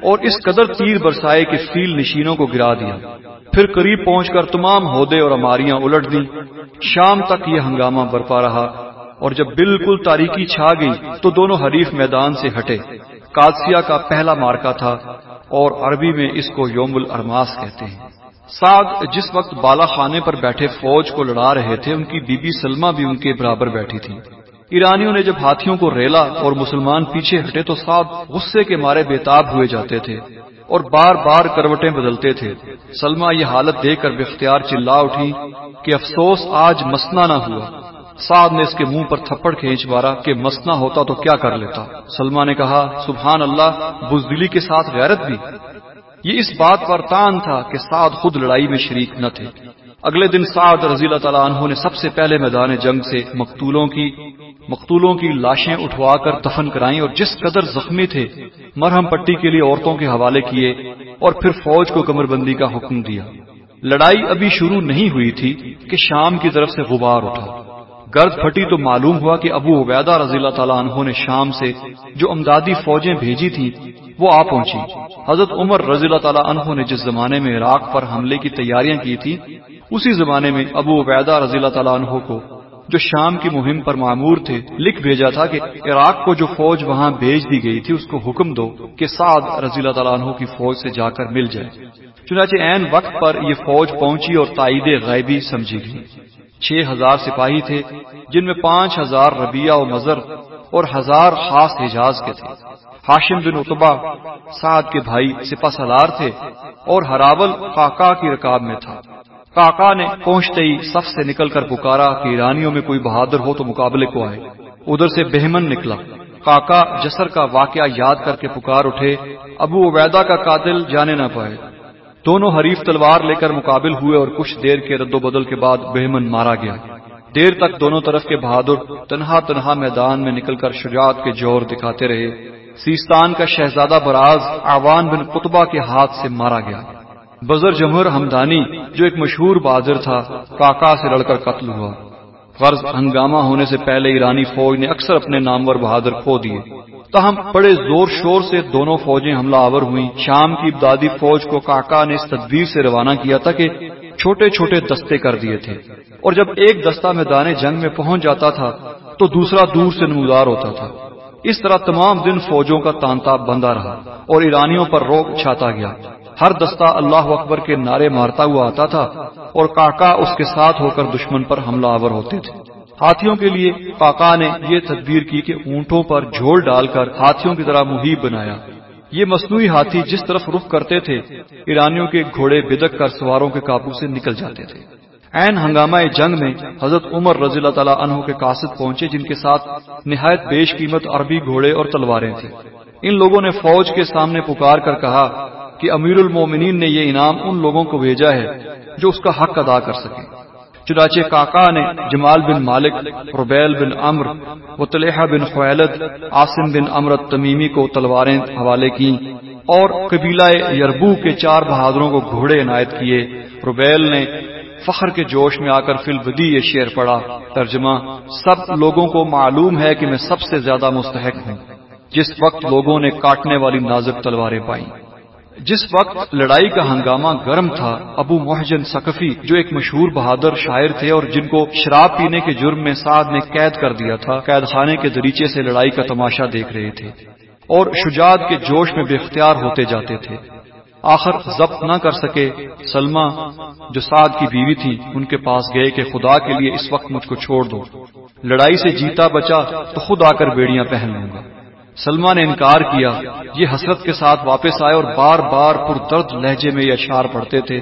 اور اس قدر تیر برسائے کہ فیل نشینوں کو گرا دیا۔ پھر قریب پہنچ کر تمام ہودے اور اماریاں الٹ دی شام تک یہ ہنگامہ برپا رہا اور جب بالکل تاریکی چھا گئی تو دونوں حریف میدان سے ہٹے۔ کادسیا کا پہلا مارکا تھا اور عربی میں اس کو یوم الرماس کہتے ہیں۔ سعد جس وقت بالا خانے پر بیٹھے فوج کو لڑا رہے تھے، ان کی بی بی سلما بھی ان کے برابر بیٹھی تھی۔ ایرانیوں نے جب ہاتھیوں کو ریلا اور مسلمان پیچھے ہٹے تو سعد غصے کے مارے بےتاب ہوئے جاتے تھے اور بار بار کروٹیں بدلتے تھے۔ سلما یہ حالت دیکھ کر بختیار چلا اٹھی کہ افسوس آج مسنا نہ ہوا۔ سعد نے اس کے منہ پر تھپڑ کھینچ مارا کہ مسنا ہوتا تو کیا کر لیتا۔ سلما نے کہا، سبحان اللہ، بزدلی کے ساتھ غیرت بھی۔ یہ اس بات پر تان تھا کہ سعد خود لڑائی میں شریک نہ تھے۔ اگلے دن سعد رضی اللہ تعالیٰ عنہ نے سب سے پہلے میدان جنگ سے مقتولوں کی مقتولوں کی لاشیں اٹھوا کر دفن کرائیں اور جس قدر زخمی تھے، مرہم پٹی کے لیے عورتوں کے حوالے کیے اور پھر فوج کو کمر بندی کا حکم دیا۔ لڑائی ابھی شروع نہیں ہوئی تھی کہ شام کی طرف سے غبار اٹھا۔ گرد پھٹی تو معلوم ہوا کہ ابو عبیدہ رضی اللہ تعالیٰ عنہ نے شام سے جو امدادی فوجیں بھیجی تھیں، وہ آ پہنچی۔ حضرت عمر رضی اللہ تعالیٰ عنہ نے جس زمانے میں عراق پر حملے کی تیاریاں کی تھی اسی زمانے میں ابو عبیدہ رضی اللہ تعالیٰ عنہ کو جو شام کی مہم پر معمور تھے، لکھ بھیجا تھا کہ عراق کو جو فوج وہاں بھیج دی گئی تھی، اس کو حکم دو کہ سعد رضی اللہ تعالیٰ عنہ کی فوج سے جا کر مل جائے۔ چنانچہ عین وقت پر یہ فوج پہنچی اور تائید غیبی سمجھی گئی۔ چھ ہزار سپاہی تھے، جن میں پانچ ہزار ربیہ و مزر اور ہزار خاص حجاز کے تھے۔ ہاشم بن اتبا سعد کے بھائی سپا سلار تھے اور ہراول کاکا کی رکاب میں تھا۔ کاکا نے پہنچتے ہی صف سے نکل کر پکارا کہ ایرانیوں میں کوئی بہادر ہو تو مقابلے کو آئے۔ ادھر سے بہمن نکلا۔ کاکا جسر کا واقعہ یاد کر کے پکار اٹھے، ابو عبیدہ کا قاتل جانے نہ پائے۔ دونوں حریف تلوار لے کر مقابل ہوئے اور کچھ دیر کے رد و بدل کے بعد بہمن مارا گیا۔ دیر تک دونوں طرف کے بہادر تنہا تنہا میدان میں نکل کر شجاعت کے جوہر دکھاتے رہے۔ سیستان کا شہزادہ براز آوان بن قطبہ کے ہاتھ سے مارا گیا۔ بزر جمہر ہمدانی، جو ایک مشہور بہادر تھا، کاکا سے لڑ کر قتل ہوا۔ فرض ہنگامہ ہونے سے پہلے ایرانی فوج نے اکثر اپنے نامور بہادر کھو دیے۔ تاہم بڑے زور شور سے دونوں فوجیں حملہ آور ہوئیں۔ شام کی ابدادی فوج کو کاکا نے اس تدبیر سے روانہ کیا تھا کہ چھوٹے چھوٹے دستے کر دیے تھے۔ اور جب ایک دستہ میدان جنگ میں پہنچ جاتا تھا تو دوسرا دور سے نمودار ہوتا تھا۔ اس طرح تمام دن فوجوں کا تانتا بندہ رہا اور ایرانیوں پر روک چھاتا گیا۔ ہر دستہ اللہ اکبر کے نعرے مارتا ہوا آتا تھا اور کاکا اس کے ساتھ ہو کر دشمن پر حملہ آور ہوتے تھے۔ ہاتھیوں کے لیے کاکا نے یہ تدبیر کی کہ اونٹوں پر جھول ڈال کر ہاتھیوں کی طرح محیب بنایا۔ یہ مصنوعی ہاتھی جس طرف رخ کرتے تھے، ایرانیوں کے گھوڑے بدک کر سواروں کے قابو سے نکل جاتے تھے۔ این ہنگامہ جنگ میں حضرت عمر رضی اللہ تعالیٰ عنہ کے قاصد پہنچے، جن کے ساتھ نہایت بیش قیمت عربی گھوڑے اور تلواریں تھے ان لوگوں نے فوج کے سامنے پکار کر کہا کہ امیر المومنین نے یہ انعام ان لوگوں کو بھیجا ہے جو اس کا حق ادا کر سکے چنانچہ کاکا نے جمال بن مالک ربیل بن امر و طلحہ بن خویلد، عاصم بن امرت تمیمی کو تلواریں حوالے کی اور قبیلہ یربو کے چار بہادروں کو گھوڑے عنایت کیے۔ ربیل نے فخر کے جوش میں آ کر فل بدی یہ شعر پڑا ترجمہ سب لوگوں کو معلوم ہے کہ میں سب سے زیادہ مستحق ہوں۔ جس وقت لوگوں نے کاٹنے والی نازک تلواریں پائیں جس وقت لڑائی کا ہنگامہ گرم تھا، ابو محجن سقفی جو ایک مشہور بہادر شاعر تھے اور جن کو شراب پینے کے جرم میں سعد نے قید کر دیا تھا، قید خانے کے دریچے سے لڑائی کا تماشا دیکھ رہے تھے اور شجاعت کے جوش میں بے اختیار ہوتے جاتے تھے۔ آخر ضبط نہ کر سکے سلما جو سعد کی بیوی تھی، ان کے پاس گئے کہ خدا کے لیے اس وقت مجھ کو چھوڑ دو۔ لڑائی سے جیتا بچا تو خود آ کر بیڑیاں پہن لوں گا۔ سلما نے انکار کیا، یہ حسرت کے ساتھ واپس آئے اور بار بار پر درد لہجے میں یہ اشار پڑھتے تھے۔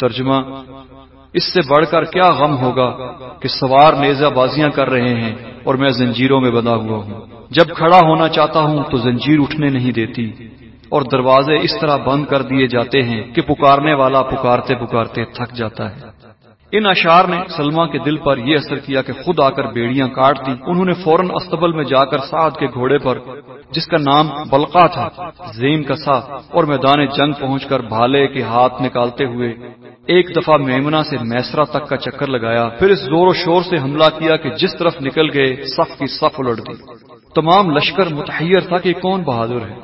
ترجمہ، اس سے بڑھ کر کیا غم ہوگا کہ سوار نیزہ بازیاں کر رہے ہیں اور میں زنجیروں میں بنا ہوا ہوں۔ جب کھڑا ہونا چاہتا ہوں تو زنجیر اٹھنے نہیں دیتی اور دروازے اس طرح بند کر دیے جاتے ہیں کہ پکارنے والا پکارتے پکارتے تھک جاتا ہے۔ ان اشار نے سلما کے دل پر یہ اثر کیا کہ خود آ کر بیڑیاں کاٹ دی انہوں نے فوراً استبل میں جا کر سعد کے گھوڑے پر، جس کا نام بلقا تھا، زیم کسا اور میدان جنگ پہنچ کر بھالے کے ہاتھ نکالتے ہوئے ایک دفعہ میمنا سے میسرا تک کا چکر لگایا۔ پھر اس زور و شور سے حملہ کیا کہ جس طرف نکل گئے، صف کی صف الٹ دی تمام لشکر متحیر تھا کہ کون بہادر ہے۔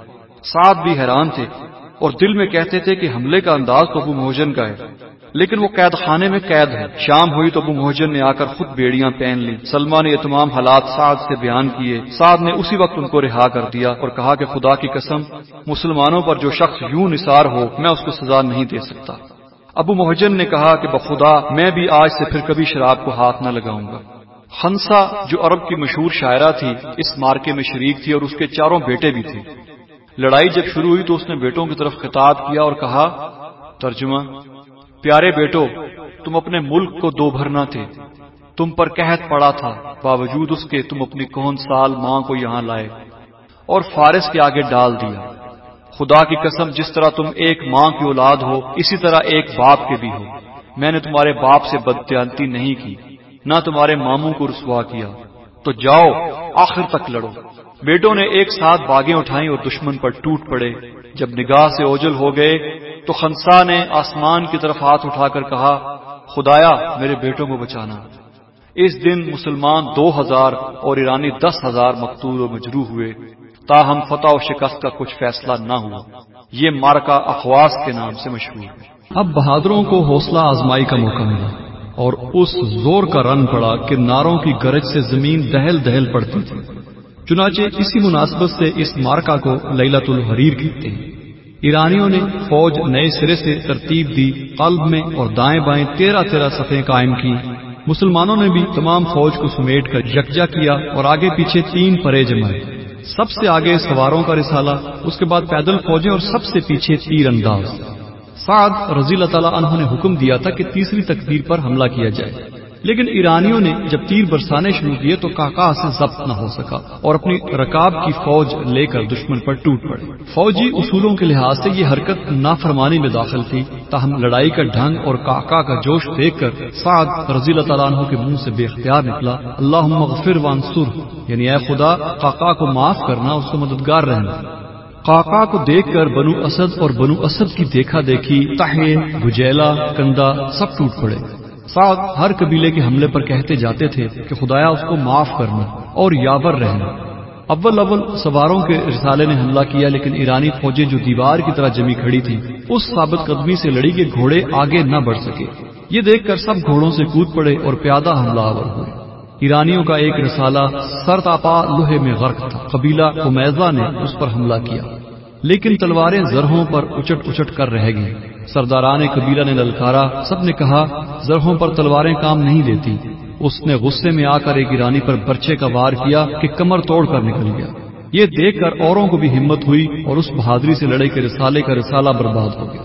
سعد بھی حیران تھے اور دل میں کہتے تھے کہ حملے کا انداز تو ابو موجن کا ہے۔ لیکن وہ قید خانے میں قید ہے شام ہوئی تو ابو محجن نے آ کر خود بیڑیاں پہن لی سلما نے یہ تمام حالات سعد سے بیان کیے۔ سعد نے اسی وقت ان کو رہا کر دیا اور کہا کہ خدا کی قسم، مسلمانوں پر جو شخص یوں نثار ہو، میں اس کو سزا نہیں دے سکتا۔ ابو محجن نے کہا کہ بخدا، میں بھی آج سے پھر کبھی شراب کو ہاتھ نہ لگاؤں گا۔ خنسا، جو عرب کی مشہور شاعرہ تھی، اس مارکے میں شریک تھی اور اس کے چاروں بیٹے بھی تھے۔ لڑائی جب شروع ہوئی تو اس نے بیٹوں کی طرف خطاب کیا اور کہا، ترجمہ پیارے بیٹو، تم اپنے ملک کو دو بھرنا تھے۔ تم پر قحط پڑا تھا، باوجود اس کے تم اپنی کون سال ماں کو یہاں لائے اور فارس کے آگے ڈال دیا۔ خدا کی قسم، جس طرح تم ایک ماں کی اولاد ہو، اسی طرح ایک باپ کے بھی ہو۔ میں نے تمہارے باپ سے بدتیانتی نہیں کی، نہ تمہارے ماموں کو رسوا کیا۔ تو جاؤ، آخر تک لڑو۔ بیٹوں نے ایک ساتھ باغیں اٹھائیں اور دشمن پر ٹوٹ پڑے۔ جب نگاہ سے اوجل ہو گئے تو خنسا نے آسمان کی طرف ہاتھ اٹھا کر کہا، خدایا، میرے بیٹوں کو بچانا۔ اس دن مسلمان دو ہزار اور ایرانی دس ہزار مقتول و مجروح ہوئے۔ تاہم فتح و شکست کا کچھ فیصلہ نہ ہوا۔ یہ مارکا اخواس کے نام سے مشہور ہے۔ اب بہادروں کو حوصلہ آزمائی کا موقع ملا اور اس زور کا رن پڑا کہ ناروں کی گرج سے زمین دہل دہل پڑتی تھی۔ چنانچہ اسی مناسبت سے اس مارکا کو لیلت الحریر کہتے ہیں۔ ایرانیوں نے فوج نئے سرے سے ترتیب دی، قلب میں اور دائیں بائیں تیرہ تیرہ صفیں قائم کی مسلمانوں نے بھی تمام فوج کو سمیٹ کر یکجا کیا اور آگے پیچھے تین پرے جمائے سب سے آگے سواروں کا رسالہ، اس کے بعد پیدل فوجیں اور سب سے پیچھے تیر انداز۔ سعد رضی اللہ تعالیٰ عنہ نے حکم دیا تھا کہ تیسری تکبیر پر حملہ کیا جائے۔ لیکن ایرانیوں نے جب تیر برسانے شروع کیے تو کاکا سے ضبط نہ ہو سکا اور اپنی رکاب کی فوج لے کر دشمن پر ٹوٹ پڑے۔ فوجی اصولوں کے لحاظ سے یہ حرکت نافرمانی میں داخل تھی۔ تاہم لڑائی کا ڈھنگ اور کاکا کا جوش دیکھ کر سعد رضی اللہ تعالیٰ عنہ کے منہ سے بے اختیار نکلا۔ اللہ مغفر وانصر۔ یعنی اے خدا، کاکا کو معاف کرنا اس کو مددگار رہنا۔ کاکا کو دیکھ کر بنو اسد اور بنو اسد کی دیکھا دیکھی، تہے گجیلا کندا، سب ٹوٹ پڑے۔ سعد ہر قبیلے کے حملے پر کہتے جاتے تھے کہ خدایا اس کو معاف کرنا اور یاور رہنا۔ اول اول سواروں کے رسالے نے حملہ کیا، لیکن ایرانی فوجیں جو دیوار کی طرح جمی کھڑی تھی اس ثابت قدمی سے لڑی کے گھوڑے آگے نہ بڑھ سکے۔ یہ دیکھ کر سب گھوڑوں سے کود پڑے اور پیادہ حملہ آور ہوئے۔ ایرانیوں کا ایک رسالہ سر تاپا لوہے میں غرق تھا۔ قبیلہ امیزا نے اس پر حملہ کیا، لیکن تلواریں زرہوں پر اچٹ اچٹ کر رہ گئی سرداران قبیلہ نے للکارا سب نے کہا، زرہوں پر تلواریں کام نہیں دیتی۔ اس نے غصے میں آ کر ایک ایرانی پر برچے کا وار کیا کہ کمر توڑ کر نکل گیا۔ یہ دیکھ کر اوروں کو بھی ہمت ہوئی اور اس بہادری سے لڑے کے رسالے کا رسالہ برباد ہو گیا۔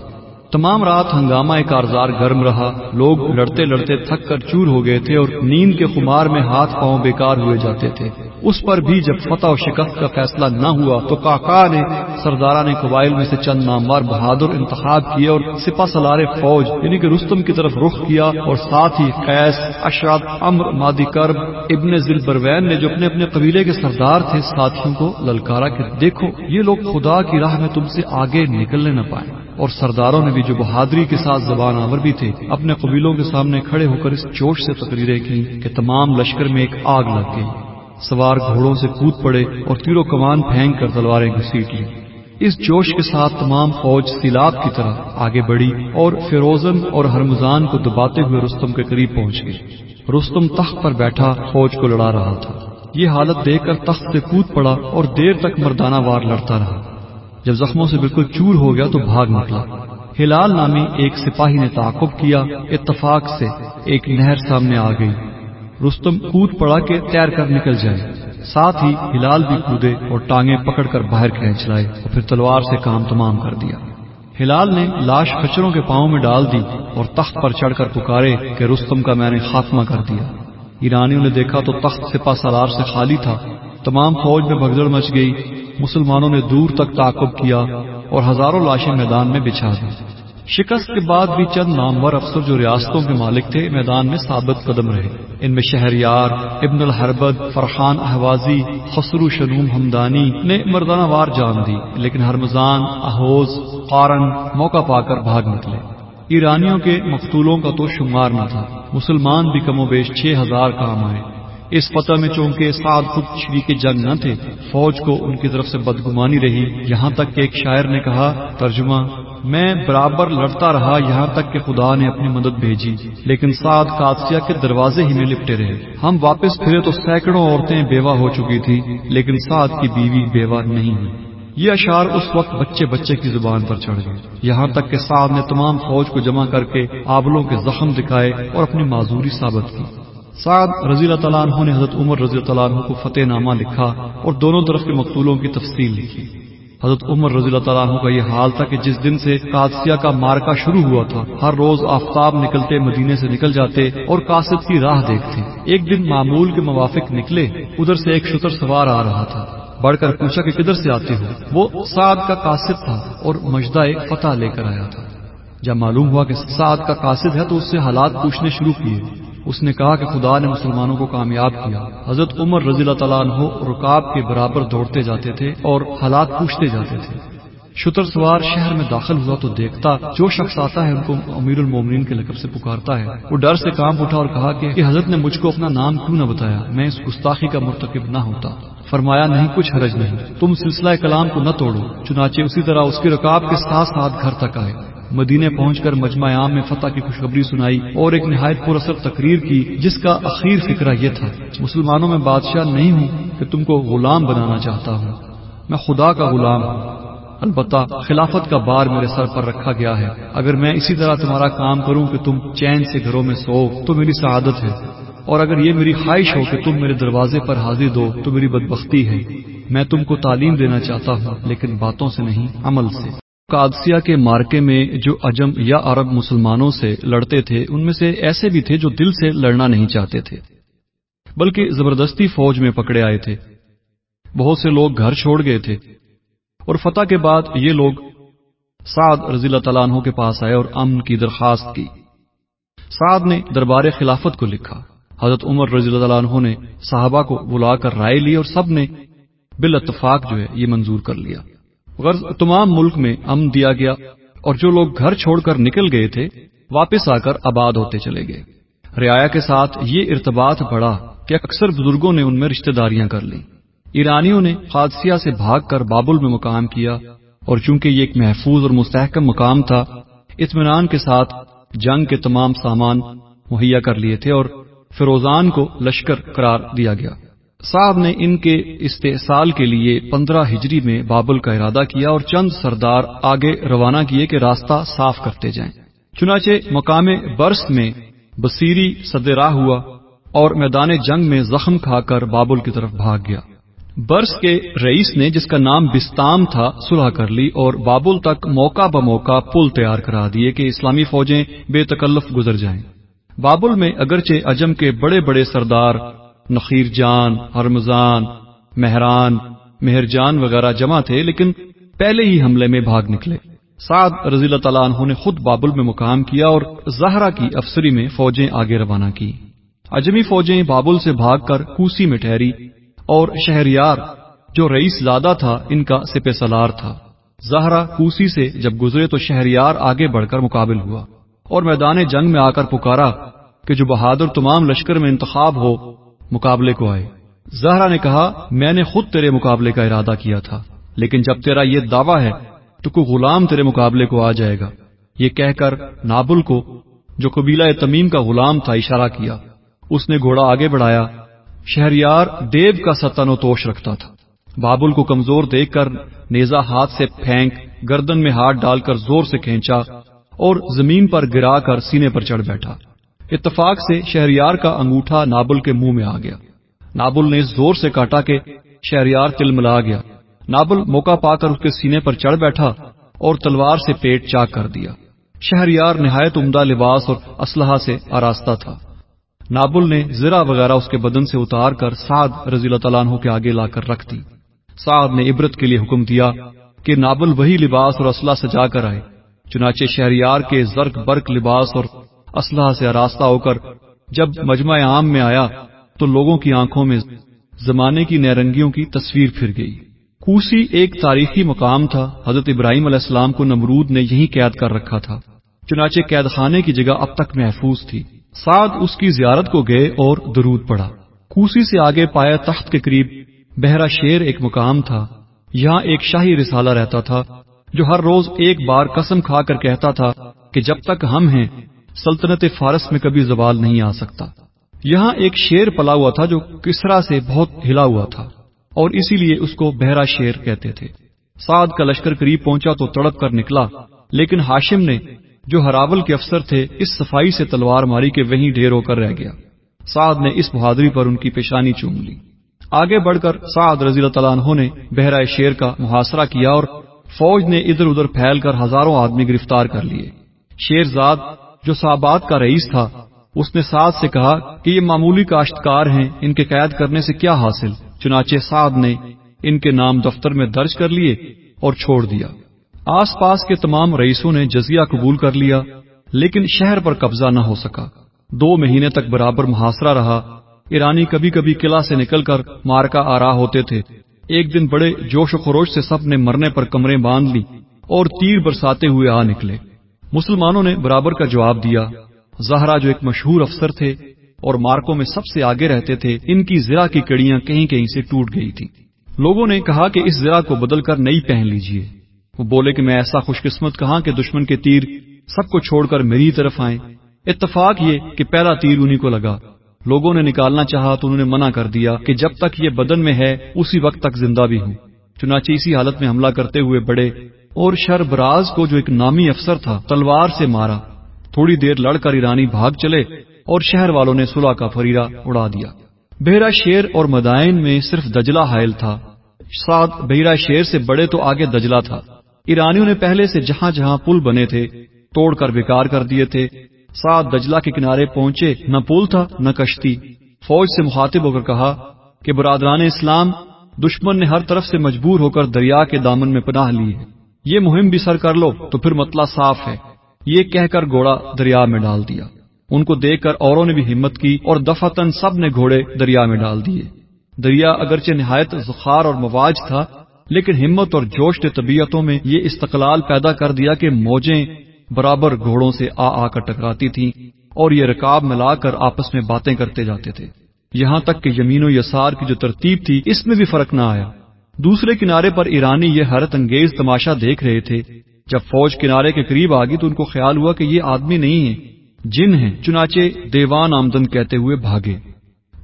تمام رات ہنگامہ کارزار گرم رہا۔ لوگ لڑتے لڑتے تھک کر چور ہو گئے تھے اور نیند کے خمار میں ہاتھ پاؤں بیکار ہوئے جاتے تھے۔ اس پر بھی جب فتح و شکست کا فیصلہ نہ ہوا تو کاکا نے، سردارہ نے قبائل میں سے چند ناموار بہادر انتخاب کیے اور سپا سلار فوج یعنی کہ رستم کی طرف رخ کیا اور ساتھ ہی قیس اشرد امر، مادی کرب، ابن ذل بروین نے جو اپنے اپنے قبیلے کے سردار تھے، ساتھیوں کو للکارا کہ دیکھو، یہ لوگ خدا کی راہ میں تم سے آگے نکلنے نہ پائے اور سرداروں نے بھی جو بہادری کے ساتھ زبان آور بھی تھے، اپنے قبیلوں کے سامنے کھڑے ہو کر اس جوش سے تقریریں کی کہ تمام لشکر میں ایک آگ لگ گئی۔ سوار گھوڑوں سے کود پڑے اور تیرو کمان پھینک کر تلواریں گھسیٹ لی اس جوش کے ساتھ تمام فوج سیلاب کی طرح آگے بڑھی اور فیروزن اور ہرمزان کو دباتے ہوئے رستم کے قریب پہنچ گئی رستم تخت پر بیٹھا، فوج کو لڑا رہا تھا۔ یہ حالت دیکھ کر تخت سے کود پڑا اور دیر تک مردانہ وار لڑتا رہا۔ جب زخموں سے بالکل چور ہو گیا تو بھاگ نکلا۔ ہلال نامی ایک سپاہی نے تعاقب کیا، اتفاق سے ایک نہر سامنے آ گئی۔ رستم کود پڑا کے تیر کر نکل جائے۔ ساتھ ہی ہلال بھی کودے اور ٹانگیں پکڑ کر باہر کھینچ لائے اور پھر تلوار سے کام تمام کر دیا۔ ہلال نے لاش کچروں کے پاؤں میں ڈال دی اور تخت پر چڑھ کر پکارے کہ رستم کا میں نے خاتمہ کر دیا۔ ایرانیوں نے دیکھا تو تخت سپا سالار سے خالی تھا۔ تمام فوج میں بھگدڑ مچ گئی۔ مسلمانوں نے دور تک تعقب کیا اور ہزاروں لاشیں میدان میں بچھا دی۔ شکست کے بعد بھی چند نامور افسر جو ریاستوں کے مالک تھے، میدان میں ثابت قدم رہے۔ ان میں شہریار، ابن الحربد فرحان احوازی، خسرو شنوم ہمدانی نے مردانہ وار جان دی، لیکن ہرمزان، احوز، قارن موقع پا کر بھاگ نکلے۔ ایرانیوں کے مقتولوں کا تو شمار نہ تھا۔ مسلمان بھی کم و بیش چھ ہزار کام آئے۔ اس پتہ میں چونکہ سعد خود شریک جنگ نہ تھے، فوج کو ان کی طرف سے بدگمانی رہی۔ یہاں تک کہ ایک شاعر نے کہا، ترجمہ میں برابر لڑتا رہا یہاں تک کہ خدا نے اپنی مدد بھیجی، لیکن سعد قادسیہ کے دروازے ہی میں لپٹے رہے۔ ہم واپس پھرے تو سینکڑوں عورتیں بیوہ ہو چکی تھی لیکن سعد کی بیوی بیوہ نہیں ہوئی۔ یہ اشعار اس وقت بچے بچے کی زبان پر چڑھ گئے۔ یہاں تک کہ سعد نے تمام فوج کو جمع کر کے آبلوں کے زخم دکھائے اور اپنی معذوری ثابت کی۔ سعد رضی اللہ تعالیٰ عنہ نے حضرت عمر رضی اللہ عنہ کو فتح نامہ لکھا اور دونوں طرف کے مقتولوں کی تفصیل لکھی۔ حضرت عمر رضی اللہ تعالیٰ عنہ کا یہ حال تھا کہ جس دن سے قادسیہ کا مارکا شروع ہوا تھا، ہر روز آفتاب نکلتے مدینے سے نکل جاتے اور قاصد کی راہ دیکھتے۔ ایک دن معمول کے موافق نکلے، ادھر سے ایک شتر سوار آ رہا تھا۔ بڑھ کر پوچھا کہ کدھر سے آتے ہو؟ وہ سعد کا قاصد تھا اور مجدہ ایک فتح لے کر آیا تھا۔ جب معلوم ہوا کہ سعد کا قاصد ہے تو اس سے حالات پوچھنے شروع کیے۔ اس نے کہا کہ خدا نے مسلمانوں کو کامیاب کیا۔ حضرت عمر رضی اللہ تعالیٰ عنہ رکاب کے برابر دوڑتے جاتے تھے اور حالات پوچھتے جاتے تھے۔ شتر سوار شہر میں داخل ہوا تو دیکھتا جو شخص آتا ہے ان کو امیر المومنین کے لقب سے پکارتا ہے۔ وہ ڈر سے کام اٹھا اور کہا کہ حضرت نے مجھ کو اپنا نام کیوں نہ بتایا؟ میں اس گستاخی کا مرتکب نہ ہوتا۔ فرمایا، نہیں، کچھ حرج نہیں۔ تم سلسلہ کلام کو نہ توڑو، چنانچہ اسی طرح اس کی رکاب کے ساتھ ساتھ گھر تک آئے۔ مدینے پہنچ کر مجمع عام میں فتح کی خوشخبری سنائی اور ایک نہایت پر اثر تقریر کی، جس کا اخیر فکرہ یہ تھا، مسلمانوں میں بادشاہ نہیں ہوں کہ تم کو غلام بنانا چاہتا ہوں۔ میں خدا کا غلام ہوں۔ البتہ خلافت کا بار میرے سر پر رکھا گیا ہے۔ اگر میں اسی طرح تمہارا کام کروں کہ تم چین سے گھروں میں سو، تو میری سعادت ہے۔ اور اگر یہ میری خواہش ہو کہ تم میرے دروازے پر حاضر دو، تو میری بدبختی ہے۔ میں تم کو تعلیم دینا چاہتا ہوں، لیکن باتوں سے نہیں، عمل سے۔ قادسیہ کے مارکے میں جو اجم یا عرب مسلمانوں سے لڑتے تھے، ان میں سے ایسے بھی تھے جو دل سے لڑنا نہیں چاہتے تھے، بلکہ زبردستی فوج میں پکڑے آئے تھے۔ بہت سے لوگ گھر چھوڑ گئے تھے۔ اور فتح کے بعد یہ لوگ سعد رضی اللہ تعالیٰ عنہ کے پاس آئے اور امن کی درخواست کی۔ سعد نے دربار خلافت کو لکھا۔ حضرت عمر رضی اللہ تعالیٰ عنہ نے صحابہ کو بلا کر رائے لی اور سب نے بال اتفاق جو ہے یہ منظور کر لیا۔ غرض تمام ملک میں امن دیا گیا اور جو لوگ گھر چھوڑ کر نکل گئے تھے، واپس آ کر آباد ہوتے چلے گئے۔ رعایا کے ساتھ یہ ارتباط بڑھا کہ اکثر بزرگوں نے ان میں رشتہ داریاں کر لیں۔ ایرانیوں نے قادسیہ سے بھاگ کر بابل میں مقام کیا اور چونکہ یہ ایک محفوظ اور مستحکم مقام تھا، اطمینان کے ساتھ جنگ کے تمام سامان مہیا کر لیے تھے اور فیروزان کو لشکر قرار دیا گیا۔ صاحب نے ان کے استحصال کے لیے پندرہ ہجری میں بابل کا ارادہ کیا اور چند سردار آگے روانہ کیے کہ راستہ صاف کرتے جائیں۔ چنانچہ مقام برس میں بصیری راہ ہوا اور میدان جنگ میں زخم کھا کر بابل کی طرف بھاگ گیا۔ برس کے رئیس نے جس کا نام بستام تھا صلح کر لی اور بابل تک موقع بموقع پل تیار کرا دیے کہ اسلامی فوجیں بے تکلف گزر جائیں۔ بابل میں اگرچہ اجم کے بڑے بڑے سردار نخیر جان، ہرمزان، مہران مہر جان وغیرہ جمع تھے، لیکن پہلے ہی حملے میں بھاگ نکلے۔ سعد رضی اللہ تعالیٰ عنہ نے خود بابل میں مقام کیا اور زہرا کی افسری میں فوجیں آگے روانہ کی اجمی فوجیں بابل سے بھاگ کر کوسی میں ٹھہری اور شہریار، جو رئیس زادہ تھا، ان کا سپہ سلار تھا۔ زہرا کوسی سے جب گزرے تو شہریار آگے بڑھ کر مقابل ہوا اور میدان جنگ میں آ کر پکارا کہ جو بہادر تمام لشکر میں انتخاب ہو مقابلے کو آئے۔ زہرا نے کہا، میں نے خود تیرے مقابلے کا ارادہ کیا تھا، لیکن جب تیرا یہ دعویٰ ہے تو کوئی غلام تیرے مقابلے کو آ جائے گا۔ یہ کہہ کر نابل کو، جو قبیلہ تمیم کا غلام تھا، اشارہ کیا۔ اس نے گھوڑا آگے بڑھایا۔ شہریار دیو کا ستن و توش رکھتا تھا۔ بابل کو کمزور دیکھ کر نیزا ہاتھ سے پھینک گردن میں ہاتھ ڈال کر زور سے کھینچا اور زمین پر گرا کر سینے پر چڑھ بیٹھا۔ اتفاق سے شہریار کا انگوٹھا نابل کے منہ میں آ گیا۔ نابل نے زور سے کاٹا کہ شہریار تل ملا گیا۔ نابل موقع پا کر اس کے سینے پر چڑھ بیٹھا اور تلوار سے پیٹ چاک کر دیا۔ شہریار نہایت عمدہ لباس اور اسلحہ سے آراستہ تھا۔ نابل نے زرا وغیرہ اس کے بدن سے اتار کر سعد رضی اللہ تعالیٰ عنہ کے آگے لا کر رکھ دی۔ سعد نے عبرت کے لیے حکم دیا کہ نابل وہی لباس اور اسلحہ سجا کر آئے، چنانچہ شہریار کے زرک برق لباس اور اسلحہ سے آراستہ ہو کر جب مجمع عام میں آیا تو لوگوں کی آنکھوں میں زمانے کی نیرنگیوں کی تصویر پھر گئی۔ کوسی ایک تاریخی مقام تھا۔ حضرت ابراہیم علیہ السلام کو نمرود نے یہی قید کر رکھا تھا۔ چنانچہ قید خانے کی جگہ اب تک محفوظ تھی۔ سعد اس کی زیارت کو گئے اور درود پڑا کوسی سے آگے پایا تخت کے قریب بہرا شیر ایک مقام تھا۔ یہاں ایک شاہی رسالہ رہتا تھا جو ہر روز ایک بار قسم کھا کر کہتا تھا کہ جب تک ہم ہیں سلطنت فارس میں کبھی زوال نہیں آ سکتا۔ یہاں ایک شیر پلا ہوا تھا جو کسرا سے بہت ہلا ہوا تھا، اور اسی لیے اس کو بہرا شیر کہتے تھے۔ سعد کا لشکر قریب پہنچا تو تڑپ کر نکلا، لیکن ہاشم نے، جو ہراول کے افسر تھے، اس صفائی سے تلوار ماری کے وہیں ڈھیر ہو کر رہ گیا۔ سعد نے اس بہادری پر ان کی پیشانی چوم لی۔ آگے بڑھ کر سعد رضی اللہ تعالیٰ عنہ نے بہرائے شیر کا محاصرہ کیا اور فوج نے ادھر ادھر پھیل کر ہزاروں آدمی گرفتار کر لیے۔ شیر زاد جو صحابات کا رئیس تھا، اس نے سعد سے کہا کہ یہ معمولی کاشتکار ہیں، ان کے قید کرنے سے کیا حاصل؟ چنانچہ سعد نے ان کے نام دفتر میں درج کر لیے اور چھوڑ دیا۔ آس پاس کے تمام رئیسوں نے جزیہ قبول کر لیا، لیکن شہر پر قبضہ نہ ہو سکا۔ دو مہینے تک برابر محاصرہ رہا۔ ایرانی کبھی کبھی قلعہ سے نکل کر مارکا آرا ہوتے تھے۔ ایک دن بڑے جوش و خروش سے سب نے مرنے پر کمرے باندھ لی اور تیر برساتے ہوئے آ نکلے۔ مسلمانوں نے برابر کا جواب دیا۔ زہرا جو ایک مشہور افسر تھے اور مارکوں میں سب سے آگے رہتے تھے، ان کی زرا کی کڑیاں کہیں کہیں سے ٹوٹ گئی تھی لوگوں نے کہا کہ اس زرا کو بدل کر نئی پہن لیجیے وہ بولے کہ میں ایسا خوش قسمت کہاں کہ دشمن کے تیر سب کو چھوڑ کر میری طرف آئے اتفاق یہ کہ پہلا تیر انہیں کو لگا۔ لوگوں نے نکالنا چاہا تو انہوں نے منع کر دیا کہ جب تک یہ بدن میں ہے، اسی وقت تک زندہ بھی ہوں۔ چنانچہ اسی حالت میں حملہ کرتے ہوئے بڑے اور شربراز کو جو ایک نامی افسر تھا، تلوار سے مارا۔ تھوڑی دیر لڑ کر ایرانی بھاگ چلے اور شہر والوں نے صلح کا فریرا اڑا دیا۔ بہرا شیر اور مدائن میں صرف دجلہ حائل تھا۔ ساتھ بہرا شیر سے بڑے تو آگے دجلہ تھا۔ ایرانیوں نے پہلے سے جہاں جہاں پل بنے تھے، توڑ کر بیکار کر دیے تھے۔ ساتھ دجلہ کے کنارے پہنچے، نہ پل تھا، نہ کشتی۔ فوج سے مخاطب ہو کر کہا کہ برادران اسلام، دشمن نے ہر طرف سے مجبور ہو کر دریا کے دامن میں پناہ لی ہے۔ یہ مہم بھی سر کر لو، تو پھر مطلع صاف ہے۔ یہ کہہ کر گھوڑا دریا میں ڈال دیا۔ ان کو دیکھ کر اوروں نے بھی ہمت کی اور دفتن سب نے گھوڑے دریا میں ڈال دیے۔ دریا اگرچہ نہایت زخار اور مواج تھا، لیکن ہمت اور جوش نے طبیعتوں میں یہ استقلال پیدا کر دیا کہ موجیں برابر گھوڑوں سے آ آ کر ٹکراتی تھیں اور یہ رکاب ملا کر آپس میں باتیں کرتے جاتے تھے۔ یہاں تک کہ یمین و یسار کی جو ترتیب تھی، اس میں بھی فرق نہ آیا۔ دوسرے کنارے پر ایرانی یہ حیرت انگیز تماشا دیکھ رہے تھے۔ جب فوج کنارے کے قریب آ گئی تو ان کو خیال ہوا کہ یہ آدمی نہیں ہے جن ہیں، چنانچہ دیوان آمدن کہتے ہوئے بھاگے۔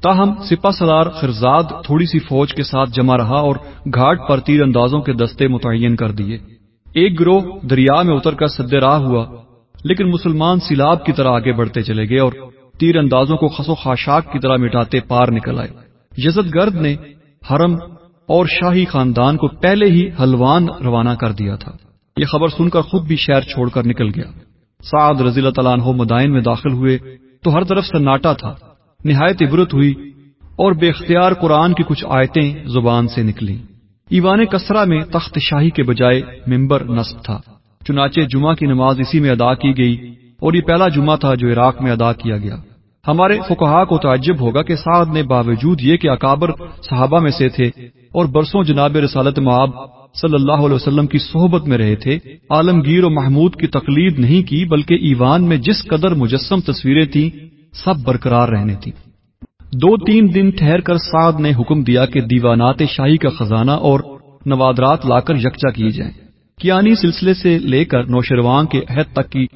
تاہم سپا سلار خرزاد تھوڑی سی فوج کے ساتھ جمع رہا اور گھاٹ پر تیر اندازوں کے دستے متعین کر دیے۔ ایک گروہ دریا میں اتر کر سد راہ ہوا، لیکن مسلمان سیلاب کی طرح آگے بڑھتے چلے گئے اور تیر اندازوں کو خس و خاشاک کی طرح مٹاتے پار نکل آئے۔ یزد گرد نے حرم اور شاہی خاندان کو پہلے ہی حلوان روانہ کر دیا تھا۔ یہ خبر سن کر خود بھی شہر چھوڑ کر نکل گیا۔ سعد رضی اللہ تعالیٰ عنہ مدائن میں داخل ہوئے تو ہر طرف سناٹا تھا۔ نہایت عبرت ہوئی اور بے اختیار قرآن کی کچھ آیتیں زبان سے نکلی ایوان کسرا میں تخت شاہی کے بجائے ممبر نصب تھا۔ چنانچہ جمعہ کی نماز اسی میں ادا کی گئی اور یہ پہلا جمعہ تھا جو عراق میں ادا کیا گیا۔ ہمارے فکہ کو تعجب ہوگا کہ سعد نے باوجود یہ کہ اکابر صحابہ میں سے تھے اور برسوں جناب رسالت معاب صلی اللہ علیہ وسلم کی صحبت میں رہے تھے، عالمگیر و محمود کی تقلید نہیں کی، بلکہ ایوان میں جس قدر مجسم تصویریں تھیں، سب برقرار رہنے تھی دو تین دن ٹھہر کر سعد نے حکم دیا کہ دیوانات شاہی کا خزانہ اور نوادرات لا کر یکجا کیے جائیں۔ کیانی سلسلے سے لے کر نوشروان کے عہد تک کی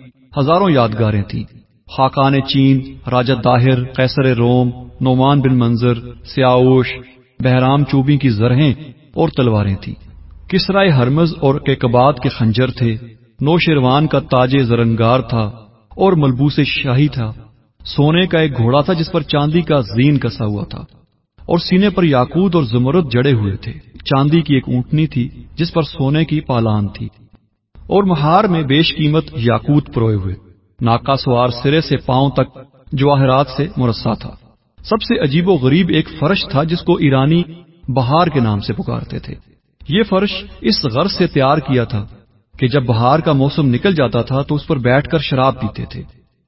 ہزاروں یادگاریں تھیں۔ خاقان چین، راجہ داہر قیصر روم، نعمان بن منظر، سیاوش، بہرام چوبی کی زرہیں اور تلواریں تھیں۔ کسرائے ہرمز اور کیکبات کے خنجر تھے۔ نو شیروان کا تاج زرنگار تھا اور ملبوس شاہی تھا۔ سونے کا ایک گھوڑا تھا جس پر چاندی کا زین کسا ہوا تھا۔ اور سینے پر یاقوت اور زمرد جڑے ہوئے تھے۔ چاندی کی ایک اونٹنی تھی جس پر سونے کی پالان تھی۔ اور مہار میں بیش قیمت یاقوت پروئے ہوئے۔ ناکا سوار سرے سے پاؤں تک جواہرات سے مرسا تھا۔ سب سے عجیب و غریب ایک فرش تھا جس کو ایرانی بہار کے نام سے پکارتے تھے۔ یہ فرش اس غرض سے تیار کیا تھا کہ جب بہار کا موسم نکل جاتا تھا تو اس پر بیٹھ کر شراب پیتے تھے۔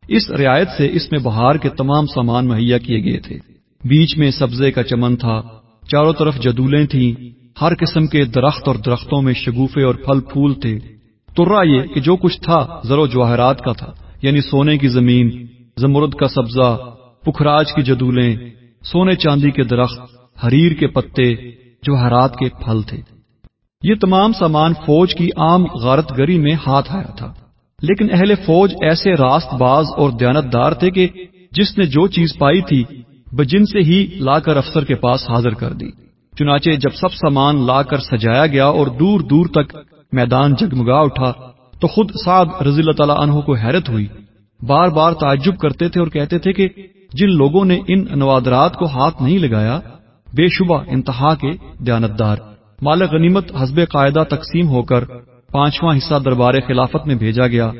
اس رعایت سے اس میں بہار کے تمام سامان مہیا کیے گئے تھے۔ بیچ میں سبزے کا چمن تھا، چاروں طرف جدولیں تھیں، ہر قسم کے درخت اور درختوں میں شگوفے اور پھل پھول تھے۔ ترا یہ کہ جو کچھ تھا، زرو جواہرات کا تھا۔ یعنی سونے کی زمین، زمرد کا سبزہ، پکھراج کی جدولیں، سونے چاندی کے درخت، حریر کے پتے جو حرات کے پھل تھے۔ یہ تمام سامان فوج کی عام غارت گری میں ہاتھ آیا تھا۔ لیکن اہل فوج ایسے راست باز اور دیانت دار تھے کہ جس نے جو چیز پائی تھی، بجن سے ہی لا کر افسر کے پاس حاضر کر دی۔ چنانچہ جب سب سامان لا کر سجایا گیا اور دور دور تک میدان جگمگا اٹھا تو خود سعد رضی اللہ تعالیٰ عنہ کو حیرت ہوئی۔ بار بار تعجب کرتے تھے اور کہتے تھے کہ جن لوگوں نے ان نوادرات کو ہاتھ نہیں لگایا، بے شبہ انتہا کے دیانتدار۔ مال غنیمت حسب قاعدہ تقسیم ہو کر پانچواں حصہ دربار خلافت میں بھیجا گیا۔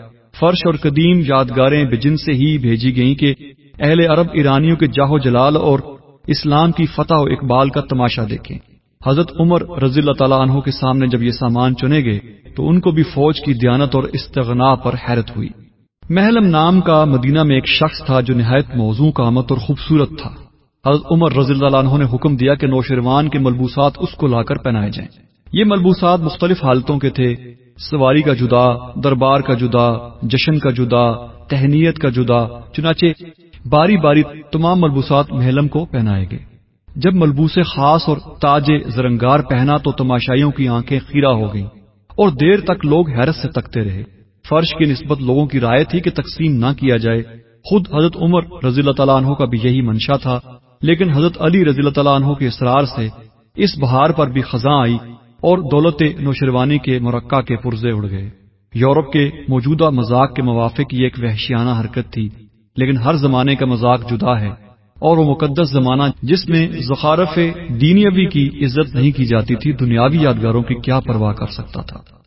فرش اور قدیم یادگاریں بجن سے ہی بھیجی گئیں کہ اہل عرب ایرانیوں کے جاہو جلال اور اسلام کی فتح و اقبال کا تماشا دیکھیں۔ حضرت عمر رضی اللہ تعالیٰ عنہ کے سامنے جب یہ سامان چنے گئے، تو ان کو بھی فوج کی دیانت اور استغنا پر حیرت ہوئی۔ محلم نام کا مدینہ میں ایک شخص تھا جو نہایت موضوع کا آمد اور خوبصورت تھا۔ حضرت عمر رضی اللہ عنہ نے حکم دیا کہ نوشروان کے ملبوسات اس کو لا کر پہنائے جائیں۔ یہ ملبوسات مختلف حالتوں کے تھے۔ سواری کا جدا، دربار کا جدا، جشن کا جدا، تہنیت کا جدا، چنانچہ باری باری تمام ملبوسات محلم کو پہنائے گئے۔ جب ملبوس خاص اور تاج زرنگار پہنا تو تماشائیوں کی آنکھیں خیرہ ہو گئیں اور دیر تک لوگ حیرت سے تکتے رہے۔ فرش کی نسبت لوگوں کی رائے تھی کہ تقسیم نہ کیا جائے۔ خود حضرت عمر رضی اللہ تعالیٰ عنہ کا بھی یہی منشا تھا، لیکن حضرت علی رضی اللہ تعالیٰ عنہ کے اسرار سے اس بہار پر بھی خزاں آئی اور دولت نوشروانی کے مرکہ کے پرزے اڑ گئے۔ یورپ کے موجودہ مذاق کے موافق یہ ایک وحشیانہ حرکت تھی، لیکن ہر زمانے کا مذاق جدا ہے۔ اور وہ مقدس زمانہ جس میں زخارف دینیوی کی عزت نہیں کی جاتی تھی، دنیاوی یادگاروں کی کیا پرواہ کر سکتا تھا؟